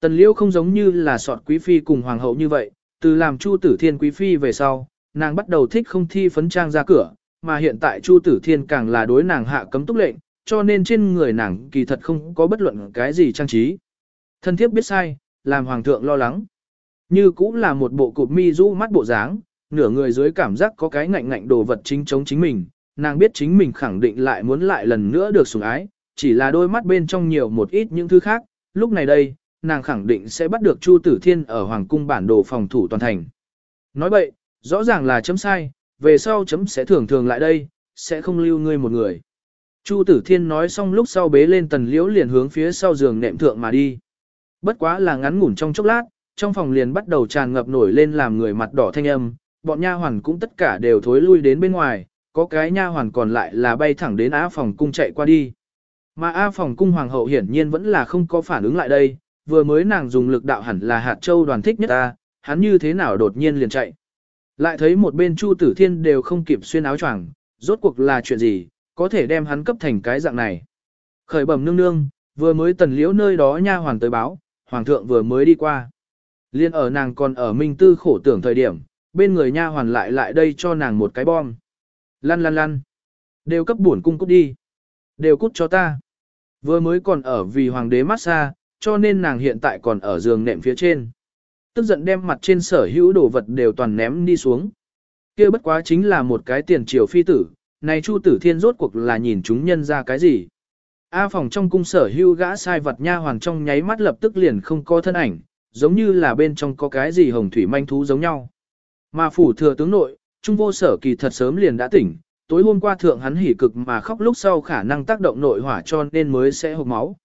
Tần liễu không giống như là sọt quý phi cùng hoàng hậu như vậy, từ làm chu tử thiên quý phi về sau, nàng bắt đầu thích không thi phấn trang ra cửa, mà hiện tại chu tử thiên càng là đối nàng hạ cấm túc lệnh, cho nên trên người nàng kỳ thật không có bất luận cái gì trang trí. Thân thiếp biết sai, làm hoàng thượng lo lắng. Như cũng là một bộ cụp mi rũ mắt bộ dáng, nửa người dưới cảm giác có cái ngạnh ngạnh đồ vật chính chống chính mình, nàng biết chính mình khẳng định lại muốn lại lần nữa được sủng ái, chỉ là đôi mắt bên trong nhiều một ít những thứ khác, lúc này đây, nàng khẳng định sẽ bắt được Chu Tử Thiên ở Hoàng cung bản đồ phòng thủ toàn thành. Nói vậy, rõ ràng là chấm sai, về sau chấm sẽ thường thường lại đây, sẽ không lưu ngươi một người. Chu Tử Thiên nói xong lúc sau bế lên tần liễu liền hướng phía sau giường nệm thượng mà đi. Bất quá là ngắn ngủn trong chốc lát, trong phòng liền bắt đầu tràn ngập nổi lên làm người mặt đỏ thanh âm, bọn nha hoàn cũng tất cả đều thối lui đến bên ngoài, có cái nha hoàn còn lại là bay thẳng đến Á phòng cung chạy qua đi. Mà A phòng cung hoàng hậu hiển nhiên vẫn là không có phản ứng lại đây, vừa mới nàng dùng lực đạo hẳn là hạt châu đoàn thích nhất ta, hắn như thế nào đột nhiên liền chạy. Lại thấy một bên Chu Tử Thiên đều không kịp xuyên áo choàng, rốt cuộc là chuyện gì, có thể đem hắn cấp thành cái dạng này. Khởi bẩm nương nương, vừa mới tần liễu nơi đó nha hoàng tới báo, hoàng thượng vừa mới đi qua. Liên ở nàng còn ở minh tư khổ tưởng thời điểm, bên người nha hoàn lại lại đây cho nàng một cái bom. Lăn lăn lăn. Đều cấp buồn cung cút đi. Đều cút cho ta. Vừa mới còn ở vì hoàng đế massage, cho nên nàng hiện tại còn ở giường nệm phía trên. Tức giận đem mặt trên sở hữu đồ vật đều toàn ném đi xuống. kia bất quá chính là một cái tiền triều phi tử, này Chu Tử Thiên rốt cuộc là nhìn chúng nhân ra cái gì. A phòng trong cung sở hữu gã sai vật nha hoàng trong nháy mắt lập tức liền không có thân ảnh, giống như là bên trong có cái gì hồng thủy manh thú giống nhau. Mà phủ thừa tướng nội, trung vô sở kỳ thật sớm liền đã tỉnh, tối hôm qua thượng hắn hỉ cực mà khóc lúc sau khả năng tác động nội hỏa cho nên mới sẽ hộc máu.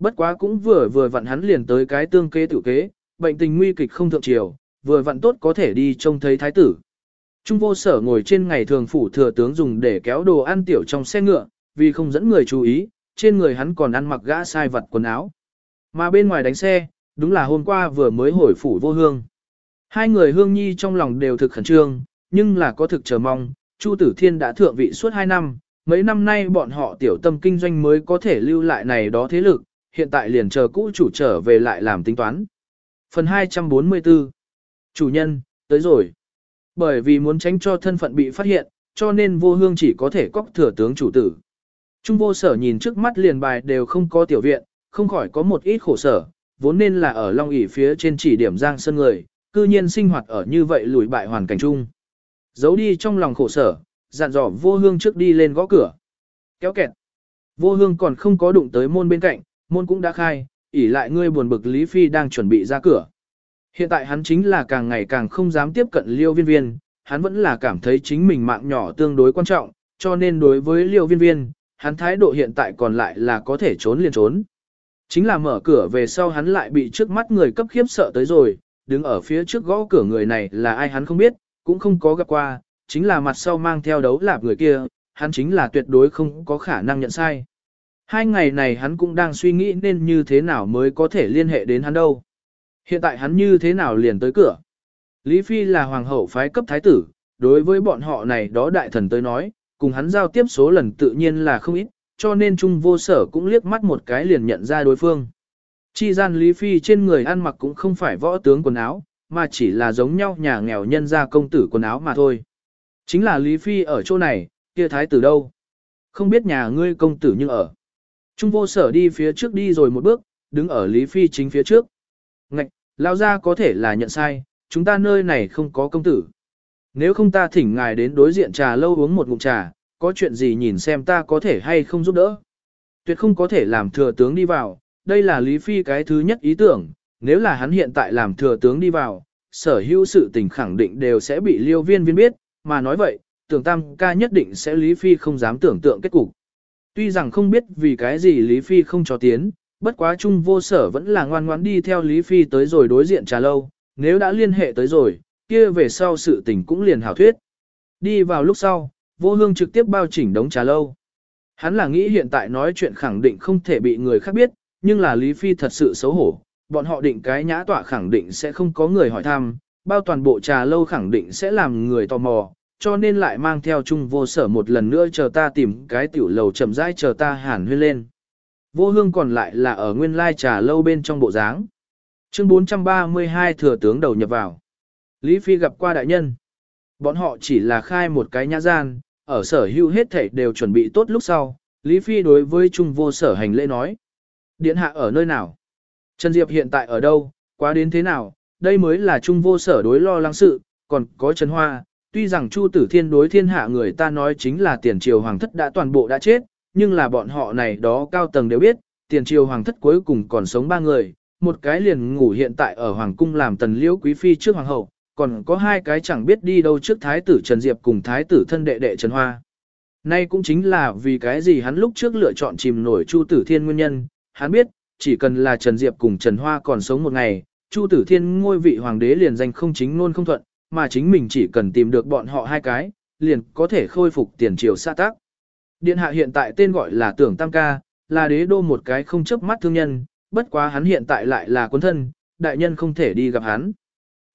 Bất quá cũng vừa vừa vặn hắn liền tới cái tương kế tự kế, bệnh tình nguy kịch không thượng triều, vừa vặn tốt có thể đi trông thấy thái tử. Trung vô sở ngồi trên ngày thường phủ thừa tướng dùng để kéo đồ ăn tiểu trong xe ngựa, vì không dẫn người chú ý, trên người hắn còn ăn mặc gã sai vật quần áo. Mà bên ngoài đánh xe, đúng là hôm qua vừa mới hồi phủ vô hương. Hai người hương nhi trong lòng đều thực khẩn trương, nhưng là có thực chờ mong, Chu Tử Thiên đã thượng vị suốt hai năm, mấy năm nay bọn họ tiểu tâm kinh doanh mới có thể lưu lại này đó thế lực, hiện tại liền chờ cũ chủ trở về lại làm tính toán. Phần 244 Chủ nhân, tới rồi. Bởi vì muốn tránh cho thân phận bị phát hiện, cho nên vô hương chỉ có thể cóc thừa tướng chủ tử. Trung vô sở nhìn trước mắt liền bài đều không có tiểu viện, không khỏi có một ít khổ sở, vốn nên là ở Long ỉ phía trên chỉ điểm giang sân người, cư nhiên sinh hoạt ở như vậy lùi bại hoàn cảnh chung. Giấu đi trong lòng khổ sở, dặn dò vô hương trước đi lên gõ cửa. Kéo kẹt. Vô hương còn không có đụng tới môn bên cạnh, môn cũng đã khai, ỉ lại ngươi buồn bực Lý Phi đang chuẩn bị ra cửa. Hiện tại hắn chính là càng ngày càng không dám tiếp cận liêu viên viên, hắn vẫn là cảm thấy chính mình mạng nhỏ tương đối quan trọng, cho nên đối với liêu viên viên, hắn thái độ hiện tại còn lại là có thể trốn liền trốn. Chính là mở cửa về sau hắn lại bị trước mắt người cấp khiếp sợ tới rồi, đứng ở phía trước gõ cửa người này là ai hắn không biết, cũng không có gặp qua, chính là mặt sau mang theo đấu lạp người kia, hắn chính là tuyệt đối không có khả năng nhận sai. Hai ngày này hắn cũng đang suy nghĩ nên như thế nào mới có thể liên hệ đến hắn đâu. Hiện tại hắn như thế nào liền tới cửa. Lý Phi là hoàng hậu phái cấp thái tử, đối với bọn họ này đó đại thần tới nói, cùng hắn giao tiếp số lần tự nhiên là không ít, cho nên Trung vô sở cũng liếc mắt một cái liền nhận ra đối phương. Chi gian Lý Phi trên người ăn mặc cũng không phải võ tướng quần áo, mà chỉ là giống nhau nhà nghèo nhân gia công tử quần áo mà thôi. Chính là Lý Phi ở chỗ này, kia thái tử đâu? Không biết nhà ngươi công tử nhưng ở. Trung vô sở đi phía trước đi rồi một bước, đứng ở Lý Phi chính phía trước. Ngạch, lao ra có thể là nhận sai, chúng ta nơi này không có công tử. Nếu không ta thỉnh ngài đến đối diện trà lâu uống một ngụm trà, có chuyện gì nhìn xem ta có thể hay không giúp đỡ. Tuyệt không có thể làm thừa tướng đi vào, đây là Lý Phi cái thứ nhất ý tưởng, nếu là hắn hiện tại làm thừa tướng đi vào, sở hữu sự tình khẳng định đều sẽ bị liêu viên viên biết, mà nói vậy, tưởng tam ca nhất định sẽ Lý Phi không dám tưởng tượng kết cục. Tuy rằng không biết vì cái gì Lý Phi không cho tiến, bất quá chung vô sở vẫn là ngoan ngoãn đi theo Lý Phi tới rồi đối diện trà lâu, nếu đã liên hệ tới rồi, kia về sau sự tình cũng liền hảo thuyết. Đi vào lúc sau, vô hương trực tiếp bao chỉnh đống trà lâu. Hắn là nghĩ hiện tại nói chuyện khẳng định không thể bị người khác biết, nhưng là Lý Phi thật sự xấu hổ, bọn họ định cái nhã tọa khẳng định sẽ không có người hỏi thăm, bao toàn bộ trà lâu khẳng định sẽ làm người tò mò, cho nên lại mang theo chung vô sở một lần nữa chờ ta tìm cái tiểu lầu chậm rãi chờ ta hàn huyên lên. Vô hương còn lại là ở nguyên lai trà lâu bên trong bộ dáng. Chương 432 thừa tướng đầu nhập vào. Lý Phi gặp qua đại nhân. Bọn họ chỉ là khai một cái nhã gian, ở sở hữu hết thảy đều chuẩn bị tốt lúc sau. Lý Phi đối với Trung vô sở hành lễ nói. Điện hạ ở nơi nào? Trần Diệp hiện tại ở đâu? Quá đến thế nào? Đây mới là Trung vô sở đối lo lắng sự, còn có Trần Hoa. Tuy rằng Chu Tử Thiên đối thiên hạ người ta nói chính là tiền triều hoàng thất đã toàn bộ đã chết, nhưng là bọn họ này đó cao tầng đều biết, tiền triều hoàng thất cuối cùng còn sống ba người, một cái liền ngủ hiện tại ở hoàng cung làm tần liễu quý phi trước hoàng hậu, còn có hai cái chẳng biết đi đâu trước thái tử Trần Diệp cùng thái tử thân đệ đệ Trần Hoa. Nay cũng chính là vì cái gì hắn lúc trước lựa chọn chìm nổi Chu Tử Thiên nguyên nhân, hắn biết, chỉ cần là Trần Diệp cùng Trần Hoa còn sống một ngày, Chu Tử Thiên ngôi vị hoàng đế liền danh không chính luôn không thuận, mà chính mình chỉ cần tìm được bọn họ hai cái, liền có thể khôi phục tiền triều xã tác. Điện hạ hiện tại tên gọi là Tưởng Tam Ca, là đế đô một cái không chấp mắt thương nhân, bất quá hắn hiện tại lại là quân thân, đại nhân không thể đi gặp hắn.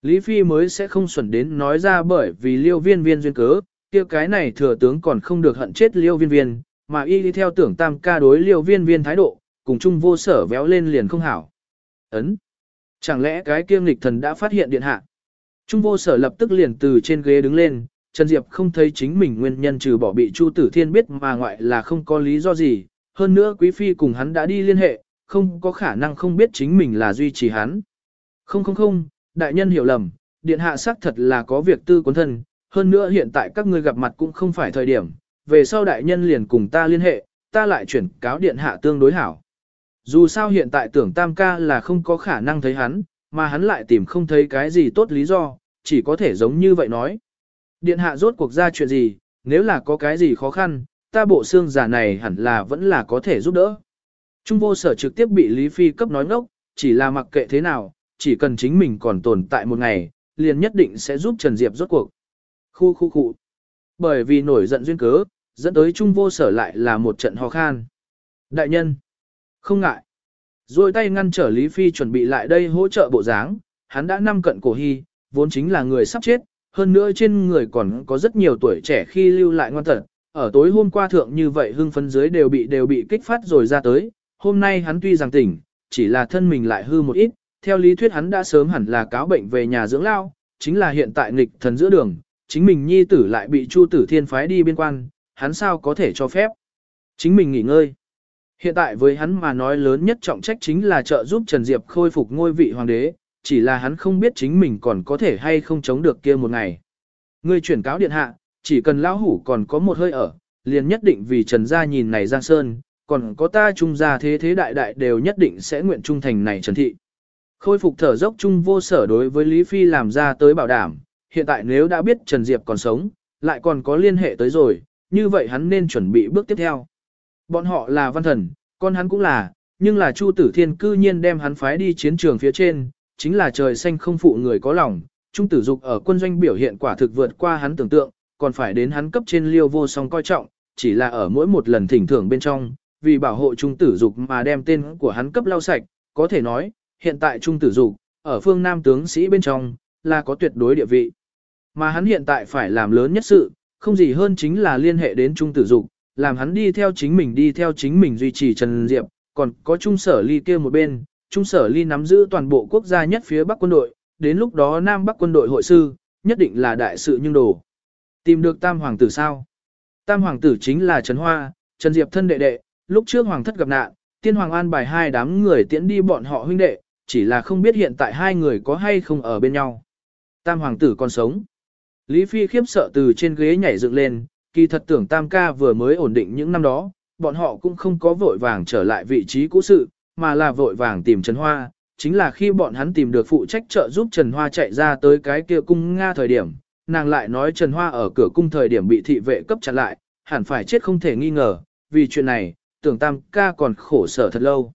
Lý Phi mới sẽ không xuẩn đến nói ra bởi vì liêu viên viên duyên cớ, kia cái này thừa tướng còn không được hận chết liêu viên viên, mà y đi theo tưởng tam ca đối liêu viên viên thái độ, cùng chung vô sở véo lên liền không hảo. Ấn! Chẳng lẽ cái kia nghịch thần đã phát hiện điện hạ? Trung vô sở lập tức liền từ trên ghế đứng lên, Trần Diệp không thấy chính mình nguyên nhân trừ bỏ bị Chu Tử Thiên biết mà ngoại là không có lý do gì, hơn nữa Quý Phi cùng hắn đã đi liên hệ, không có khả năng không biết chính mình là duy trì hắn. Không không không, đại nhân hiểu lầm, điện hạ xác thật là có việc tư cuốn thân, hơn nữa hiện tại các ngươi gặp mặt cũng không phải thời điểm, về sau đại nhân liền cùng ta liên hệ, ta lại chuyển cáo điện hạ tương đối hảo. Dù sao hiện tại tưởng tam ca là không có khả năng thấy hắn, mà hắn lại tìm không thấy cái gì tốt lý do, chỉ có thể giống như vậy nói. Điện hạ rốt cuộc ra chuyện gì, nếu là có cái gì khó khăn, ta bộ xương giả này hẳn là vẫn là có thể giúp đỡ. Trung vô sở trực tiếp bị Lý Phi cấp nói ngốc, chỉ là mặc kệ thế nào, chỉ cần chính mình còn tồn tại một ngày, liền nhất định sẽ giúp Trần Diệp rốt cuộc. Khu khu khu. Bởi vì nổi giận duyên cớ, dẫn tới Trung vô sở lại là một trận ho khan. Đại nhân. Không ngại. Rồi tay ngăn trở Lý Phi chuẩn bị lại đây hỗ trợ bộ dáng, hắn đã năm cận cổ hy, vốn chính là người sắp chết, hơn nữa trên người còn có rất nhiều tuổi trẻ khi lưu lại ngoan tật, ở tối hôm qua thượng như vậy hưng phấn dưới đều bị đều bị kích phát rồi ra tới, hôm nay hắn tuy rằng tỉnh, chỉ là thân mình lại hư một ít, theo lý thuyết hắn đã sớm hẳn là cáo bệnh về nhà dưỡng lao, chính là hiện tại nghịch thần giữa đường, chính mình nhi tử lại bị Chu Tử Thiên phái đi biên quan, hắn sao có thể cho phép. Chính mình nghỉ ngơi. Hiện tại với hắn mà nói lớn nhất trọng trách chính là trợ giúp Trần Diệp khôi phục ngôi vị hoàng đế, chỉ là hắn không biết chính mình còn có thể hay không chống được kia một ngày. Ngươi chuyển cáo điện hạ, chỉ cần lão hủ còn có một hơi ở, liền nhất định vì Trần gia nhìn này Giang Sơn, còn có ta trung gia thế thế đại đại đều nhất định sẽ nguyện trung thành này Trần Thị. Khôi phục thở dốc chung vô sở đối với Lý Phi làm ra tới bảo đảm, hiện tại nếu đã biết Trần Diệp còn sống, lại còn có liên hệ tới rồi, như vậy hắn nên chuẩn bị bước tiếp theo. Bọn họ là văn thần, con hắn cũng là, nhưng là Chu Tử Thiên cư nhiên đem hắn phái đi chiến trường phía trên, chính là trời xanh không phụ người có lòng. Trung tử dục ở quân doanh biểu hiện quả thực vượt qua hắn tưởng tượng, còn phải đến hắn cấp trên liêu vô song coi trọng, chỉ là ở mỗi một lần thỉnh thưởng bên trong, vì bảo hộ trung tử dục mà đem tên của hắn cấp lau sạch, có thể nói, hiện tại trung tử dục, ở phương Nam tướng sĩ bên trong, là có tuyệt đối địa vị. Mà hắn hiện tại phải làm lớn nhất sự, không gì hơn chính là liên hệ đến trung tử dục, làm hắn đi theo chính mình đi theo chính mình duy trì Trần Diệp, còn có trung sở ly kia một bên, trung sở ly nắm giữ toàn bộ quốc gia nhất phía Bắc quân đội, đến lúc đó Nam Bắc quân đội hội sư, nhất định là đại sự nhưng đồ. Tìm được tam hoàng tử sao? Tam hoàng tử chính là Trần Hoa, Trần Diệp thân đệ đệ, lúc trước hoàng thất gặp nạn, tiên hoàng an bài hai đám người tiễn đi bọn họ huynh đệ, chỉ là không biết hiện tại hai người có hay không ở bên nhau. Tam hoàng tử còn sống. Lý Phi khiếp sợ từ trên ghế nhảy dựng lên, kỳ thật tưởng Tam ca vừa mới ổn định những năm đó, bọn họ cũng không có vội vàng trở lại vị trí cũ sự, mà là vội vàng tìm Trần Hoa, chính là khi bọn hắn tìm được phụ trách trợ giúp Trần Hoa chạy ra tới cái kia cung Nga thời điểm, nàng lại nói Trần Hoa ở cửa cung thời điểm bị thị vệ cấp chặn lại, hẳn phải chết không thể nghi ngờ, vì chuyện này, tưởng tam ca còn khổ sở thật lâu.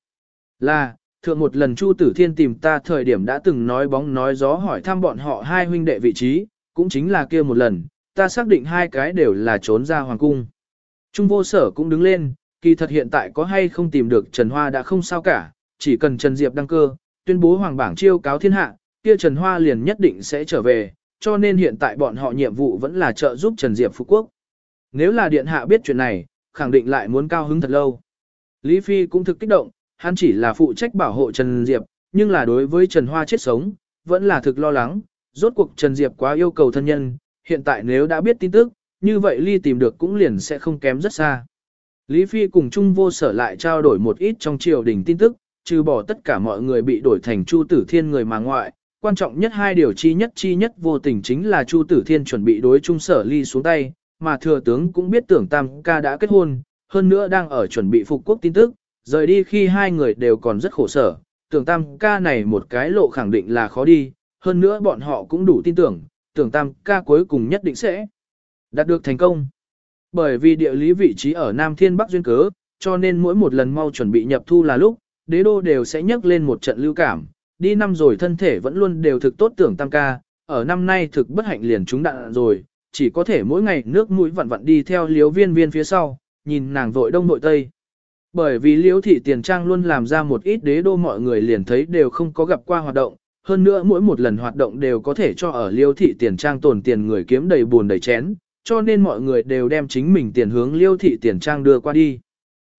Là, thượng một lần Chu Tử Thiên tìm ta thời điểm đã từng nói bóng nói gió hỏi thăm bọn họ hai huynh đệ vị trí, cũng chính là kia một lần, ta xác định hai cái đều là trốn ra hoàng cung. Trung vô sở cũng đứng lên, kỳ thật hiện tại có hay không tìm được Trần Hoa đã không sao cả, chỉ cần Trần Diệp đăng cơ, tuyên bố hoàng bảng chiêu cáo thiên hạ, kia Trần Hoa liền nhất định sẽ trở về, cho nên hiện tại bọn họ nhiệm vụ vẫn là trợ giúp Trần Diệp Phú Quốc. Nếu là điện hạ biết chuyện này, khẳng định lại muốn cao hứng thật lâu. Lý Phi cũng thực kích động, hắn chỉ là phụ trách bảo hộ Trần Diệp, nhưng là đối với Trần Hoa chết sống, vẫn là thực lo lắng, rốt cuộc Trần Diệp quá yêu cầu thân nhân, hiện tại nếu đã biết tin tức, như vậy ly tìm được cũng liền sẽ không kém rất xa. Lý Phi cùng Trung vô sở lại trao đổi một ít trong triều đình tin tức, trừ bỏ tất cả mọi người bị đổi thành Chu Tử Thiên người mà ngoại, quan trọng nhất hai điều chi nhất chi nhất vô tình chính là Chu Tử Thiên chuẩn bị đối Trung sở ly xuống tay, mà thừa tướng cũng biết tưởng Tam ca đã kết hôn, hơn nữa đang ở chuẩn bị phục quốc tin tức, rời đi khi hai người đều còn rất khổ sở, tưởng Tam ca này một cái lộ khẳng định là khó đi, hơn nữa bọn họ cũng đủ tin tưởng, tưởng Tam ca cuối cùng nhất định sẽ đạt được thành công. Bởi vì địa lý vị trí ở Nam Thiên Bắc duyên cớ, cho nên mỗi một lần mau chuẩn bị nhập thu là lúc, đế đô đều sẽ nhấc lên một trận lưu cảm, đi năm rồi thân thể vẫn luôn đều thực tốt tưởng tam ca, ở năm nay thực bất hạnh liền chúng đạn rồi, chỉ có thể mỗi ngày nước mũi vặn vặn đi theo liếu viên viên phía sau, nhìn nàng vội đông vội tây. Bởi vì liếu thị tiền trang luôn làm ra một ít đế đô mọi người liền thấy đều không có gặp qua hoạt động, hơn nữa mỗi một lần hoạt động đều có thể cho ở liêu thị tiền trang tồn tiền người kiếm đầy buồn đầy chén, cho nên mọi người đều đem chính mình tiền hướng liêu thị tiền trang đưa qua đi.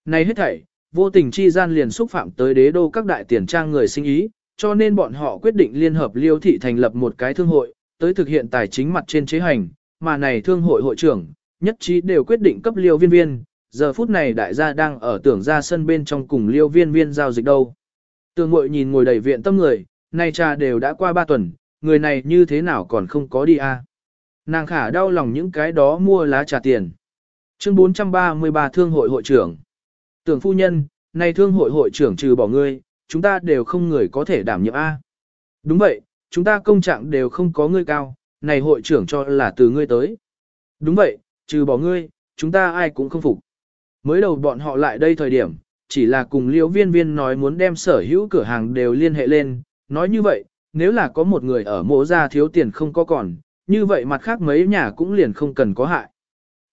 Này hết thảy, vô tình chi gian liền xúc phạm tới đế đô các đại tiền trang người sinh ý, cho nên bọn họ quyết định liên hợp liêu thị thành lập một cái thương hội, tới thực hiện tài chính mặt trên chế hành, mà này thương hội hội trưởng, nhất trí đều quyết định cấp liêu viên viên, giờ phút này đại gia đang ở tưởng ra sân bên trong cùng liêu viên viên giao dịch đâu. Tường ngội nhìn ngồi đầy viện tâm người, nay cha đều đã qua ba tuần, người này như thế nào còn không có đi a? À? Nàng khả đau lòng những cái đó mua lá trà tiền. Chương 433 Thương hội hội trưởng Tưởng phu nhân, này thương hội hội trưởng trừ bỏ ngươi, chúng ta đều không người có thể đảm nhiệm A. Đúng vậy, chúng ta công trạng đều không có ngươi cao, này hội trưởng cho là từ ngươi tới. Đúng vậy, trừ bỏ ngươi, chúng ta ai cũng không phục. Mới đầu bọn họ lại đây thời điểm, chỉ là cùng liễu viên viên nói muốn đem sở hữu cửa hàng đều liên hệ lên, nói như vậy, nếu là có một người ở mộ ra thiếu tiền không có còn, như vậy mặt khác mấy nhà cũng liền không cần có hại.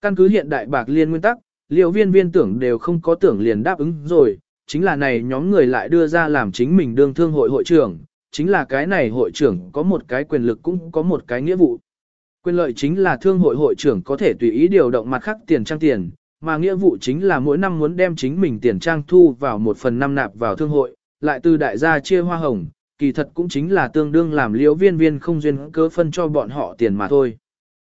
Căn cứ hiện đại bạc liên nguyên tắc, liệu viên viên tưởng đều không có tưởng liền đáp ứng rồi, chính là này nhóm người lại đưa ra làm chính mình đương thương hội hội trưởng, chính là cái này hội trưởng có một cái quyền lực cũng có một cái nghĩa vụ. Quyền lợi chính là thương hội hội trưởng có thể tùy ý điều động mặt khác tiền trang tiền, mà nghĩa vụ chính là mỗi năm muốn đem chính mình tiền trang thu vào một phần năm nạp vào thương hội, lại từ đại gia chia hoa hồng, kỳ thật cũng chính là tương đương làm liễu viên viên không duyên cớ phân cho bọn họ tiền mà thôi.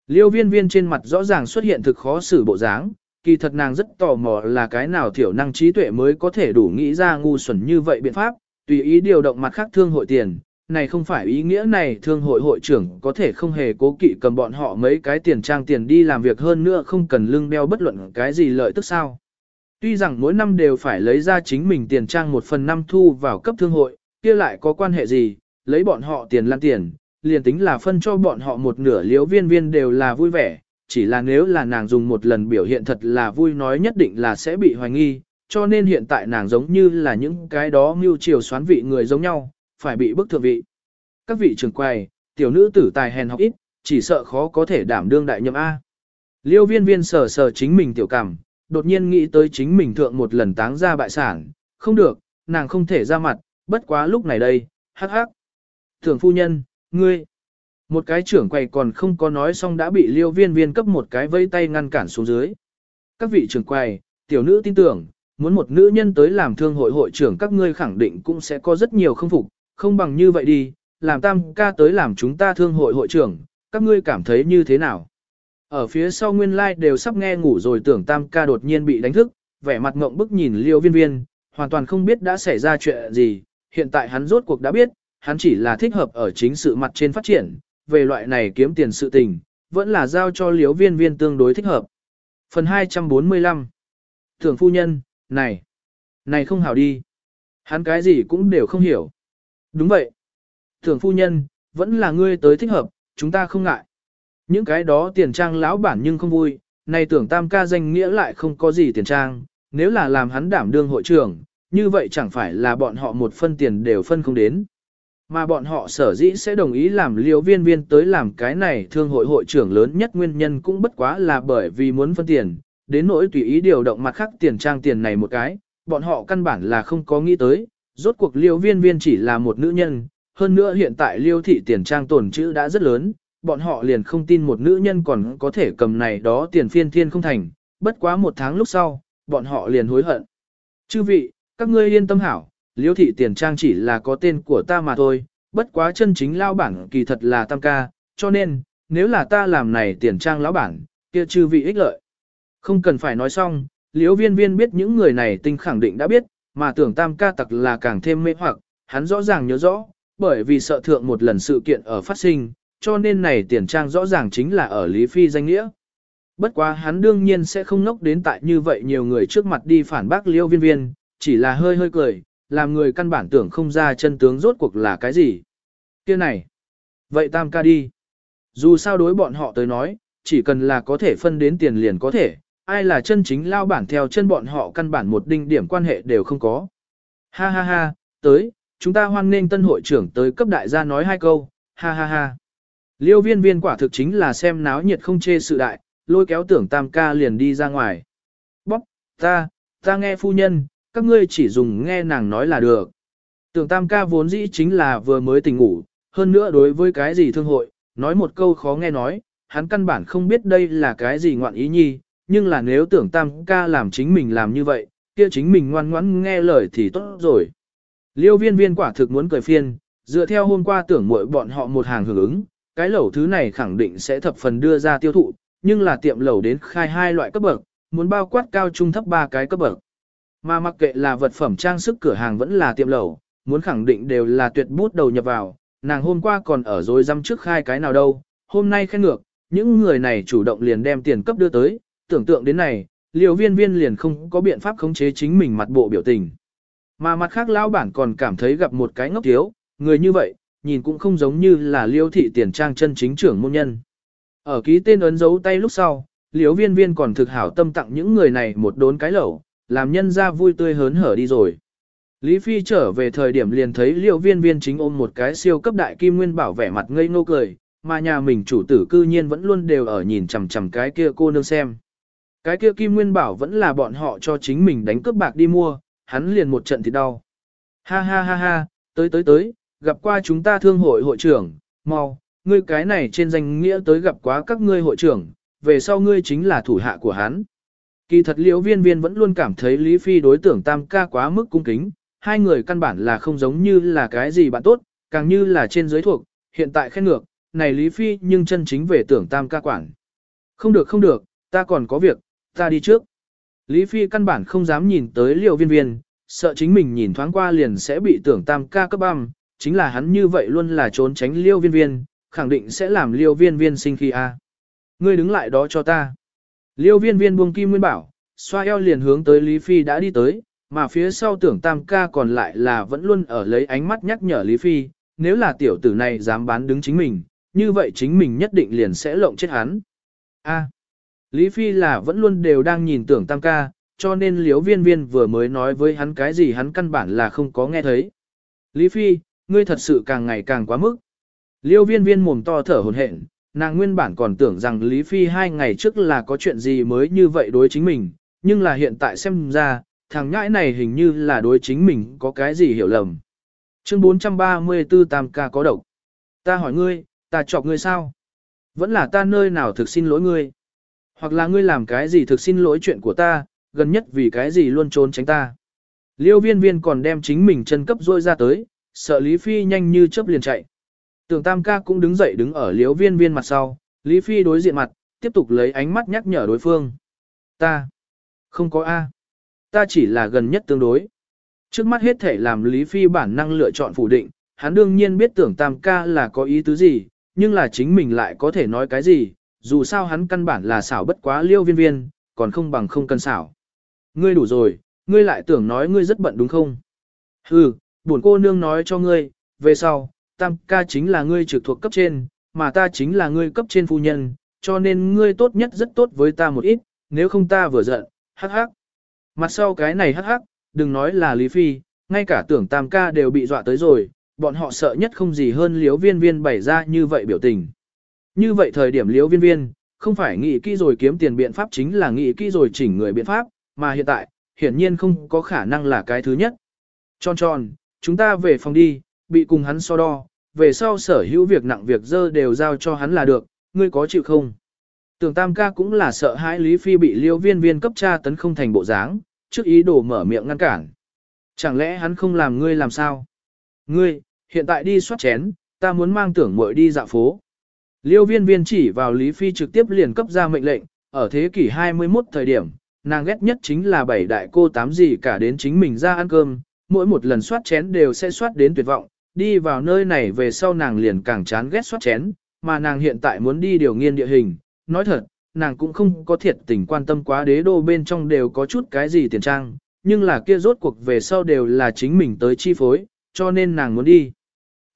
Liêu viên viên trên mặt rõ ràng xuất hiện thực khó xử bộ dáng, kỳ thật nàng rất tò mò là cái nào thiểu năng trí tuệ mới có thể đủ nghĩ ra ngu xuẩn như vậy biện pháp, tùy ý điều động mặt khác thương hội tiền. Này không phải ý nghĩa này thương hội hội trưởng có thể không hề cố kỵ cầm bọn họ mấy cái tiền trang tiền đi làm việc hơn nữa không cần lưng đeo bất luận cái gì lợi tức sao. Tuy rằng mỗi năm đều phải lấy ra chính mình tiền trang một phần năm thu vào cấp thương hội, kia lại có quan hệ gì, lấy bọn họ tiền lăn tiền, liền tính là phân cho bọn họ một nửa liếu viên viên đều là vui vẻ, chỉ là nếu là nàng dùng một lần biểu hiện thật là vui nói nhất định là sẽ bị hoài nghi, cho nên hiện tại nàng giống như là những cái đó mưu chiều xoán vị người giống nhau, phải bị bức thượng vị. Các vị trưởng quầy, tiểu nữ tử tài hèn học ít, chỉ sợ khó có thể đảm đương đại nhậm A. Liêu viên viên sờ sờ chính mình tiểu cảm, đột nhiên nghĩ tới chính mình thượng một lần táng ra bại sản, không được, nàng không thể ra mặt, bất quá lúc này đây, hắc hắc. Thường phu nhân, ngươi, một cái trưởng quầy còn không có nói xong đã bị liêu viên viên cấp một cái vây tay ngăn cản xuống dưới. Các vị trưởng quầy, tiểu nữ tin tưởng, muốn một nữ nhân tới làm thương hội hội trưởng các ngươi khẳng định cũng sẽ có rất nhiều không phục, không bằng như vậy đi, làm tam ca tới làm chúng ta thương hội hội trưởng, các ngươi cảm thấy như thế nào? Ở phía sau nguyên lai like đều sắp nghe ngủ rồi tưởng tam ca đột nhiên bị đánh thức, vẻ mặt ngộng bức nhìn liêu viên viên, hoàn toàn không biết đã xảy ra chuyện gì, hiện tại hắn rốt cuộc đã biết, hắn chỉ là thích hợp ở chính sự mặt trên phát triển, về loại này kiếm tiền sự tình, vẫn là giao cho liếu viên viên tương đối thích hợp. Phần 245 Thưởng phu nhân, này, này không hảo đi. Hắn cái gì cũng đều không hiểu. Đúng vậy. Thưởng phu nhân, vẫn là ngươi tới thích hợp, chúng ta không ngại. Những cái đó tiền trang lão bản nhưng không vui, này tưởng tam ca danh nghĩa lại không có gì tiền trang, nếu là làm hắn đảm đương hội trưởng, như vậy chẳng phải là bọn họ một phân tiền đều phân không đến. Mà bọn họ sở dĩ sẽ đồng ý làm liều viên viên tới làm cái này thương hội hội trưởng lớn nhất nguyên nhân cũng bất quá là bởi vì muốn phân tiền, đến nỗi tùy ý điều động mặt khác tiền trang tiền này một cái, bọn họ căn bản là không có nghĩ tới, rốt cuộc liều viên viên chỉ là một nữ nhân, hơn nữa hiện tại liêu thị tiền trang tồn chữ đã rất lớn, bọn họ liền không tin một nữ nhân còn có thể cầm này đó tiền phiên thiên không thành, bất quá một tháng lúc sau, bọn họ liền hối hận. Chư vị, các ngươi yên tâm hảo, liêu thị tiền trang chỉ là có tên của ta mà thôi, bất quá chân chính lao bản kỳ thật là tam ca, cho nên, nếu là ta làm này tiền trang lão bản, kia chư vị ích lợi. Không cần phải nói xong, liễu viên viên biết những người này tinh khẳng định đã biết, mà tưởng tam ca tặc là càng thêm mê hoặc, hắn rõ ràng nhớ rõ, bởi vì sợ thượng một lần sự kiện ở phát sinh, cho nên này tiền trang rõ ràng chính là ở Lý Phi danh nghĩa. Bất quá hắn đương nhiên sẽ không nốc đến tại như vậy nhiều người trước mặt đi phản bác liễu viên viên, chỉ là hơi hơi cười, làm người căn bản tưởng không ra chân tướng rốt cuộc là cái gì. kia này, vậy tam ca đi. Dù sao đối bọn họ tới nói, chỉ cần là có thể phân đến tiền liền có thể, ai là chân chính lao bản theo chân bọn họ căn bản một đinh điểm quan hệ đều không có. Ha ha ha, tới, chúng ta hoan nghênh tân hội trưởng tới cấp đại gia nói hai câu, ha ha ha. Liêu viên viên quả thực chính là xem náo nhiệt không chê sự đại, lôi kéo tưởng tam ca liền đi ra ngoài. Bóc, ta, ta nghe phu nhân, các ngươi chỉ dùng nghe nàng nói là được. Tưởng tam ca vốn dĩ chính là vừa mới tỉnh ngủ, hơn nữa đối với cái gì thương hội, nói một câu khó nghe nói, hắn căn bản không biết đây là cái gì ngoạn ý nhi, nhưng là nếu tưởng tam ca làm chính mình làm như vậy, kia chính mình ngoan ngoãn nghe lời thì tốt rồi. Liêu viên viên quả thực muốn cười phiên, dựa theo hôm qua tưởng muội bọn họ một hàng hưởng ứng, cái lẩu thứ này khẳng định sẽ thập phần đưa ra tiêu thụ, nhưng là tiệm lẩu đến khai hai loại cấp bậc, muốn bao quát cao trung thấp ba cái cấp bậc. Mà mặc kệ là vật phẩm trang sức cửa hàng vẫn là tiệm lẩu, muốn khẳng định đều là tuyệt bút đầu nhập vào, nàng hôm qua còn ở dối dăm trước khai cái nào đâu, hôm nay khen ngược, những người này chủ động liền đem tiền cấp đưa tới, tưởng tượng đến này, liều viên viên liền không có biện pháp khống chế chính mình mặt bộ biểu tình. Mà mặt khác lão bản còn cảm thấy gặp một cái ngốc thiếu, người như vậy, nhìn cũng không giống như là liêu thị tiền trang chân chính trưởng môn nhân. Ở ký tên ấn dấu tay lúc sau, liều viên viên còn thực hảo tâm tặng những người này một đốn cái lẩu, làm nhân ra vui tươi hớn hở đi rồi. Lý Phi trở về thời điểm liền thấy Liêu viên viên chính ôm một cái siêu cấp đại kim nguyên bảo vẻ mặt ngây ngô cười, mà nhà mình chủ tử cư nhiên vẫn luôn đều ở nhìn chằm chằm cái kia cô nương xem. Cái kia kim nguyên bảo vẫn là bọn họ cho chính mình đánh cướp bạc đi mua, hắn liền một trận thì đau. Ha ha ha ha, tới tới tới, gặp qua chúng ta thương hội hội trưởng, mau, ngươi cái này trên danh nghĩa tới gặp quá các ngươi hội trưởng, về sau ngươi chính là thủ hạ của hắn. Kỳ thật liễu viên viên vẫn luôn cảm thấy Lý Phi đối tưởng tam ca quá mức cung kính, hai người căn bản là không giống như là cái gì bạn tốt, càng như là trên giới thuộc, hiện tại khen ngược, này Lý Phi nhưng chân chính về tưởng tam ca quản. Không được không được, ta còn có việc, ta đi trước. Lý Phi căn bản không dám nhìn tới liễu viên viên, sợ chính mình nhìn thoáng qua liền sẽ bị tưởng tam ca cấp băm, chính là hắn như vậy luôn là trốn tránh liêu viên viên, khẳng định sẽ làm liêu viên viên sinh khi a. Ngươi đứng lại đó cho ta. Liêu viên viên buông kim nguyên bảo, xoa eo liền hướng tới Lý Phi đã đi tới, mà phía sau tưởng tam ca còn lại là vẫn luôn ở lấy ánh mắt nhắc nhở Lý Phi, nếu là tiểu tử này dám bán đứng chính mình, như vậy chính mình nhất định liền sẽ lộng chết hắn. A. Lý Phi là vẫn luôn đều đang nhìn tưởng tam ca, cho nên liếu viên viên vừa mới nói với hắn cái gì hắn căn bản là không có nghe thấy. Lý Phi, ngươi thật sự càng ngày càng quá mức. Liêu viên viên mồm to thở hồn hển, nàng nguyên bản còn tưởng rằng Lý Phi hai ngày trước là có chuyện gì mới như vậy đối chính mình, nhưng là hiện tại xem ra, thằng nhãi này hình như là đối chính mình có cái gì hiểu lầm. Chương 434 Tam ca có độc. Ta hỏi ngươi, ta chọc ngươi sao? Vẫn là ta nơi nào thực xin lỗi ngươi? Hoặc là ngươi làm cái gì thực xin lỗi chuyện của ta, gần nhất vì cái gì luôn trốn tránh ta. Liêu viên viên còn đem chính mình chân cấp rôi ra tới, sợ Lý Phi nhanh như chớp liền chạy. Tưởng Tam ca cũng đứng dậy đứng ở liêu viên viên mặt sau, Lý Phi đối diện mặt, tiếp tục lấy ánh mắt nhắc nhở đối phương. Ta, không có A. Ta chỉ là gần nhất tương đối. Trước mắt hết thể làm Lý Phi bản năng lựa chọn phủ định, hắn đương nhiên biết tưởng Tam ca là có ý tứ gì, nhưng là chính mình lại có thể nói cái gì, dù sao hắn căn bản là xảo bất quá liêu viên viên, còn không bằng không cần xảo. Ngươi đủ rồi, ngươi lại tưởng nói ngươi rất bận đúng không? Hừ, buồn cô nương nói cho ngươi, về sau, tam ca chính là ngươi trực thuộc cấp trên, mà ta chính là ngươi cấp trên phu nhân, cho nên ngươi tốt nhất rất tốt với ta một ít, nếu không ta vừa giận, hắc hắc. Mặt sau cái này hắc hắc, đừng nói là Lý Phi, ngay cả tưởng tam ca đều bị dọa tới rồi, bọn họ sợ nhất không gì hơn liếu viên viên bày ra như vậy biểu tình. Như vậy thời điểm liếu viên viên, không phải nghĩ kỹ rồi kiếm tiền biện pháp chính là nghĩ kỹ rồi chỉnh người biện pháp, mà hiện tại, hiển nhiên không có khả năng là cái thứ nhất. Tròn tròn, chúng ta về phòng đi, bị cùng hắn so đo, về sau sở hữu việc nặng việc dơ đều giao cho hắn là được, ngươi có chịu không? Tưởng tam ca cũng là sợ hãi Lý Phi bị liêu viên viên cấp tra tấn không thành bộ dáng, trước ý đồ mở miệng ngăn cản. Chẳng lẽ hắn không làm ngươi làm sao? Ngươi, hiện tại đi soát chén, ta muốn mang tưởng muội đi dạo phố. Liêu viên viên chỉ vào Lý Phi trực tiếp liền cấp ra mệnh lệnh, ở thế kỷ 21 thời điểm, nàng ghét nhất chính là bảy đại cô tám gì cả đến chính mình ra ăn cơm, mỗi một lần soát chén đều sẽ soát đến tuyệt vọng, đi vào nơi này về sau nàng liền càng chán ghét soát chén, mà nàng hiện tại muốn đi điều nghiên địa hình, nói thật, nàng cũng không có thiệt tình quan tâm quá đế đô bên trong đều có chút cái gì tiền trang, nhưng là kia rốt cuộc về sau đều là chính mình tới chi phối, cho nên nàng muốn đi.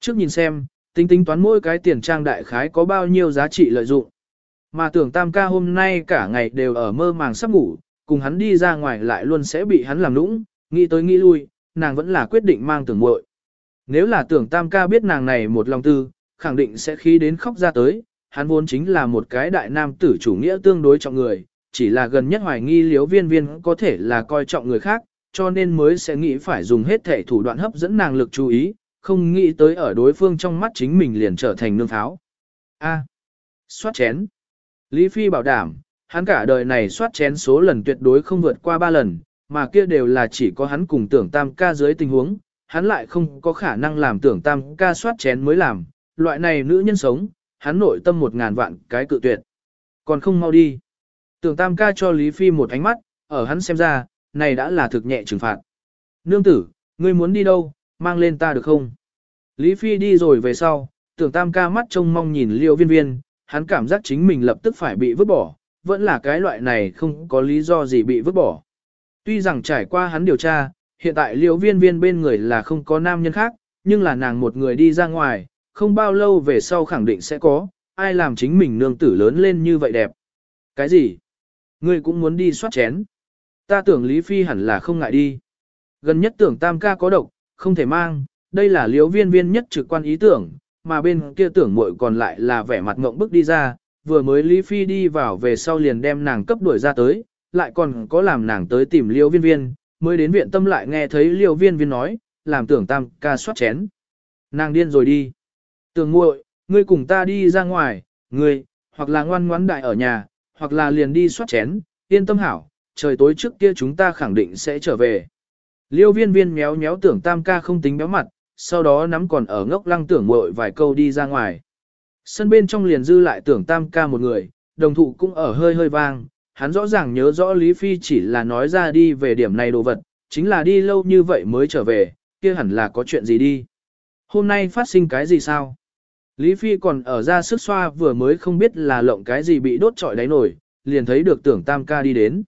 Trước nhìn xem, tính tính toán mỗi cái tiền trang đại khái có bao nhiêu giá trị lợi dụng. Mà tưởng tam ca hôm nay cả ngày đều ở mơ màng sắp ngủ, cùng hắn đi ra ngoài lại luôn sẽ bị hắn làm nũng, nghĩ tới nghĩ lui, nàng vẫn là quyết định mang tưởng muội. Nếu là tưởng tam ca biết nàng này một lòng tư, khẳng định sẽ khí đến khóc ra tới, hắn vốn chính là một cái đại nam tử chủ nghĩa tương đối trọng người, chỉ là gần nhất hoài nghi liếu viên viên có thể là coi trọng người khác, cho nên mới sẽ nghĩ phải dùng hết thể thủ đoạn hấp dẫn nàng lực chú ý, không nghĩ tới ở đối phương trong mắt chính mình liền trở thành nương pháo. A. xoát chén. Lý Phi bảo đảm, hắn cả đời này xoát chén số lần tuyệt đối không vượt qua 3 lần, mà kia đều là chỉ có hắn cùng tưởng tam ca dưới tình huống, hắn lại không có khả năng làm tưởng tam ca soát chén mới làm, loại này nữ nhân sống, hắn nội tâm một ngàn vạn cái cự tuyệt. Còn không mau đi. Tưởng tam ca cho Lý Phi một ánh mắt, ở hắn xem ra, này đã là thực nhẹ trừng phạt. Nương tử, ngươi muốn đi đâu, mang lên ta được không? Lý Phi đi rồi về sau, tưởng tam ca mắt trông mong nhìn liêu viên viên, hắn cảm giác chính mình lập tức phải bị vứt bỏ, vẫn là cái loại này không có lý do gì bị vứt bỏ. Tuy rằng trải qua hắn điều tra, hiện tại liễu viên viên bên người là không có nam nhân khác, nhưng là nàng một người đi ra ngoài, không bao lâu về sau khẳng định sẽ có, ai làm chính mình nương tử lớn lên như vậy đẹp. Cái gì? Ngươi cũng muốn đi soát chén. Ta tưởng Lý Phi hẳn là không ngại đi. Gần nhất tưởng tam ca có độc, không thể mang, đây là liễu viên viên nhất trực quan ý tưởng, mà bên kia tưởng muội còn lại là vẻ mặt ngộng bức đi ra, vừa mới Lý Phi đi vào về sau liền đem nàng cấp đuổi ra tới, lại còn có làm nàng tới tìm liêu viên viên, mới đến viện tâm lại nghe thấy liêu viên viên nói, làm tưởng tam ca soát chén. Nàng điên rồi đi. Tưởng muội, ngươi cùng ta đi ra ngoài, ngươi, hoặc là ngoan ngoãn đại ở nhà, hoặc là liền đi soát chén, yên tâm hảo, trời tối trước kia chúng ta khẳng định sẽ trở về. Liêu viên viên méo méo tưởng tam ca không tính béo mặt, sau đó nắm còn ở ngốc lăng tưởng muội vài câu đi ra ngoài. Sân bên trong liền dư lại tưởng tam ca một người, đồng thụ cũng ở hơi hơi vang, hắn rõ ràng nhớ rõ Lý Phi chỉ là nói ra đi về điểm này đồ vật, chính là đi lâu như vậy mới trở về, kia hẳn là có chuyện gì đi. Hôm nay phát sinh cái gì sao? Lý Phi còn ở ra sức xoa vừa mới không biết là lộng cái gì bị đốt trọi đáy nổi, liền thấy được tưởng tam ca đi đến.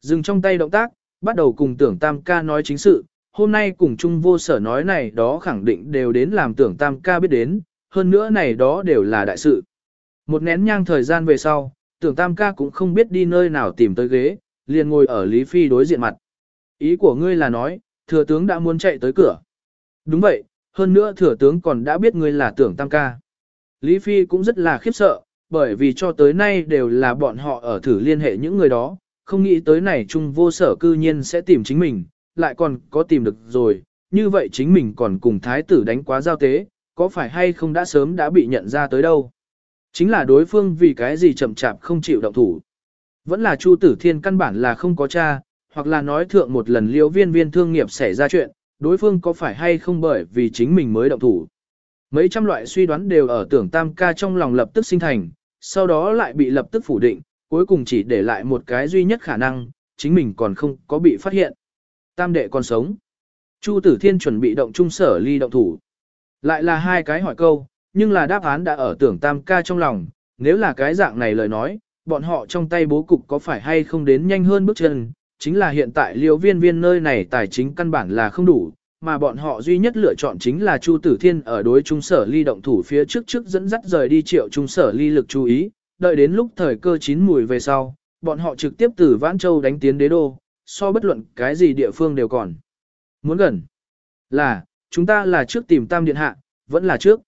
Dừng trong tay động tác, bắt đầu cùng tưởng tam ca nói chính sự, hôm nay cùng chung vô sở nói này đó khẳng định đều đến làm tưởng tam ca biết đến, hơn nữa này đó đều là đại sự. Một nén nhang thời gian về sau, tưởng tam ca cũng không biết đi nơi nào tìm tới ghế, liền ngồi ở Lý Phi đối diện mặt. Ý của ngươi là nói, thừa tướng đã muốn chạy tới cửa. Đúng vậy, hơn nữa thừa tướng còn đã biết ngươi là tưởng tam ca. Lý Phi cũng rất là khiếp sợ, bởi vì cho tới nay đều là bọn họ ở thử liên hệ những người đó, không nghĩ tới này chung vô sở cư nhiên sẽ tìm chính mình, lại còn có tìm được rồi, như vậy chính mình còn cùng thái tử đánh quá giao tế, có phải hay không đã sớm đã bị nhận ra tới đâu. Chính là đối phương vì cái gì chậm chạp không chịu động thủ. Vẫn là Chu Tử Thiên căn bản là không có cha, hoặc là nói thượng một lần liễu viên viên thương nghiệp xảy ra chuyện, đối phương có phải hay không bởi vì chính mình mới động thủ. Mấy trăm loại suy đoán đều ở tưởng tam ca trong lòng lập tức sinh thành, sau đó lại bị lập tức phủ định, cuối cùng chỉ để lại một cái duy nhất khả năng, chính mình còn không có bị phát hiện. Tam đệ còn sống. Chu Tử Thiên chuẩn bị động trung sở ly động thủ. Lại là hai cái hỏi câu, nhưng là đáp án đã ở tưởng tam ca trong lòng, nếu là cái dạng này lời nói, bọn họ trong tay bố cục có phải hay không đến nhanh hơn bước chân, chính là hiện tại liều viên viên nơi này tài chính căn bản là không đủ, mà bọn họ duy nhất lựa chọn chính là Chu Tử Thiên ở đối trung sở ly động thủ phía trước trước dẫn dắt rời đi triệu trung sở ly lực chú ý, đợi đến lúc thời cơ chín mùi về sau, bọn họ trực tiếp từ Vãn Châu đánh tiến đế đô, so bất luận cái gì địa phương đều còn. Muốn gần là, chúng ta là trước tìm Tam Điện Hạ, vẫn là trước.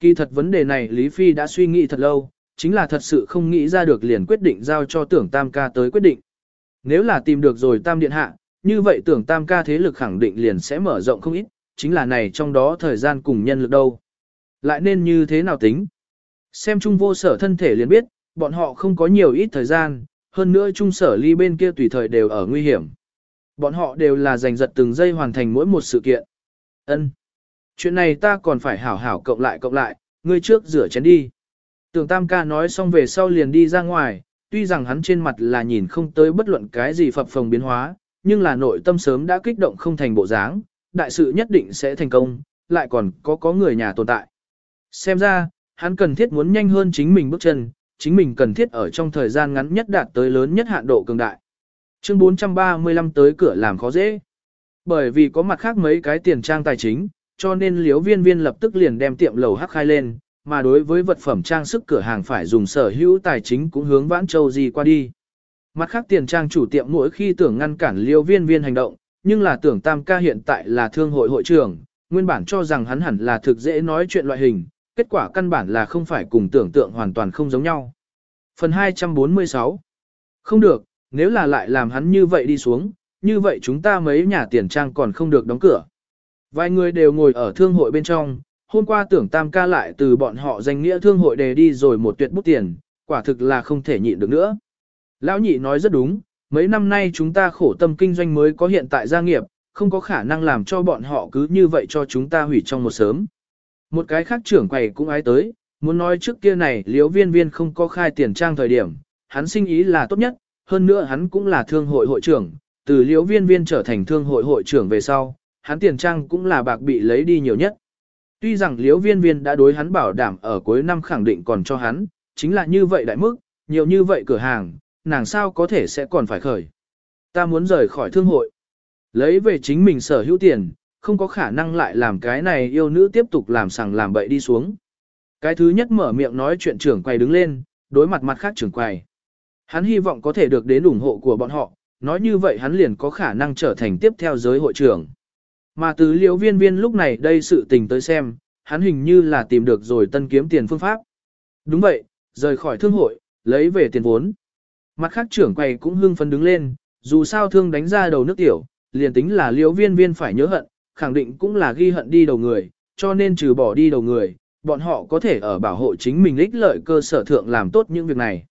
Kỳ thật vấn đề này Lý Phi đã suy nghĩ thật lâu, chính là thật sự không nghĩ ra được liền quyết định giao cho tưởng Tam ca tới quyết định. Nếu là tìm được rồi Tam Điện Hạ, như vậy tưởng Tam ca thế lực khẳng định liền sẽ mở rộng không ít, chính là này trong đó thời gian cùng nhân lực đâu. Lại nên như thế nào tính? Xem trung vô sở thân thể liền biết, bọn họ không có nhiều ít thời gian, hơn nữa trung sở ly bên kia tùy thời đều ở nguy hiểm. Bọn họ đều là giành giật từng giây hoàn thành mỗi một sự kiện. Ân, Chuyện này ta còn phải hảo hảo cộng lại cộng lại, ngươi trước rửa chén đi. Tưởng Tam ca nói xong về sau liền đi ra ngoài, tuy rằng hắn trên mặt là nhìn không tới bất luận cái gì phập phồng biến hóa, nhưng là nội tâm sớm đã kích động không thành bộ dáng, đại sự nhất định sẽ thành công, lại còn có có người nhà tồn tại. Xem ra, hắn cần thiết muốn nhanh hơn chính mình bước chân, chính mình cần thiết ở trong thời gian ngắn nhất đạt tới lớn nhất hạn độ cường đại. Chương 435 tới cửa làm khó dễ. Bởi vì có mặt khác mấy cái tiền trang tài chính, cho nên liếu viên viên lập tức liền đem tiệm lầu hắc khai lên, mà đối với vật phẩm trang sức cửa hàng phải dùng sở hữu tài chính cũng hướng vãn châu gì qua đi. Mặt khác tiền trang chủ tiệm mỗi khi tưởng ngăn cản liêu viên viên hành động, nhưng là tưởng tam ca hiện tại là thương hội hội trưởng, nguyên bản cho rằng hắn hẳn là thực dễ nói chuyện loại hình, kết quả căn bản là không phải cùng tưởng tượng hoàn toàn không giống nhau. Phần 246 Không được, nếu là lại làm hắn như vậy đi xuống, như vậy chúng ta mấy nhà tiền trang còn không được đóng cửa. Vài người đều ngồi ở thương hội bên trong, hôm qua tưởng tam ca lại từ bọn họ danh nghĩa thương hội đề đi rồi một tuyệt bút tiền, quả thực là không thể nhịn được nữa. Lão nhị nói rất đúng, mấy năm nay chúng ta khổ tâm kinh doanh mới có hiện tại gia nghiệp, không có khả năng làm cho bọn họ cứ như vậy cho chúng ta hủy trong một sớm. Một cái khác trưởng quầy cũng ái tới, muốn nói trước kia này liếu viên viên không có khai tiền trang thời điểm, hắn sinh ý là tốt nhất, hơn nữa hắn cũng là thương hội hội trưởng, từ liếu viên viên trở thành thương hội hội trưởng về sau, hắn tiền trang cũng là bạc bị lấy đi nhiều nhất. Tuy rằng Liễu viên viên đã đối hắn bảo đảm ở cuối năm khẳng định còn cho hắn, chính là như vậy đại mức, nhiều như vậy cửa hàng, nàng sao có thể sẽ còn phải khởi. Ta muốn rời khỏi thương hội, lấy về chính mình sở hữu tiền, không có khả năng lại làm cái này yêu nữ tiếp tục làm sằng làm bậy đi xuống. Cái thứ nhất mở miệng nói chuyện trưởng quầy đứng lên, đối mặt mặt khác trưởng quầy. Hắn hy vọng có thể được đến ủng hộ của bọn họ, nói như vậy hắn liền có khả năng trở thành tiếp theo giới hội trưởng. Mà từ liễu viên viên lúc này đây sự tình tới xem, hắn hình như là tìm được rồi tân kiếm tiền phương pháp. Đúng vậy, rời khỏi thương hội, lấy về tiền vốn. Mặt khác trưởng quầy cũng hưng phấn đứng lên, dù sao thương đánh ra đầu nước tiểu, liền tính là liễu viên viên phải nhớ hận, khẳng định cũng là ghi hận đi đầu người, cho nên trừ bỏ đi đầu người, bọn họ có thể ở bảo hộ chính mình ích lợi cơ sở thượng làm tốt những việc này.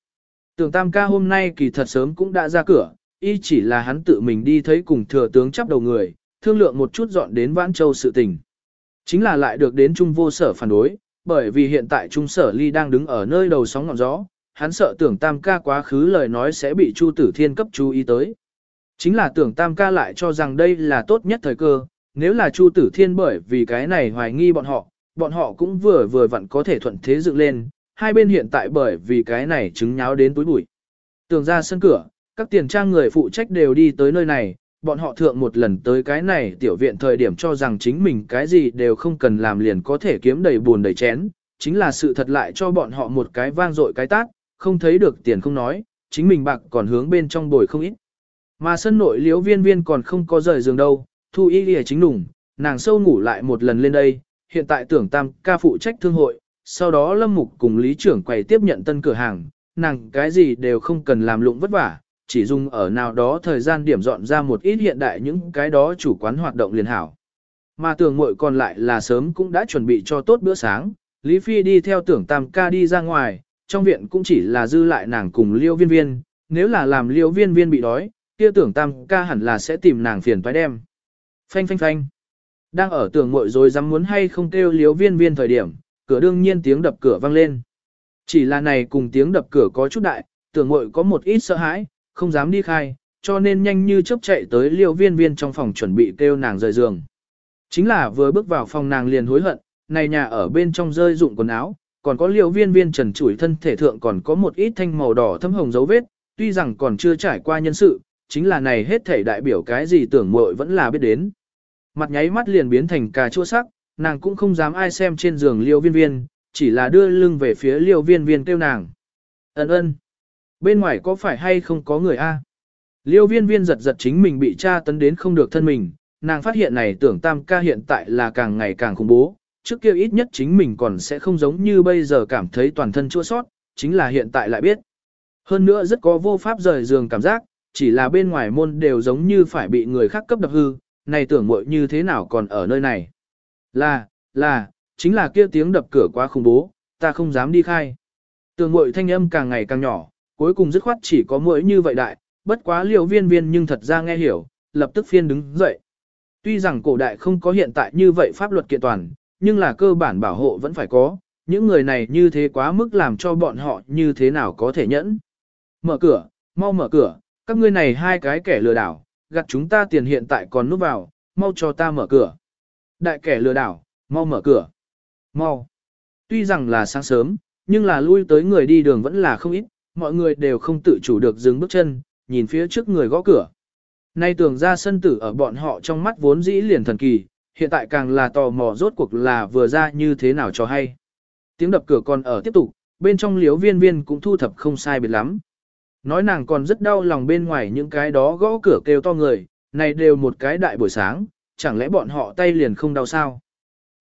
Tưởng Tam ca hôm nay kỳ thật sớm cũng đã ra cửa, y chỉ là hắn tự mình đi thấy cùng thừa tướng chấp đầu người, thương lượng một chút dọn đến Vãn Châu sự tình. Chính là lại được đến Trung vô sở phản đối, bởi vì hiện tại Trung sở ly đang đứng ở nơi đầu sóng ngọn gió, hắn sợ tưởng Tam ca quá khứ lời nói sẽ bị Chu Tử Thiên cấp chú ý tới. Chính là tưởng Tam ca lại cho rằng đây là tốt nhất thời cơ, nếu là Chu Tử Thiên bởi vì cái này hoài nghi bọn họ, bọn họ cũng vừa vừa vặn có thể thuận thế dựng lên, hai bên hiện tại bởi vì cái này chứng nháo đến túi bụi. Tường ra sân cửa, các tiền trang người phụ trách đều đi tới nơi này, bọn họ thượng một lần tới cái này tiểu viện thời điểm cho rằng chính mình cái gì đều không cần làm liền có thể kiếm đầy buồn đầy chén, chính là sự thật lại cho bọn họ một cái vang dội cái tát, không thấy được tiền không nói, chính mình bạc còn hướng bên trong bồi không ít. Mà sân nội liếu viên viên còn không có rời giường đâu, thu y lìa chính đủng, nàng sâu ngủ lại một lần lên đây, hiện tại tưởng tam ca phụ trách thương hội, sau đó lâm mục cùng lý trưởng quầy tiếp nhận tân cửa hàng, nàng cái gì đều không cần làm lụng vất vả, chỉ dùng ở nào đó thời gian điểm dọn ra một ít hiện đại những cái đó chủ quán hoạt động liền hảo. Mà tưởng muội còn lại là sớm cũng đã chuẩn bị cho tốt bữa sáng, Lý Phi đi theo tưởng tam ca đi ra ngoài, trong viện cũng chỉ là dư lại nàng cùng liêu viên viên, nếu là làm liêu viên viên bị đói, kia tưởng tam ca hẳn là sẽ tìm nàng phiền toái đem. Phanh phanh phanh. Đang ở tưởng muội rồi dám muốn hay không kêu liêu viên viên thời điểm, cửa đương nhiên tiếng đập cửa vang lên. Chỉ là này cùng tiếng đập cửa có chút đại, tưởng muội có một ít sợ hãi, không dám đi khai, cho nên nhanh như chớp chạy tới liêu viên viên trong phòng chuẩn bị kêu nàng rời giường. Chính là vừa bước vào phòng nàng liền hối hận, này nhà ở bên trong rơi dụng quần áo, còn có liêu viên viên trần chủi thân thể thượng còn có một ít thanh màu đỏ thâm hồng dấu vết, tuy rằng còn chưa trải qua nhân sự, chính là này hết thể đại biểu cái gì tưởng muội vẫn là biết đến. Mặt nháy mắt liền biến thành cà chua sắc, nàng cũng không dám ai xem trên giường liêu viên viên, chỉ là đưa lưng về phía liêu viên viên kêu nàng. Ấn ơn. Bên ngoài có phải hay không có người a? Liêu viên viên giật giật chính mình bị tra tấn đến không được thân mình, nàng phát hiện này tưởng tam ca hiện tại là càng ngày càng khủng bố, trước kia ít nhất chính mình còn sẽ không giống như bây giờ cảm thấy toàn thân chua sót, chính là hiện tại lại biết. Hơn nữa rất có vô pháp rời giường cảm giác, chỉ là bên ngoài môn đều giống như phải bị người khác cấp đập hư, này tưởng muội như thế nào còn ở nơi này. Là, là, chính là kia tiếng đập cửa quá khủng bố, ta không dám đi khai. Tưởng muội thanh âm càng ngày càng nhỏ, cuối cùng dứt khoát chỉ có mũi như vậy đại, bất quá liều viên viên nhưng thật ra nghe hiểu, lập tức phiên đứng dậy. Tuy rằng cổ đại không có hiện tại như vậy pháp luật kiện toàn, nhưng là cơ bản bảo hộ vẫn phải có, những người này như thế quá mức làm cho bọn họ như thế nào có thể nhẫn. Mở cửa, mau mở cửa, các ngươi này hai cái kẻ lừa đảo, gặt chúng ta tiền hiện tại còn núp vào, mau cho ta mở cửa. Đại kẻ lừa đảo, mau mở cửa. Mau. Tuy rằng là sáng sớm, nhưng là lui tới người đi đường vẫn là không ít, mọi người đều không tự chủ được dừng bước chân, nhìn phía trước người gõ cửa. Nay tưởng ra sân tử ở bọn họ trong mắt vốn dĩ liền thần kỳ, hiện tại càng là tò mò rốt cuộc là vừa ra như thế nào cho hay. Tiếng đập cửa còn ở tiếp tục, bên trong liếu viên viên cũng thu thập không sai biệt lắm. Nói nàng còn rất đau lòng bên ngoài những cái đó gõ cửa kêu to người, này đều một cái đại buổi sáng, chẳng lẽ bọn họ tay liền không đau sao?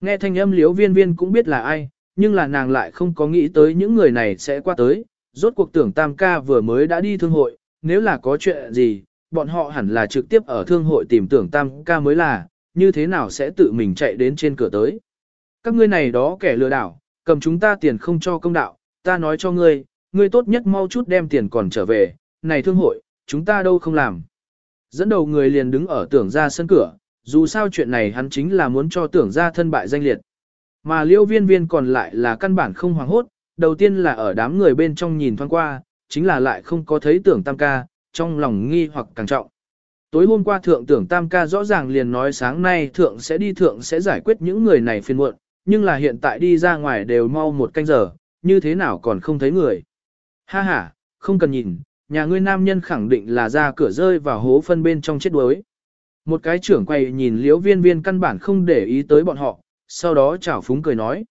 Nghe thanh âm liếu viên viên cũng biết là ai, nhưng là nàng lại không có nghĩ tới những người này sẽ qua tới. Rốt cuộc tưởng tam ca vừa mới đã đi thương hội, nếu là có chuyện gì, bọn họ hẳn là trực tiếp ở thương hội tìm tưởng tam ca mới là, như thế nào sẽ tự mình chạy đến trên cửa tới. Các ngươi này đó kẻ lừa đảo, cầm chúng ta tiền không cho công đạo, ta nói cho ngươi, ngươi tốt nhất mau chút đem tiền còn trở về, này thương hội, chúng ta đâu không làm. Dẫn đầu người liền đứng ở tưởng ra sân cửa, dù sao chuyện này hắn chính là muốn cho tưởng ra thân bại danh liệt. Mà liêu viên viên còn lại là căn bản không hoàng hốt, đầu tiên là ở đám người bên trong nhìn thoáng qua, chính là lại không có thấy tưởng tam ca, trong lòng nghi hoặc càng trọng. Tối hôm qua thượng tưởng tam ca rõ ràng liền nói sáng nay thượng sẽ đi thượng sẽ giải quyết những người này phiền muộn, nhưng là hiện tại đi ra ngoài đều mau một canh giờ, như thế nào còn không thấy người. Ha ha, không cần nhìn, nhà ngươi nam nhân khẳng định là ra cửa rơi vào hố phân bên trong chết đuối. Một cái trưởng quay nhìn liễu viên viên căn bản không để ý tới bọn họ, sau đó chảo phúng cười nói.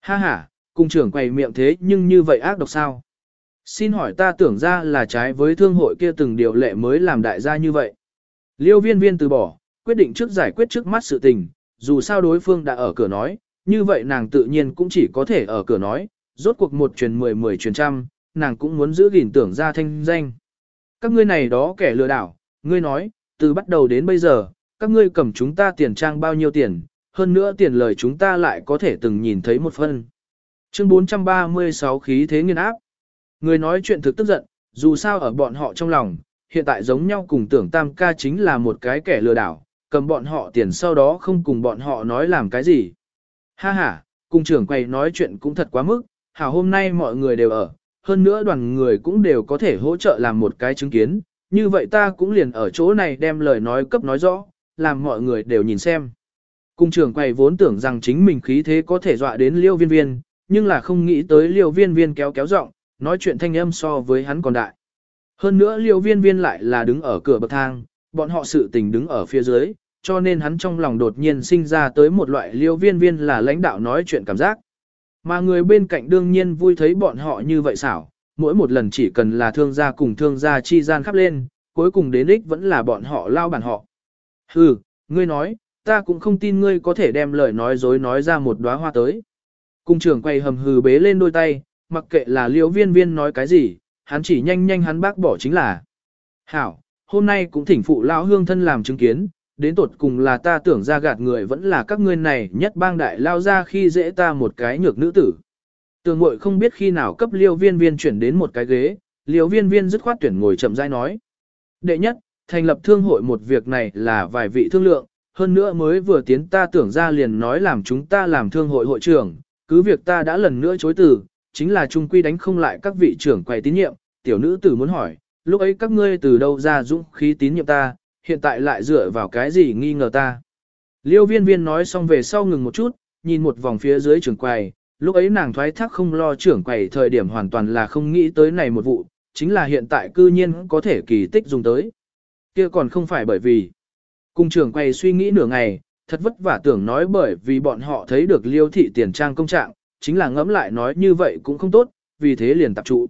Ha ha, Cung trưởng quầy miệng thế nhưng như vậy ác độc sao? Xin hỏi ta tưởng ra là trái với thương hội kia từng điều lệ mới làm đại gia như vậy. Liêu viên viên từ bỏ, quyết định trước giải quyết trước mắt sự tình, dù sao đối phương đã ở cửa nói, như vậy nàng tự nhiên cũng chỉ có thể ở cửa nói, rốt cuộc một truyền mười mười truyền trăm, nàng cũng muốn giữ gìn tưởng ra thanh danh. Các ngươi này đó kẻ lừa đảo, ngươi nói, từ bắt đầu đến bây giờ, các ngươi cầm chúng ta tiền trang bao nhiêu tiền, hơn nữa tiền lời chúng ta lại có thể từng nhìn thấy một phân. Chương 436 khí thế nghiên áp. Người nói chuyện thực tức giận, dù sao ở bọn họ trong lòng, hiện tại giống nhau cùng tưởng tam ca chính là một cái kẻ lừa đảo, cầm bọn họ tiền sau đó không cùng bọn họ nói làm cái gì. Ha ha, cùng trưởng quầy nói chuyện cũng thật quá mức, hảo hôm nay mọi người đều ở, hơn nữa đoàn người cũng đều có thể hỗ trợ làm một cái chứng kiến, như vậy ta cũng liền ở chỗ này đem lời nói cấp nói rõ, làm mọi người đều nhìn xem. Cung trưởng quầy vốn tưởng rằng chính mình khí thế có thể dọa đến liêu viên viên, nhưng là không nghĩ tới liều viên viên kéo kéo giọng nói chuyện thanh âm so với hắn còn đại. Hơn nữa liều viên viên lại là đứng ở cửa bậc thang, bọn họ sự tình đứng ở phía dưới, cho nên hắn trong lòng đột nhiên sinh ra tới một loại liều viên viên là lãnh đạo nói chuyện cảm giác. Mà người bên cạnh đương nhiên vui thấy bọn họ như vậy xảo, mỗi một lần chỉ cần là thương gia cùng thương gia chi gian khắp lên, cuối cùng đến ích vẫn là bọn họ lao bản họ. Hừ, ngươi nói, ta cũng không tin ngươi có thể đem lời nói dối nói ra một đóa hoa tới. Cung trưởng quay hầm hừ bế lên đôi tay, mặc kệ là liễu viên viên nói cái gì, hắn chỉ nhanh nhanh hắn bác bỏ chính là. Hảo, hôm nay cũng thỉnh phụ lão hương thân làm chứng kiến, đến tột cùng là ta tưởng ra gạt người vẫn là các ngươi này nhất bang đại lao ra khi dễ ta một cái nhược nữ tử. Tường mội không biết khi nào cấp liêu viên viên chuyển đến một cái ghế, liêu viên viên dứt khoát tuyển ngồi chậm rãi nói. Đệ nhất, thành lập thương hội một việc này là vài vị thương lượng, hơn nữa mới vừa tiến ta tưởng ra liền nói làm chúng ta làm thương hội hội trưởng, cứ việc ta đã lần nữa chối từ, chính là trung quy đánh không lại các vị trưởng quầy tín nhiệm, tiểu nữ tử muốn hỏi, lúc ấy các ngươi từ đâu ra dũng khí tín nhiệm ta, hiện tại lại dựa vào cái gì nghi ngờ ta. Liêu viên viên nói xong về sau ngừng một chút, nhìn một vòng phía dưới trưởng quầy, lúc ấy nàng thoái thác không lo trưởng quầy thời điểm hoàn toàn là không nghĩ tới này một vụ, chính là hiện tại cư nhiên có thể kỳ tích dùng tới. kia còn không phải bởi vì, cung trưởng quầy suy nghĩ nửa ngày, thật vất vả tưởng nói bởi vì bọn họ thấy được liêu thị tiền trang công trạng, chính là ngẫm lại nói như vậy cũng không tốt, vì thế liền tập trụ.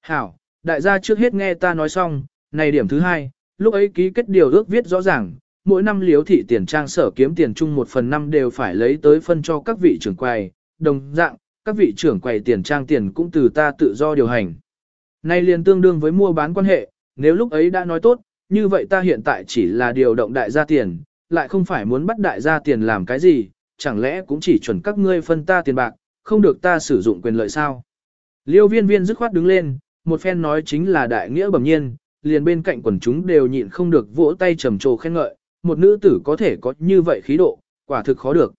Hảo, đại gia trước hết nghe ta nói xong, này điểm thứ hai, lúc ấy ký kết điều ước viết rõ ràng, mỗi năm liếu thị tiền trang sở kiếm tiền chung một phần năm đều phải lấy tới phân cho các vị trưởng quầy, đồng dạng, các vị trưởng quầy tiền trang tiền cũng từ ta tự do điều hành. Này liền tương đương với mua bán quan hệ, nếu lúc ấy đã nói tốt, như vậy ta hiện tại chỉ là điều động đại gia tiền, lại không phải muốn bắt đại gia tiền làm cái gì, chẳng lẽ cũng chỉ chuẩn các ngươi phân ta tiền bạc, không được ta sử dụng quyền lợi sao. Liêu viên viên dứt khoát đứng lên, một phen nói chính là đại nghĩa bẩm nhiên, liền bên cạnh quần chúng đều nhịn không được vỗ tay trầm trồ khen ngợi, một nữ tử có thể có như vậy khí độ, quả thực khó được.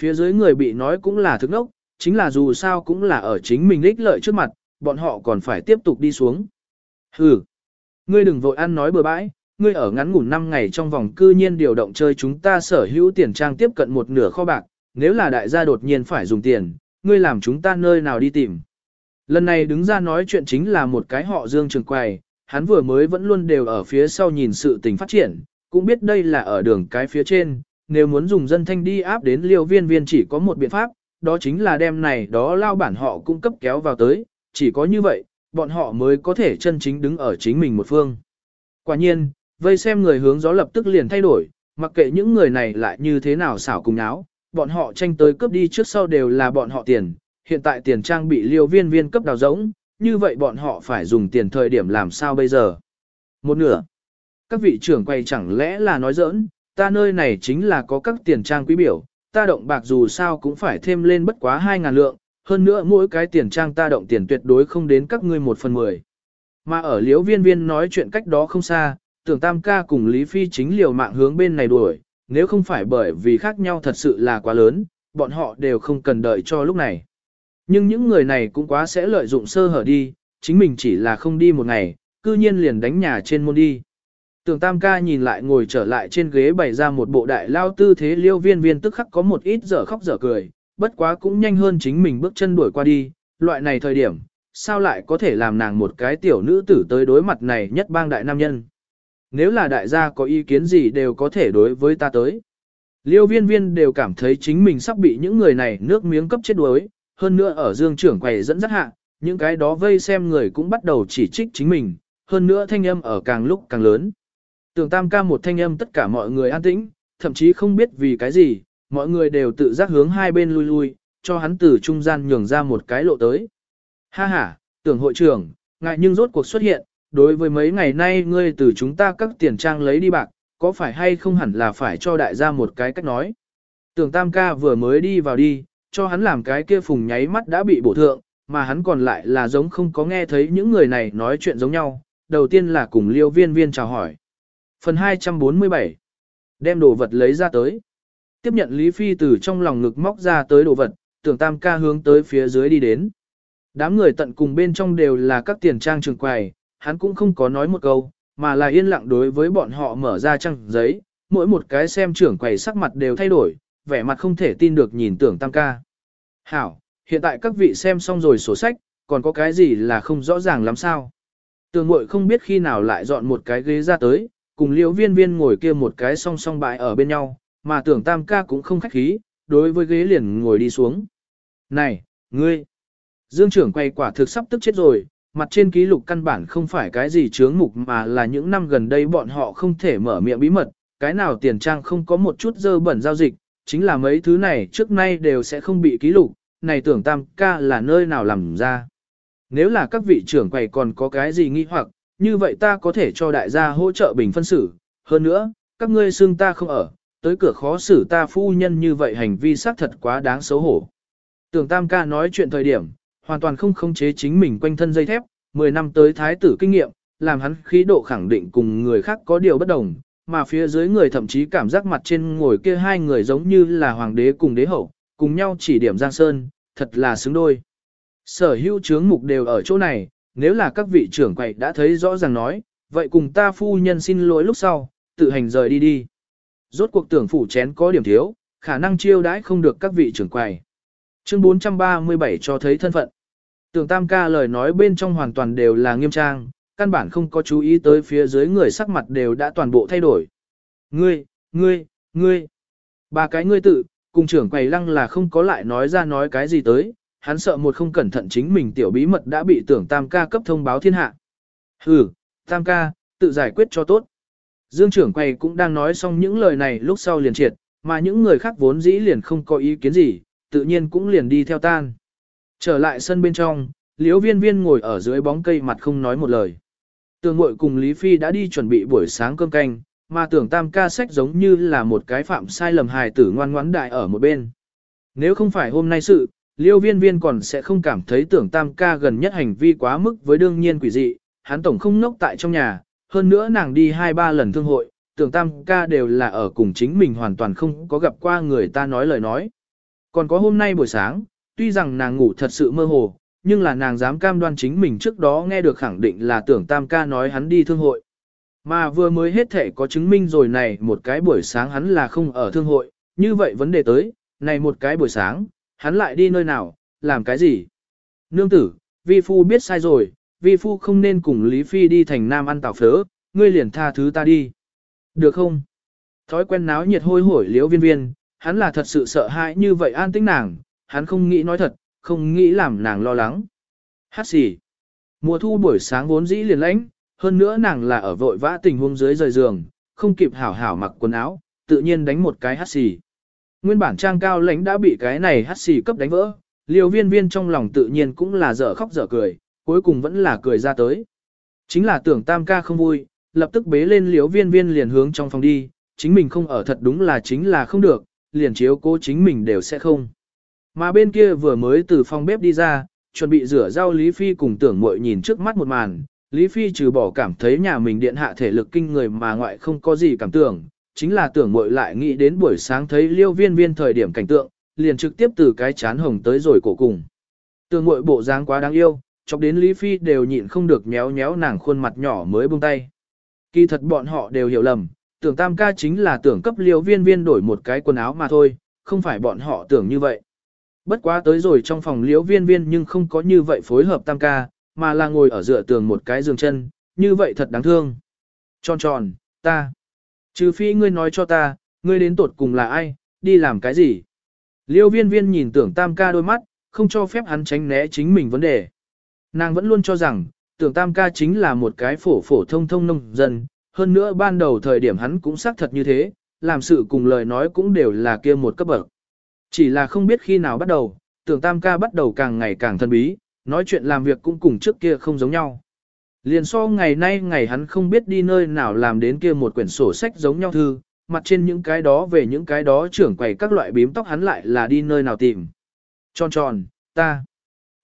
Phía dưới người bị nói cũng là thức nốc, chính là dù sao cũng là ở chính mình ích lợi trước mặt, bọn họ còn phải tiếp tục đi xuống. Hừ, ngươi đừng vội ăn nói bừa bãi, ngươi ở ngắn ngủn 5 ngày trong vòng cư nhiên điều động chơi chúng ta sở hữu tiền trang tiếp cận một nửa kho bạc, nếu là đại gia đột nhiên phải dùng tiền, ngươi làm chúng ta nơi nào đi tìm. Lần này đứng ra nói chuyện chính là một cái họ Dương Trường Quầy, hắn vừa mới vẫn luôn đều ở phía sau nhìn sự tình phát triển, cũng biết đây là ở đường cái phía trên, nếu muốn dùng dân thanh đi áp đến liêu viên viên chỉ có một biện pháp, đó chính là đem này đó lao bản họ cung cấp kéo vào tới, chỉ có như vậy, bọn họ mới có thể chân chính đứng ở chính mình một phương. Quả nhiên, vây xem người hướng gió lập tức liền thay đổi, mặc kệ những người này lại như thế nào xảo cùng áo, bọn họ tranh tới cướp đi trước sau đều là bọn họ tiền, hiện tại tiền trang bị liêu viên viên cấp đào rỗng, như vậy bọn họ phải dùng tiền thời điểm làm sao bây giờ? Một nửa. Các vị trưởng quay chẳng lẽ là nói giỡn, ta nơi này chính là có các tiền trang quý biểu, ta động bạc dù sao cũng phải thêm lên bất quá 2.000 lượng, hơn nữa mỗi cái tiền trang ta động tiền tuyệt đối không đến các ngươi một phần mười. Mà ở liễu viên viên nói chuyện cách đó không xa, tưởng tam ca cùng Lý Phi chính liều mạng hướng bên này đuổi, nếu không phải bởi vì khác nhau thật sự là quá lớn, bọn họ đều không cần đợi cho lúc này. Nhưng những người này cũng quá sẽ lợi dụng sơ hở đi, chính mình chỉ là không đi một ngày, cư nhiên liền đánh nhà trên môn đi. Tưởng tam ca nhìn lại ngồi trở lại trên ghế bày ra một bộ đại lao tư thế liêu viên viên tức khắc có một ít dở khóc dở cười, bất quá cũng nhanh hơn chính mình bước chân đuổi qua đi, loại này thời điểm, sao lại có thể làm nàng một cái tiểu nữ tử tới đối mặt này nhất bang đại nam nhân. Nếu là đại gia có ý kiến gì đều có thể đối với ta tới. Liêu viên viên đều cảm thấy chính mình sắp bị những người này nước miếng cấp chết đuối, hơn nữa ở dương trưởng quầy dẫn dắt hạ, những cái đó vây xem người cũng bắt đầu chỉ trích chính mình, hơn nữa thanh âm ở càng lúc càng lớn. Tưởng tam ca một thanh âm tất cả mọi người an tĩnh, thậm chí không biết vì cái gì, mọi người đều tự giác hướng hai bên lui lui, cho hắn từ trung gian nhường ra một cái lộ tới. Ha ha, tưởng hội trưởng, ngại nhưng rốt cuộc xuất hiện, đối với mấy ngày nay ngươi từ chúng ta các tiền trang lấy đi bạc, có phải hay không hẳn là phải cho đại gia một cái cách nói. Tưởng tam ca vừa mới đi vào đi, cho hắn làm cái kia phùng nháy mắt đã bị bổ thượng, mà hắn còn lại là giống không có nghe thấy những người này nói chuyện giống nhau, đầu tiên là cùng liêu viên viên chào hỏi. Phần 247 Đem đồ vật lấy ra tới. Tiếp nhận Lý Phi từ trong lòng ngực móc ra tới đồ vật, tưởng tam ca hướng tới phía dưới đi đến. Đám người tận cùng bên trong đều là các tiền trang trường quầy, hắn cũng không có nói một câu, mà là yên lặng đối với bọn họ mở ra trang giấy, mỗi một cái xem trưởng quầy sắc mặt đều thay đổi, vẻ mặt không thể tin được nhìn tưởng tam ca. Hảo, hiện tại các vị xem xong rồi sổ sách, còn có cái gì là không rõ ràng lắm sao. Tường mội không biết khi nào lại dọn một cái ghế ra tới, cùng liễu viên viên ngồi kia một cái song song bãi ở bên nhau, mà tưởng tam ca cũng không khách khí, đối với ghế liền ngồi đi xuống. Này, ngươi! Dương trưởng quay quả thực sắp tức chết rồi, mặt trên ký lục căn bản không phải cái gì chướng mục mà là những năm gần đây bọn họ không thể mở miệng bí mật, cái nào tiền trang không có một chút dơ bẩn giao dịch, chính là mấy thứ này trước nay đều sẽ không bị ký lục, này tưởng tam ca là nơi nào làm ra. Nếu là các vị trưởng quầy còn có cái gì nghi hoặc, như vậy ta có thể cho đại gia hỗ trợ bình phân xử, hơn nữa, các ngươi xương ta không ở, tới cửa khó xử ta phu nhân như vậy hành vi xác thật quá đáng xấu hổ. Tưởng tam ca nói chuyện thời điểm, hoàn toàn không khống chế chính mình quanh thân dây thép, 10 năm tới thái tử kinh nghiệm, làm hắn khí độ khẳng định cùng người khác có điều bất đồng, mà phía dưới người thậm chí cảm giác mặt trên ngồi kia hai người giống như là hoàng đế cùng đế hậu, cùng nhau chỉ điểm Giang Sơn, thật là xứng đôi. Sở hữu chướng mục đều ở chỗ này, nếu là các vị trưởng quầy đã thấy rõ ràng nói, vậy cùng ta phu nhân xin lỗi lúc sau, tự hành rời đi đi. Rốt cuộc tưởng phủ chén có điểm thiếu, khả năng chiêu đãi không được các vị trưởng quầy. Chương 437 cho thấy thân phận. Tưởng tam ca lời nói bên trong hoàn toàn đều là nghiêm trang, căn bản không có chú ý tới phía dưới người sắc mặt đều đã toàn bộ thay đổi. Ngươi, ngươi, ngươi. Ba cái ngươi tự, cùng trưởng quầy lăng là không có lại nói ra nói cái gì tới, hắn sợ một không cẩn thận chính mình tiểu bí mật đã bị tưởng tam ca cấp thông báo thiên hạ. Hừ, tam ca, tự giải quyết cho tốt. Dương trưởng quầy cũng đang nói xong những lời này lúc sau liền triệt, mà những người khác vốn dĩ liền không có ý kiến gì, tự nhiên cũng liền đi theo tan. Trở lại sân bên trong, liễu viên viên ngồi ở dưới bóng cây mặt không nói một lời. Tường Ngụy cùng Lý Phi đã đi chuẩn bị buổi sáng cơm canh, mà tưởng tam ca sách giống như là một cái phạm sai lầm hài tử ngoan ngoãn đại ở một bên. Nếu không phải hôm nay sự, liêu viên viên còn sẽ không cảm thấy tưởng tam ca gần nhất hành vi quá mức với đương nhiên quỷ dị, hắn tổng không nốc tại trong nhà, hơn nữa nàng đi hai ba lần thương hội, tưởng tam ca đều là ở cùng chính mình hoàn toàn không có gặp qua người ta nói lời nói. Còn có hôm nay buổi sáng, tuy rằng nàng ngủ thật sự mơ hồ, nhưng là nàng dám cam đoan chính mình trước đó nghe được khẳng định là tưởng tam ca nói hắn đi thương hội. Mà vừa mới hết thể có chứng minh rồi này một cái buổi sáng hắn là không ở thương hội, như vậy vấn đề tới, này một cái buổi sáng, hắn lại đi nơi nào, làm cái gì? Nương tử, vi phu biết sai rồi, vi phu không nên cùng Lý Phi đi thành nam ăn tảo phớ, ngươi liền tha thứ ta đi. Được không? Thói quen náo nhiệt hôi hổi liễu viên viên, hắn là thật sự sợ hãi như vậy an tĩnh nàng, hắn không nghĩ nói thật, không nghĩ làm nàng lo lắng. Hát xì. Mùa thu buổi sáng vốn dĩ liền lãnh, hơn nữa nàng là ở vội vã tình huống dưới rời giường, không kịp hảo hảo mặc quần áo, tự nhiên đánh một cái hát xì. Nguyên bản trang cao lãnh đã bị cái này hát xì cấp đánh vỡ, liều viên viên trong lòng tự nhiên cũng là dở khóc dở cười, cuối cùng vẫn là cười ra tới. Chính là tưởng tam ca không vui, lập tức bế lên liều viên viên liền hướng trong phòng đi, chính mình không ở thật đúng là chính là không được, liền chiếu cố chính mình đều sẽ không. Mà bên kia vừa mới từ phòng bếp đi ra, chuẩn bị rửa rau Lý Phi cùng tưởng muội nhìn trước mắt một màn, Lý Phi trừ bỏ cảm thấy nhà mình điện hạ thể lực kinh người mà ngoại không có gì cảm tưởng, chính là tưởng muội lại nghĩ đến buổi sáng thấy liêu viên viên thời điểm cảnh tượng, liền trực tiếp từ cái chán hồng tới rồi cổ cùng. Tưởng muội bộ dáng quá đáng yêu, chọc đến Lý Phi đều nhịn không được nhéo nhéo nàng khuôn mặt nhỏ mới buông tay. Kỳ thật bọn họ đều hiểu lầm, tưởng tam ca chính là tưởng cấp liêu viên viên đổi một cái quần áo mà thôi, không phải bọn họ tưởng như vậy. Bất quá tới rồi trong phòng liễu viên viên nhưng không có như vậy phối hợp tam ca, mà là ngồi ở dựa tường một cái giường chân, như vậy thật đáng thương. Tròn tròn, ta. Trừ phi ngươi nói cho ta, ngươi đến tột cùng là ai, đi làm cái gì. Liêu viên viên nhìn tưởng tam ca đôi mắt, không cho phép hắn tránh né chính mình vấn đề. Nàng vẫn luôn cho rằng, tưởng tam ca chính là một cái phổ phổ thông thông nông dân, hơn nữa ban đầu thời điểm hắn cũng xác thật như thế, làm sự cùng lời nói cũng đều là kia một cấp bậc. Chỉ là không biết khi nào bắt đầu, tưởng tam ca bắt đầu càng ngày càng thân bí, nói chuyện làm việc cũng cùng trước kia không giống nhau. Liền so ngày nay ngày hắn không biết đi nơi nào làm đến kia một quyển sổ sách giống nhau thư, mặt trên những cái đó về những cái đó trưởng quầy các loại bím tóc hắn lại là đi nơi nào tìm. Tròn tròn, ta.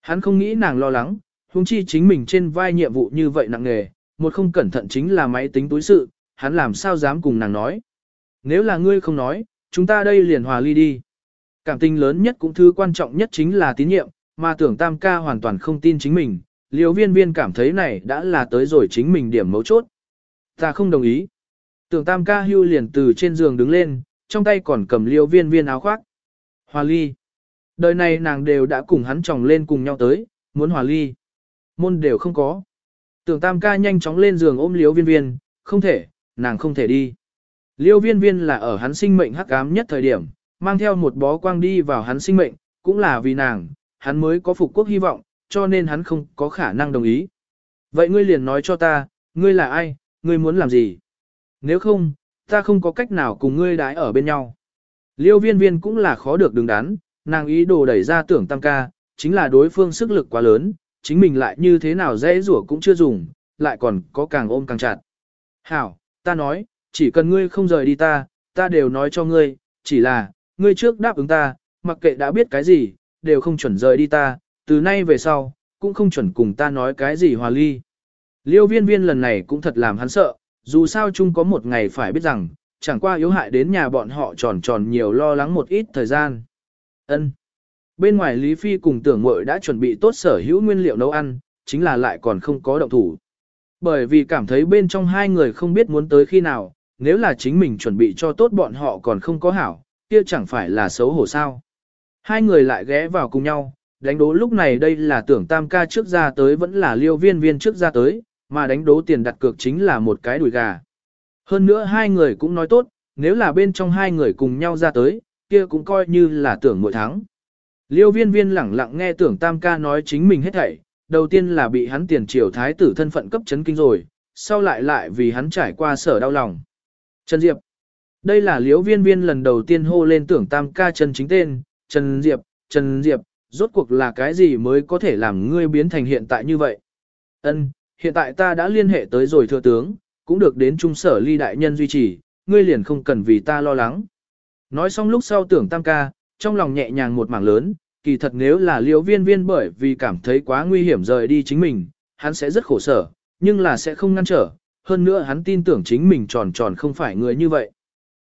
Hắn không nghĩ nàng lo lắng, huống chi chính mình trên vai nhiệm vụ như vậy nặng nề, một không cẩn thận chính là máy tính túi sự, hắn làm sao dám cùng nàng nói. Nếu là ngươi không nói, chúng ta đây liền hòa ly đi. Cảm tình lớn nhất cũng thứ quan trọng nhất chính là tín nhiệm, mà tưởng tam ca hoàn toàn không tin chính mình, liều viên viên cảm thấy này đã là tới rồi chính mình điểm mấu chốt. Ta không đồng ý. Tưởng tam ca hưu liền từ trên giường đứng lên, trong tay còn cầm liều viên viên áo khoác. Hòa ly. Đời này nàng đều đã cùng hắn chồng lên cùng nhau tới, muốn hòa ly. Môn đều không có. Tưởng tam ca nhanh chóng lên giường ôm liều viên viên, không thể, nàng không thể đi. Liêu viên viên là ở hắn sinh mệnh hắc ám nhất thời điểm, mang theo một bó quang đi vào hắn sinh mệnh, cũng là vì nàng, hắn mới có phục quốc hy vọng, cho nên hắn không có khả năng đồng ý. Vậy ngươi liền nói cho ta, ngươi là ai, ngươi muốn làm gì? Nếu không, ta không có cách nào cùng ngươi đái ở bên nhau. Liêu viên viên cũng là khó được đứng đắn, nàng ý đồ đẩy ra tưởng tam ca, chính là đối phương sức lực quá lớn, chính mình lại như thế nào dễ rủa cũng chưa dùng, lại còn có càng ôm càng chặt. Hảo, ta nói, chỉ cần ngươi không rời đi ta, ta đều nói cho ngươi, chỉ là, ngươi trước đáp ứng ta, mặc kệ đã biết cái gì, đều không chuẩn rời đi ta, từ nay về sau, cũng không chuẩn cùng ta nói cái gì hòa ly. Liêu viên viên lần này cũng thật làm hắn sợ, dù sao chung có một ngày phải biết rằng, chẳng qua yếu hại đến nhà bọn họ tròn tròn nhiều lo lắng một ít thời gian. ân Bên ngoài Lý Phi cùng tưởng mội đã chuẩn bị tốt sở hữu nguyên liệu nấu ăn, chính là lại còn không có động thủ. Bởi vì cảm thấy bên trong hai người không biết muốn tới khi nào, nếu là chính mình chuẩn bị cho tốt bọn họ còn không có hảo, kia chẳng phải là xấu hổ sao. Hai người lại ghé vào cùng nhau, đánh đố lúc này đây là tưởng tam ca trước ra tới vẫn là liêu viên viên trước ra tới, mà đánh đố tiền đặt cược chính là một cái đùi gà. Hơn nữa hai người cũng nói tốt, nếu là bên trong hai người cùng nhau ra tới, kia cũng coi như là tưởng mỗi tháng. Liêu viên viên lẳng lặng nghe tưởng tam ca nói chính mình hết thảy, đầu tiên là bị hắn tiền triều thái tử thân phận cấp chấn kinh rồi, sau lại lại vì hắn trải qua sở đau lòng. Trần Diệp đây là liễu viên viên lần đầu tiên hô lên tưởng tam ca chân chính tên, Trần Diệp, Trần Diệp, rốt cuộc là cái gì mới có thể làm ngươi biến thành hiện tại như vậy? Ân, hiện tại ta đã liên hệ tới rồi Thừa tướng, cũng được đến trung sở ly đại nhân duy trì, ngươi liền không cần vì ta lo lắng. Nói xong lúc sau tưởng tam ca, trong lòng nhẹ nhàng một mảng lớn, kỳ thật nếu là liễu viên viên bởi vì cảm thấy quá nguy hiểm rời đi chính mình, hắn sẽ rất khổ sở, nhưng là sẽ không ngăn trở, hơn nữa hắn tin tưởng chính mình tròn tròn không phải người như vậy.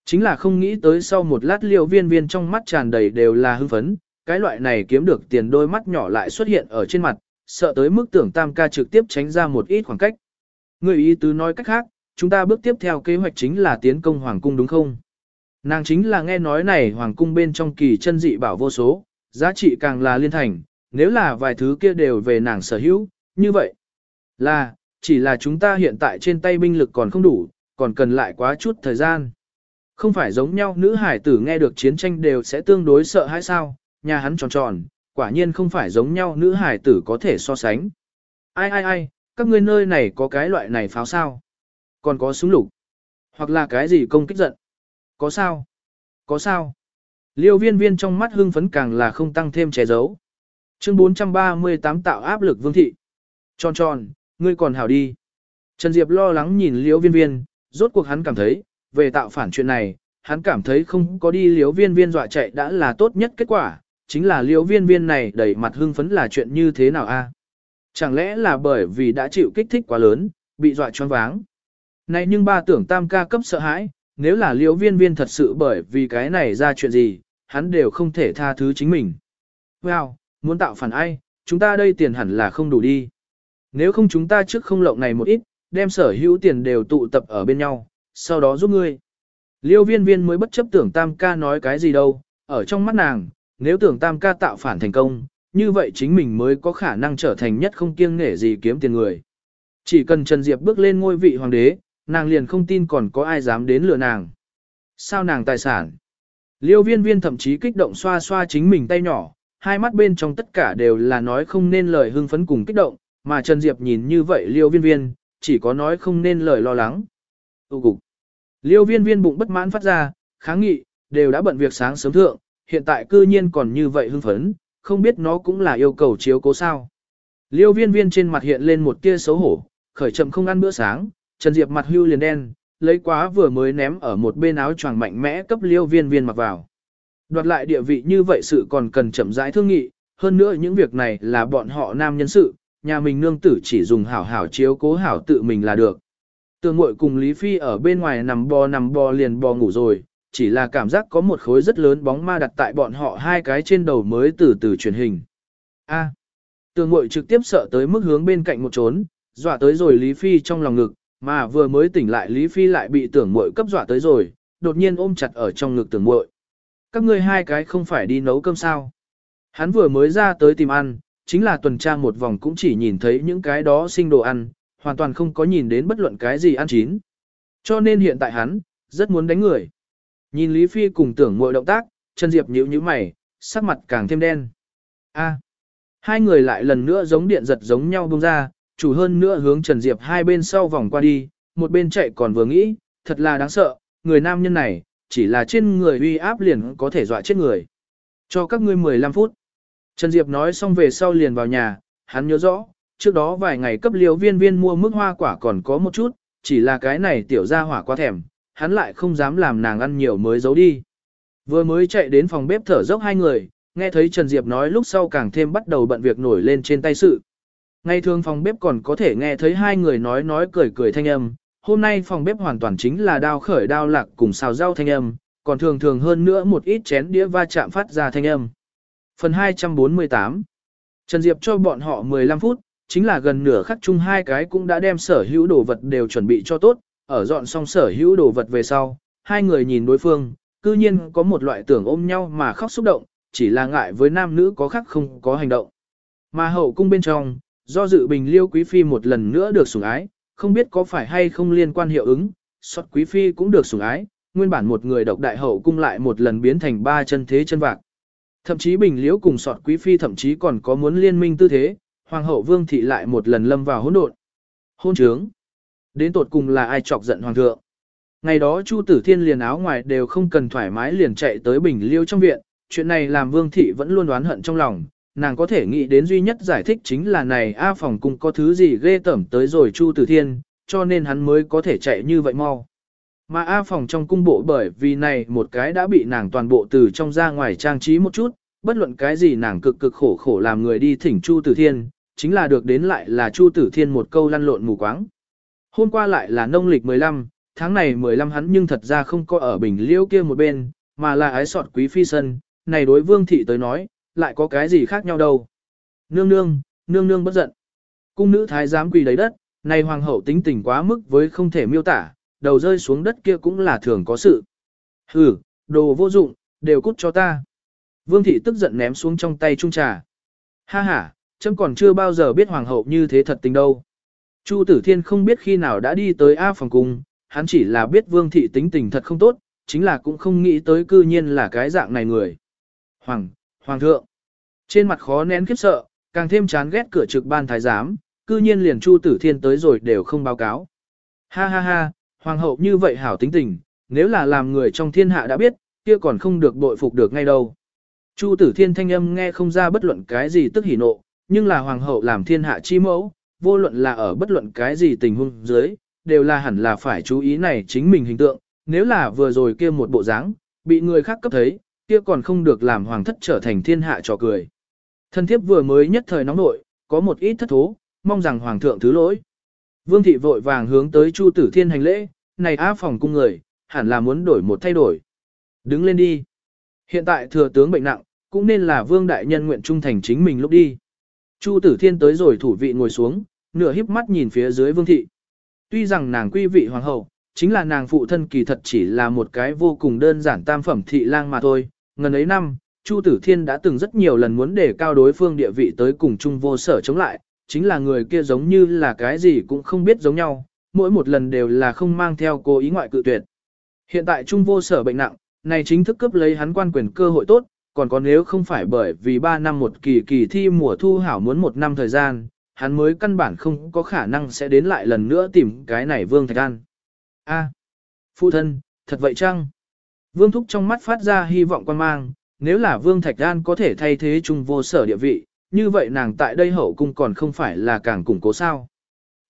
Chính là không nghĩ tới sau một lát liêu viên viên trong mắt tràn đầy đều là hưng phấn, cái loại này kiếm được tiền đôi mắt nhỏ lại xuất hiện ở trên mặt, sợ tới mức tưởng tam ca trực tiếp tránh ra một ít khoảng cách. Người ý tứ nói cách khác, chúng ta bước tiếp theo kế hoạch chính là tiến công Hoàng Cung đúng không? Nàng chính là nghe nói này Hoàng Cung bên trong kỳ chân dị bảo vô số, giá trị càng là liên thành, nếu là vài thứ kia đều về nàng sở hữu, như vậy là, chỉ là chúng ta hiện tại trên tay binh lực còn không đủ, còn cần lại quá chút thời gian. Không phải giống nhau nữ hải tử nghe được chiến tranh đều sẽ tương đối sợ hãi sao, nhà hắn tròn tròn, quả nhiên không phải giống nhau nữ hải tử có thể so sánh. Ai ai ai, các ngươi nơi này có cái loại này pháo sao? Còn có súng lục? Hoặc là cái gì công kích giận? Có sao? Có sao? Liêu viên viên trong mắt hưng phấn càng là không tăng thêm che giấu. Chương 438 tạo áp lực vương thị. Tròn tròn, ngươi còn hảo đi. Trần Diệp lo lắng nhìn liêu viên viên, rốt cuộc hắn cảm thấy, về tạo phản chuyện này, hắn cảm thấy không có đi liếu viên viên dọa chạy đã là tốt nhất kết quả, chính là liếu viên viên này đẩy mặt hưng phấn là chuyện như thế nào a? Chẳng lẽ là bởi vì đã chịu kích thích quá lớn, bị dọa choáng váng. Này nhưng ba tưởng tam ca cấp sợ hãi, nếu là liếu viên viên thật sự bởi vì cái này ra chuyện gì, hắn đều không thể tha thứ chính mình. Wow, muốn tạo phản ai, chúng ta đây tiền hẳn là không đủ đi. Nếu không chúng ta trước không lộng này một ít, đem sở hữu tiền đều tụ tập ở bên nhau, sau đó giúp ngươi. Liêu viên viên mới bất chấp tưởng tam ca nói cái gì đâu, ở trong mắt nàng, nếu tưởng tam ca tạo phản thành công, như vậy chính mình mới có khả năng trở thành nhất không kiêng nể gì kiếm tiền người. Chỉ cần Trần Diệp bước lên ngôi vị hoàng đế, nàng liền không tin còn có ai dám đến lừa nàng. Sao nàng tài sản? Liêu viên viên thậm chí kích động xoa xoa chính mình tay nhỏ, hai mắt bên trong tất cả đều là nói không nên lời hưng phấn cùng kích động, mà Trần Diệp nhìn như vậy liêu viên viên, chỉ có nói không nên lời lo lắng. Tụ cục. Liêu viên viên bụng bất mãn phát ra, kháng nghị, đều đã bận việc sáng sớm thượng, hiện tại cư nhiên còn như vậy hưng phấn, không biết nó cũng là yêu cầu chiếu cố sao. Liêu viên viên trên mặt hiện lên một tia xấu hổ, khởi chậm không ăn bữa sáng, Trần Diệp mặt hưu liền đen, lấy quá vừa mới ném ở một bên áo choàng mạnh mẽ cấp liêu viên viên mặc vào. Đoạt lại địa vị như vậy sự còn cần chậm rãi thương nghị, hơn nữa những việc này là bọn họ nam nhân sự, nhà mình nương tử chỉ dùng hảo hảo chiếu cố hảo tự mình là được. Tường muội cùng Lý Phi ở bên ngoài nằm bò nằm bò liền bò ngủ rồi, chỉ là cảm giác có một khối rất lớn bóng ma đặt tại bọn họ hai cái trên đầu mới từ từ truyền hình. A. À, tường muội trực tiếp sợ tới mức hướng bên cạnh một trốn, dọa tới rồi Lý Phi trong lòng ngực, mà vừa mới tỉnh lại Lý Phi lại bị tưởng muội cấp dọa tới rồi, đột nhiên ôm chặt ở trong ngực tưởng muội. Các ngươi hai cái không phải đi nấu cơm sao? Hắn vừa mới ra tới tìm ăn, chính là tuần tra một vòng cũng chỉ nhìn thấy những cái đó sinh đồ ăn, hoàn toàn không có nhìn đến bất luận cái gì ăn chín. Cho nên hiện tại hắn, rất muốn đánh người. Nhìn Lý Phi cùng tưởng mọi động tác, Trần Diệp nhíu nhíu mày, sắc mặt càng thêm đen. A. hai người lại lần nữa giống điện giật giống nhau bông ra, chủ hơn nữa hướng Trần Diệp hai bên sau vòng qua đi, một bên chạy còn vừa nghĩ, thật là đáng sợ, người nam nhân này, chỉ là trên người uy áp liền có thể dọa chết người. Cho các ngươi 15 phút. Trần Diệp nói xong về sau liền vào nhà, hắn nhớ rõ, trước đó vài ngày cấp liều viên viên mua mức hoa quả còn có một chút, chỉ là cái này tiểu ra hỏa quá thèm, hắn lại không dám làm nàng ăn nhiều mới giấu đi. Vừa mới chạy đến phòng bếp thở dốc hai người, nghe thấy Trần Diệp nói lúc sau càng thêm bắt đầu bận việc nổi lên trên tay sự. Ngày thường phòng bếp còn có thể nghe thấy hai người nói nói cười cười thanh âm, hôm nay phòng bếp hoàn toàn chính là đao khởi đao lạc cùng xào rau thanh âm, còn thường thường hơn nữa một ít chén đĩa va chạm phát ra thanh âm. Phần 248 Trần Diệp cho bọn họ 15 phút, chính là gần nửa khắc chung hai cái cũng đã đem sở hữu đồ vật đều chuẩn bị cho tốt, ở dọn xong sở hữu đồ vật về sau, hai người nhìn đối phương, cư nhiên có một loại tưởng ôm nhau mà khóc xúc động, chỉ là ngại với nam nữ có khác không có hành động. Mà hậu cung bên trong, do dự bình liêu quý phi một lần nữa được sủng ái, không biết có phải hay không liên quan hiệu ứng, xuất quý phi cũng được sủng ái, nguyên bản một người độc đại hậu cung lại một lần biến thành ba chân thế chân vạc. Thậm chí bình liễu cùng sọt quý phi thậm chí còn có muốn liên minh tư thế, hoàng hậu vương thị lại một lần lâm vào hỗn độn. Hôn trướng. Đến tột cùng là ai chọc giận hoàng thượng. Ngày đó Chu Tử Thiên liền áo ngoài đều không cần thoải mái liền chạy tới bình liêu trong viện, chuyện này làm vương thị vẫn luôn đoán hận trong lòng, nàng có thể nghĩ đến duy nhất giải thích chính là này A phòng cung có thứ gì ghê tởm tới rồi Chu Tử Thiên, cho nên hắn mới có thể chạy như vậy mau. Mà A phòng trong cung bộ bởi vì này một cái đã bị nàng toàn bộ từ trong ra ngoài trang trí một chút, bất luận cái gì nàng cực cực khổ khổ làm người đi thỉnh Chu Tử Thiên, chính là được đến lại là Chu Tử Thiên một câu lăn lộn mù quáng. Hôm qua lại là nông lịch 15, tháng này 15 hắn nhưng thật ra không có ở bình liễu kia một bên, mà là ái sọt quý phi sân, này đối vương thị tới nói, lại có cái gì khác nhau đâu. Nương nương, nương nương bất giận. Cung nữ thái giám quỳ lấy đất, này hoàng hậu tính tình quá mức với không thể miêu tả, đầu rơi xuống đất kia cũng là thường có sự. Hừ, đồ vô dụng, đều cút cho ta. Vương thị tức giận ném xuống trong tay trung trà. Ha ha, chấm còn chưa bao giờ biết hoàng hậu như thế thật tình đâu. Chu tử thiên không biết khi nào đã đi tới A phòng cung, hắn chỉ là biết vương thị tính tình thật không tốt, chính là cũng không nghĩ tới cư nhiên là cái dạng này người. Hoàng, hoàng thượng. Trên mặt khó nén khiếp sợ, càng thêm chán ghét cửa trực ban thái giám, cư nhiên liền Chu Tử Thiên tới rồi đều không báo cáo. Ha ha ha, hoàng hậu như vậy hảo tính tình, nếu là làm người trong thiên hạ đã biết, kia còn không được bội phục được ngay đâu. Chu Tử Thiên thanh âm nghe không ra bất luận cái gì tức hỉ nộ, nhưng là hoàng hậu làm thiên hạ chi mẫu, vô luận là ở bất luận cái gì tình huống dưới, đều là hẳn là phải chú ý này chính mình hình tượng, nếu là vừa rồi kia một bộ dáng, bị người khác cấp thấy, kia còn không được làm hoàng thất trở thành thiên hạ trò cười. Thân thiếp vừa mới nhất thời nóng nội, có một ít thất thố, mong rằng hoàng thượng thứ lỗi. Vương thị vội vàng hướng tới Chu Tử Thiên hành lễ, này á phòng cung người, hẳn là muốn đổi một thay đổi. Đứng lên đi. Hiện tại thừa tướng bệnh nặng, cũng nên là vương đại nhân nguyện trung thành chính mình lúc đi. Chu Tử Thiên tới rồi thủ vị ngồi xuống, nửa híp mắt nhìn phía dưới vương thị. Tuy rằng nàng quy vị hoàng hậu, chính là nàng phụ thân kỳ thật chỉ là một cái vô cùng đơn giản tam phẩm thị lang mà thôi. Ngần ấy năm, Chu Tử Thiên đã từng rất nhiều lần muốn để cao đối phương địa vị tới cùng chung vô sở chống lại, chính là người kia giống như là cái gì cũng không biết giống nhau, mỗi một lần đều là không mang theo cố ý ngoại cự tuyệt. Hiện tại trung vô sở bệnh nặng, này chính thức cướp lấy hắn quan quyền cơ hội tốt, còn có nếu không phải bởi vì 3 năm một kỳ kỳ thi mùa thu hảo muốn một năm thời gian, hắn mới căn bản không có khả năng sẽ đến lại lần nữa tìm cái này Vương Thạch An. A, phụ thân, thật vậy chăng? Vương Thúc trong mắt phát ra hy vọng quan mang, nếu là Vương Thạch An có thể thay thế trung vô sở địa vị, như vậy nàng tại đây hậu cung còn không phải là càng củng cố sao.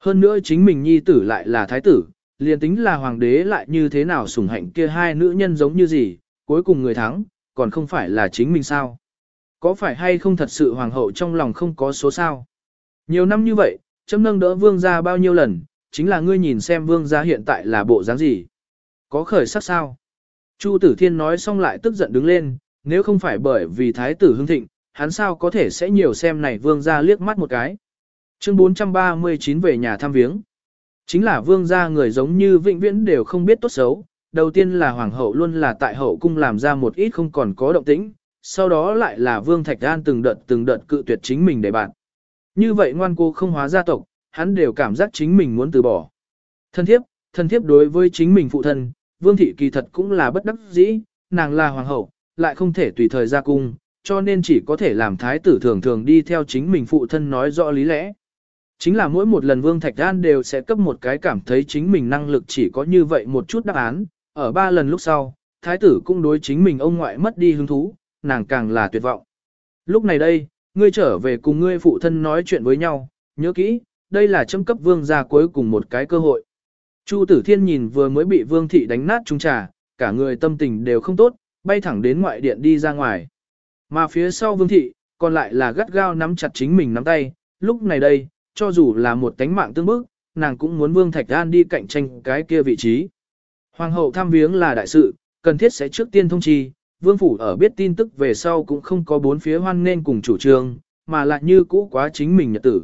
Hơn nữa chính mình nhi tử lại là thái tử, liền tính là hoàng đế lại như thế nào sủng hạnh kia hai nữ nhân giống như gì, cuối cùng người thắng, còn không phải là chính mình sao. Có phải hay không thật sự hoàng hậu trong lòng không có số sao? Nhiều năm như vậy, chấm nâng đỡ vương gia bao nhiêu lần, chính là ngươi nhìn xem vương gia hiện tại là bộ dáng gì. Có khởi sắc sao? Chu tử thiên nói xong lại tức giận đứng lên, nếu không phải bởi vì thái tử hưng thịnh, hắn sao có thể sẽ nhiều xem này vương gia liếc mắt một cái. Chương 439 về nhà thăm viếng. Chính là vương gia người giống như vĩnh viễn đều không biết tốt xấu. Đầu tiên là hoàng hậu luôn là tại hậu cung làm ra một ít không còn có động tĩnh, sau đó lại là vương thạch an từng đợt từng đợt cự tuyệt chính mình để bạn. Như vậy ngoan cô không hóa gia tộc, hắn đều cảm giác chính mình muốn từ bỏ. Thân thiếp, thân thiếp đối với chính mình phụ thân, vương thị kỳ thật cũng là bất đắc dĩ, nàng là hoàng hậu, lại không thể tùy thời ra cung, cho nên chỉ có thể làm thái tử thường thường đi theo chính mình phụ thân nói rõ lý lẽ. Chính là mỗi một lần Vương Thạch An đều sẽ cấp một cái cảm thấy chính mình năng lực chỉ có như vậy một chút đáp án, ở ba lần lúc sau, thái tử cũng đối chính mình ông ngoại mất đi hứng thú, nàng càng là tuyệt vọng. Lúc này đây, ngươi trở về cùng ngươi phụ thân nói chuyện với nhau, nhớ kỹ, đây là châm cấp vương gia cuối cùng một cái cơ hội. Chu Tử Thiên nhìn vừa mới bị vương thị đánh nát trung trà, cả người tâm tình đều không tốt, bay thẳng đến ngoại điện đi ra ngoài. Mà phía sau vương thị, còn lại là gắt gao nắm chặt chính mình nắm tay, lúc này đây, cho dù là một tánh mạng tương bức, nàng cũng muốn vương thạch an đi cạnh tranh cái kia vị trí. Hoàng hậu tham viếng là đại sự, cần thiết sẽ trước tiên thông chi, vương phủ ở biết tin tức về sau cũng không có bốn phía hoan nên cùng chủ trương, mà lại như cũ quá chính mình nhật tử.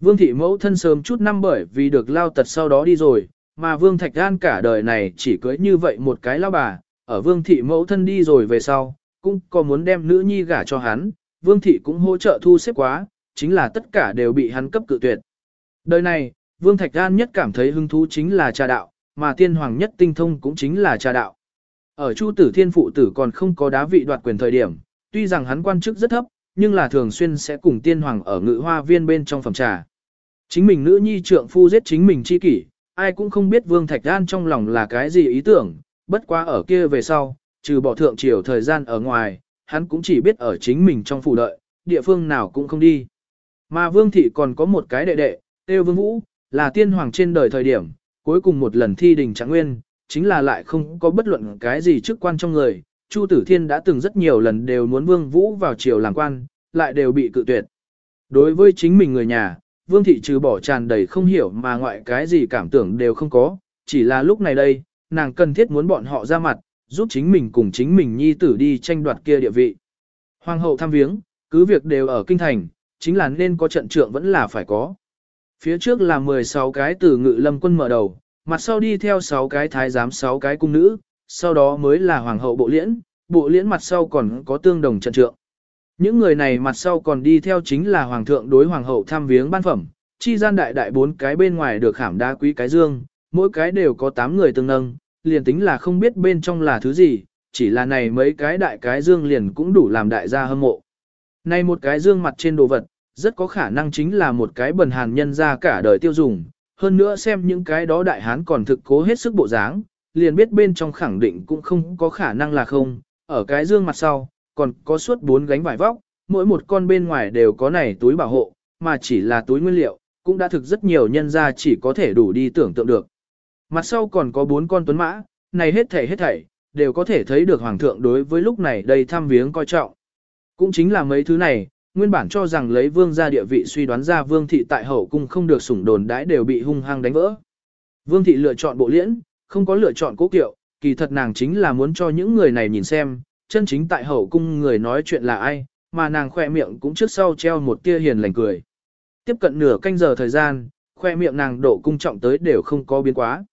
Vương thị mẫu thân sớm chút năm bởi vì được lao tật sau đó đi rồi, mà vương thạch Gan cả đời này chỉ cưới như vậy một cái lao bà, ở vương thị mẫu thân đi rồi về sau, cũng có muốn đem nữ nhi gả cho hắn, vương thị cũng hỗ trợ thu xếp quá, chính là tất cả đều bị hắn cấp cự tuyệt. Đời này, vương thạch Gan nhất cảm thấy hứng thú chính là trà đạo, mà tiên hoàng nhất tinh thông cũng chính là trà đạo. Ở Chu Tử Thiên phụ tử còn không có đá vị đoạt quyền thời điểm, tuy rằng hắn quan chức rất thấp, nhưng là thường xuyên sẽ cùng tiên hoàng ở ngự hoa viên bên trong phòng trà. Chính mình nữ nhi trượng phu giết chính mình chi kỷ, ai cũng không biết Vương Thạch An trong lòng là cái gì ý tưởng, bất quá ở kia về sau, trừ bỏ thượng triều thời gian ở ngoài, hắn cũng chỉ biết ở chính mình trong phủ đợi, địa phương nào cũng không đi. Mà Vương Thị còn có một cái đệ đệ, Têu Vương Vũ, là tiên hoàng trên đời thời điểm, cuối cùng một lần thi đình trạng nguyên, chính là lại không có bất luận cái gì chức quan trong người. Chu Tử Thiên đã từng rất nhiều lần đều muốn Vương Vũ vào triều làm quan, lại đều bị cự tuyệt. Đối với chính mình người nhà, vương thị trừ bỏ tràn đầy không hiểu mà ngoại cái gì cảm tưởng đều không có, chỉ là lúc này đây, nàng cần thiết muốn bọn họ ra mặt, giúp chính mình cùng chính mình nhi tử đi tranh đoạt kia địa vị. Hoàng hậu thăm viếng, cứ việc đều ở kinh thành, chính là nên có trận trượng vẫn là phải có. Phía trước là 16 cái từ ngự lâm quân mở đầu, mặt sau đi theo 6 cái thái giám 6 cái cung nữ, sau đó mới là hoàng hậu bộ liễn, bộ liễn mặt sau còn có tương đồng trận trượng. Những người này mặt sau còn đi theo chính là hoàng thượng đối hoàng hậu tham viếng ban phẩm, chi gian đại đại bốn cái bên ngoài được khảm đá quý cái dương, mỗi cái đều có 8 người tương nâng, liền tính là không biết bên trong là thứ gì, chỉ là này mấy cái đại cái dương liền cũng đủ làm đại gia hâm mộ. Này một cái dương mặt trên đồ vật, rất có khả năng chính là một cái bần hàn nhân ra cả đời tiêu dùng, hơn nữa xem những cái đó đại hán còn thực cố hết sức bộ dáng, liền biết bên trong khẳng định cũng không có khả năng là không, ở cái dương mặt sau, còn có suốt bốn gánh vải vóc, mỗi một con bên ngoài đều có này túi bảo hộ, mà chỉ là túi nguyên liệu, cũng đã thực rất nhiều nhân ra chỉ có thể đủ đi tưởng tượng được. Mặt sau còn có bốn con tuấn mã, này hết thảy hết thảy, đều có thể thấy được hoàng thượng đối với lúc này đây thăm viếng coi trọng. Cũng chính là mấy thứ này, nguyên bản cho rằng lấy vương gia địa vị suy đoán ra vương thị tại hậu cung không được sủng đồn đãi đều bị hung hăng đánh vỡ. Vương thị lựa chọn bộ liễn, không có lựa chọn cố kiệu, kỳ thật nàng chính là muốn cho những người này nhìn xem, chân chính tại hậu cung người nói chuyện là ai, mà nàng khoe miệng cũng trước sau treo một tia hiền lành cười. Tiếp cận nửa canh giờ thời gian, khoe miệng nàng độ cung trọng tới đều không có biến quá.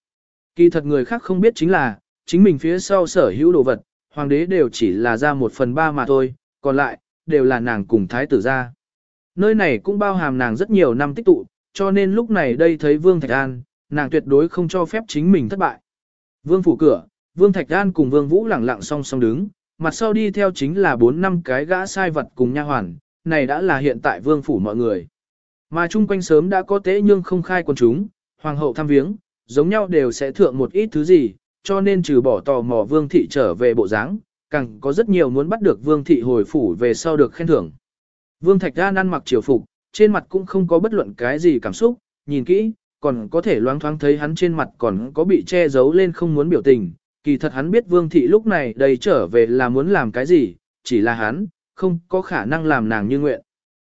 Kỳ thật người khác không biết chính là, chính mình phía sau sở hữu đồ vật, hoàng đế đều chỉ là ra một phần ba mà thôi, còn lại, đều là nàng cùng thái tử ra. Nơi này cũng bao hàm nàng rất nhiều năm tích tụ, cho nên lúc này đây thấy Vương Thạch An, nàng tuyệt đối không cho phép chính mình thất bại. Vương phủ cửa, Vương Thạch An cùng Vương Vũ lẳng lặng song song đứng, mặt sau đi theo chính là 4 năm cái gã sai vật cùng nha hoàn, này đã là hiện tại Vương phủ mọi người. Mà chung quanh sớm đã có tế nhưng không khai quần chúng, hoàng hậu thăm viếng, giống nhau đều sẽ thượng một ít thứ gì, cho nên trừ bỏ tò mò Vương thị trở về bộ dáng, càng có rất nhiều muốn bắt được Vương thị hồi phủ về sau được khen thưởng. Vương Thạch Đan ăn mặc triều phục, trên mặt cũng không có bất luận cái gì cảm xúc, nhìn kỹ, còn có thể loáng thoáng thấy hắn trên mặt còn có bị che giấu lên không muốn biểu tình. Kỳ thật hắn biết Vương thị lúc này đầy trở về là muốn làm cái gì, chỉ là hắn, không có khả năng làm nàng như nguyện.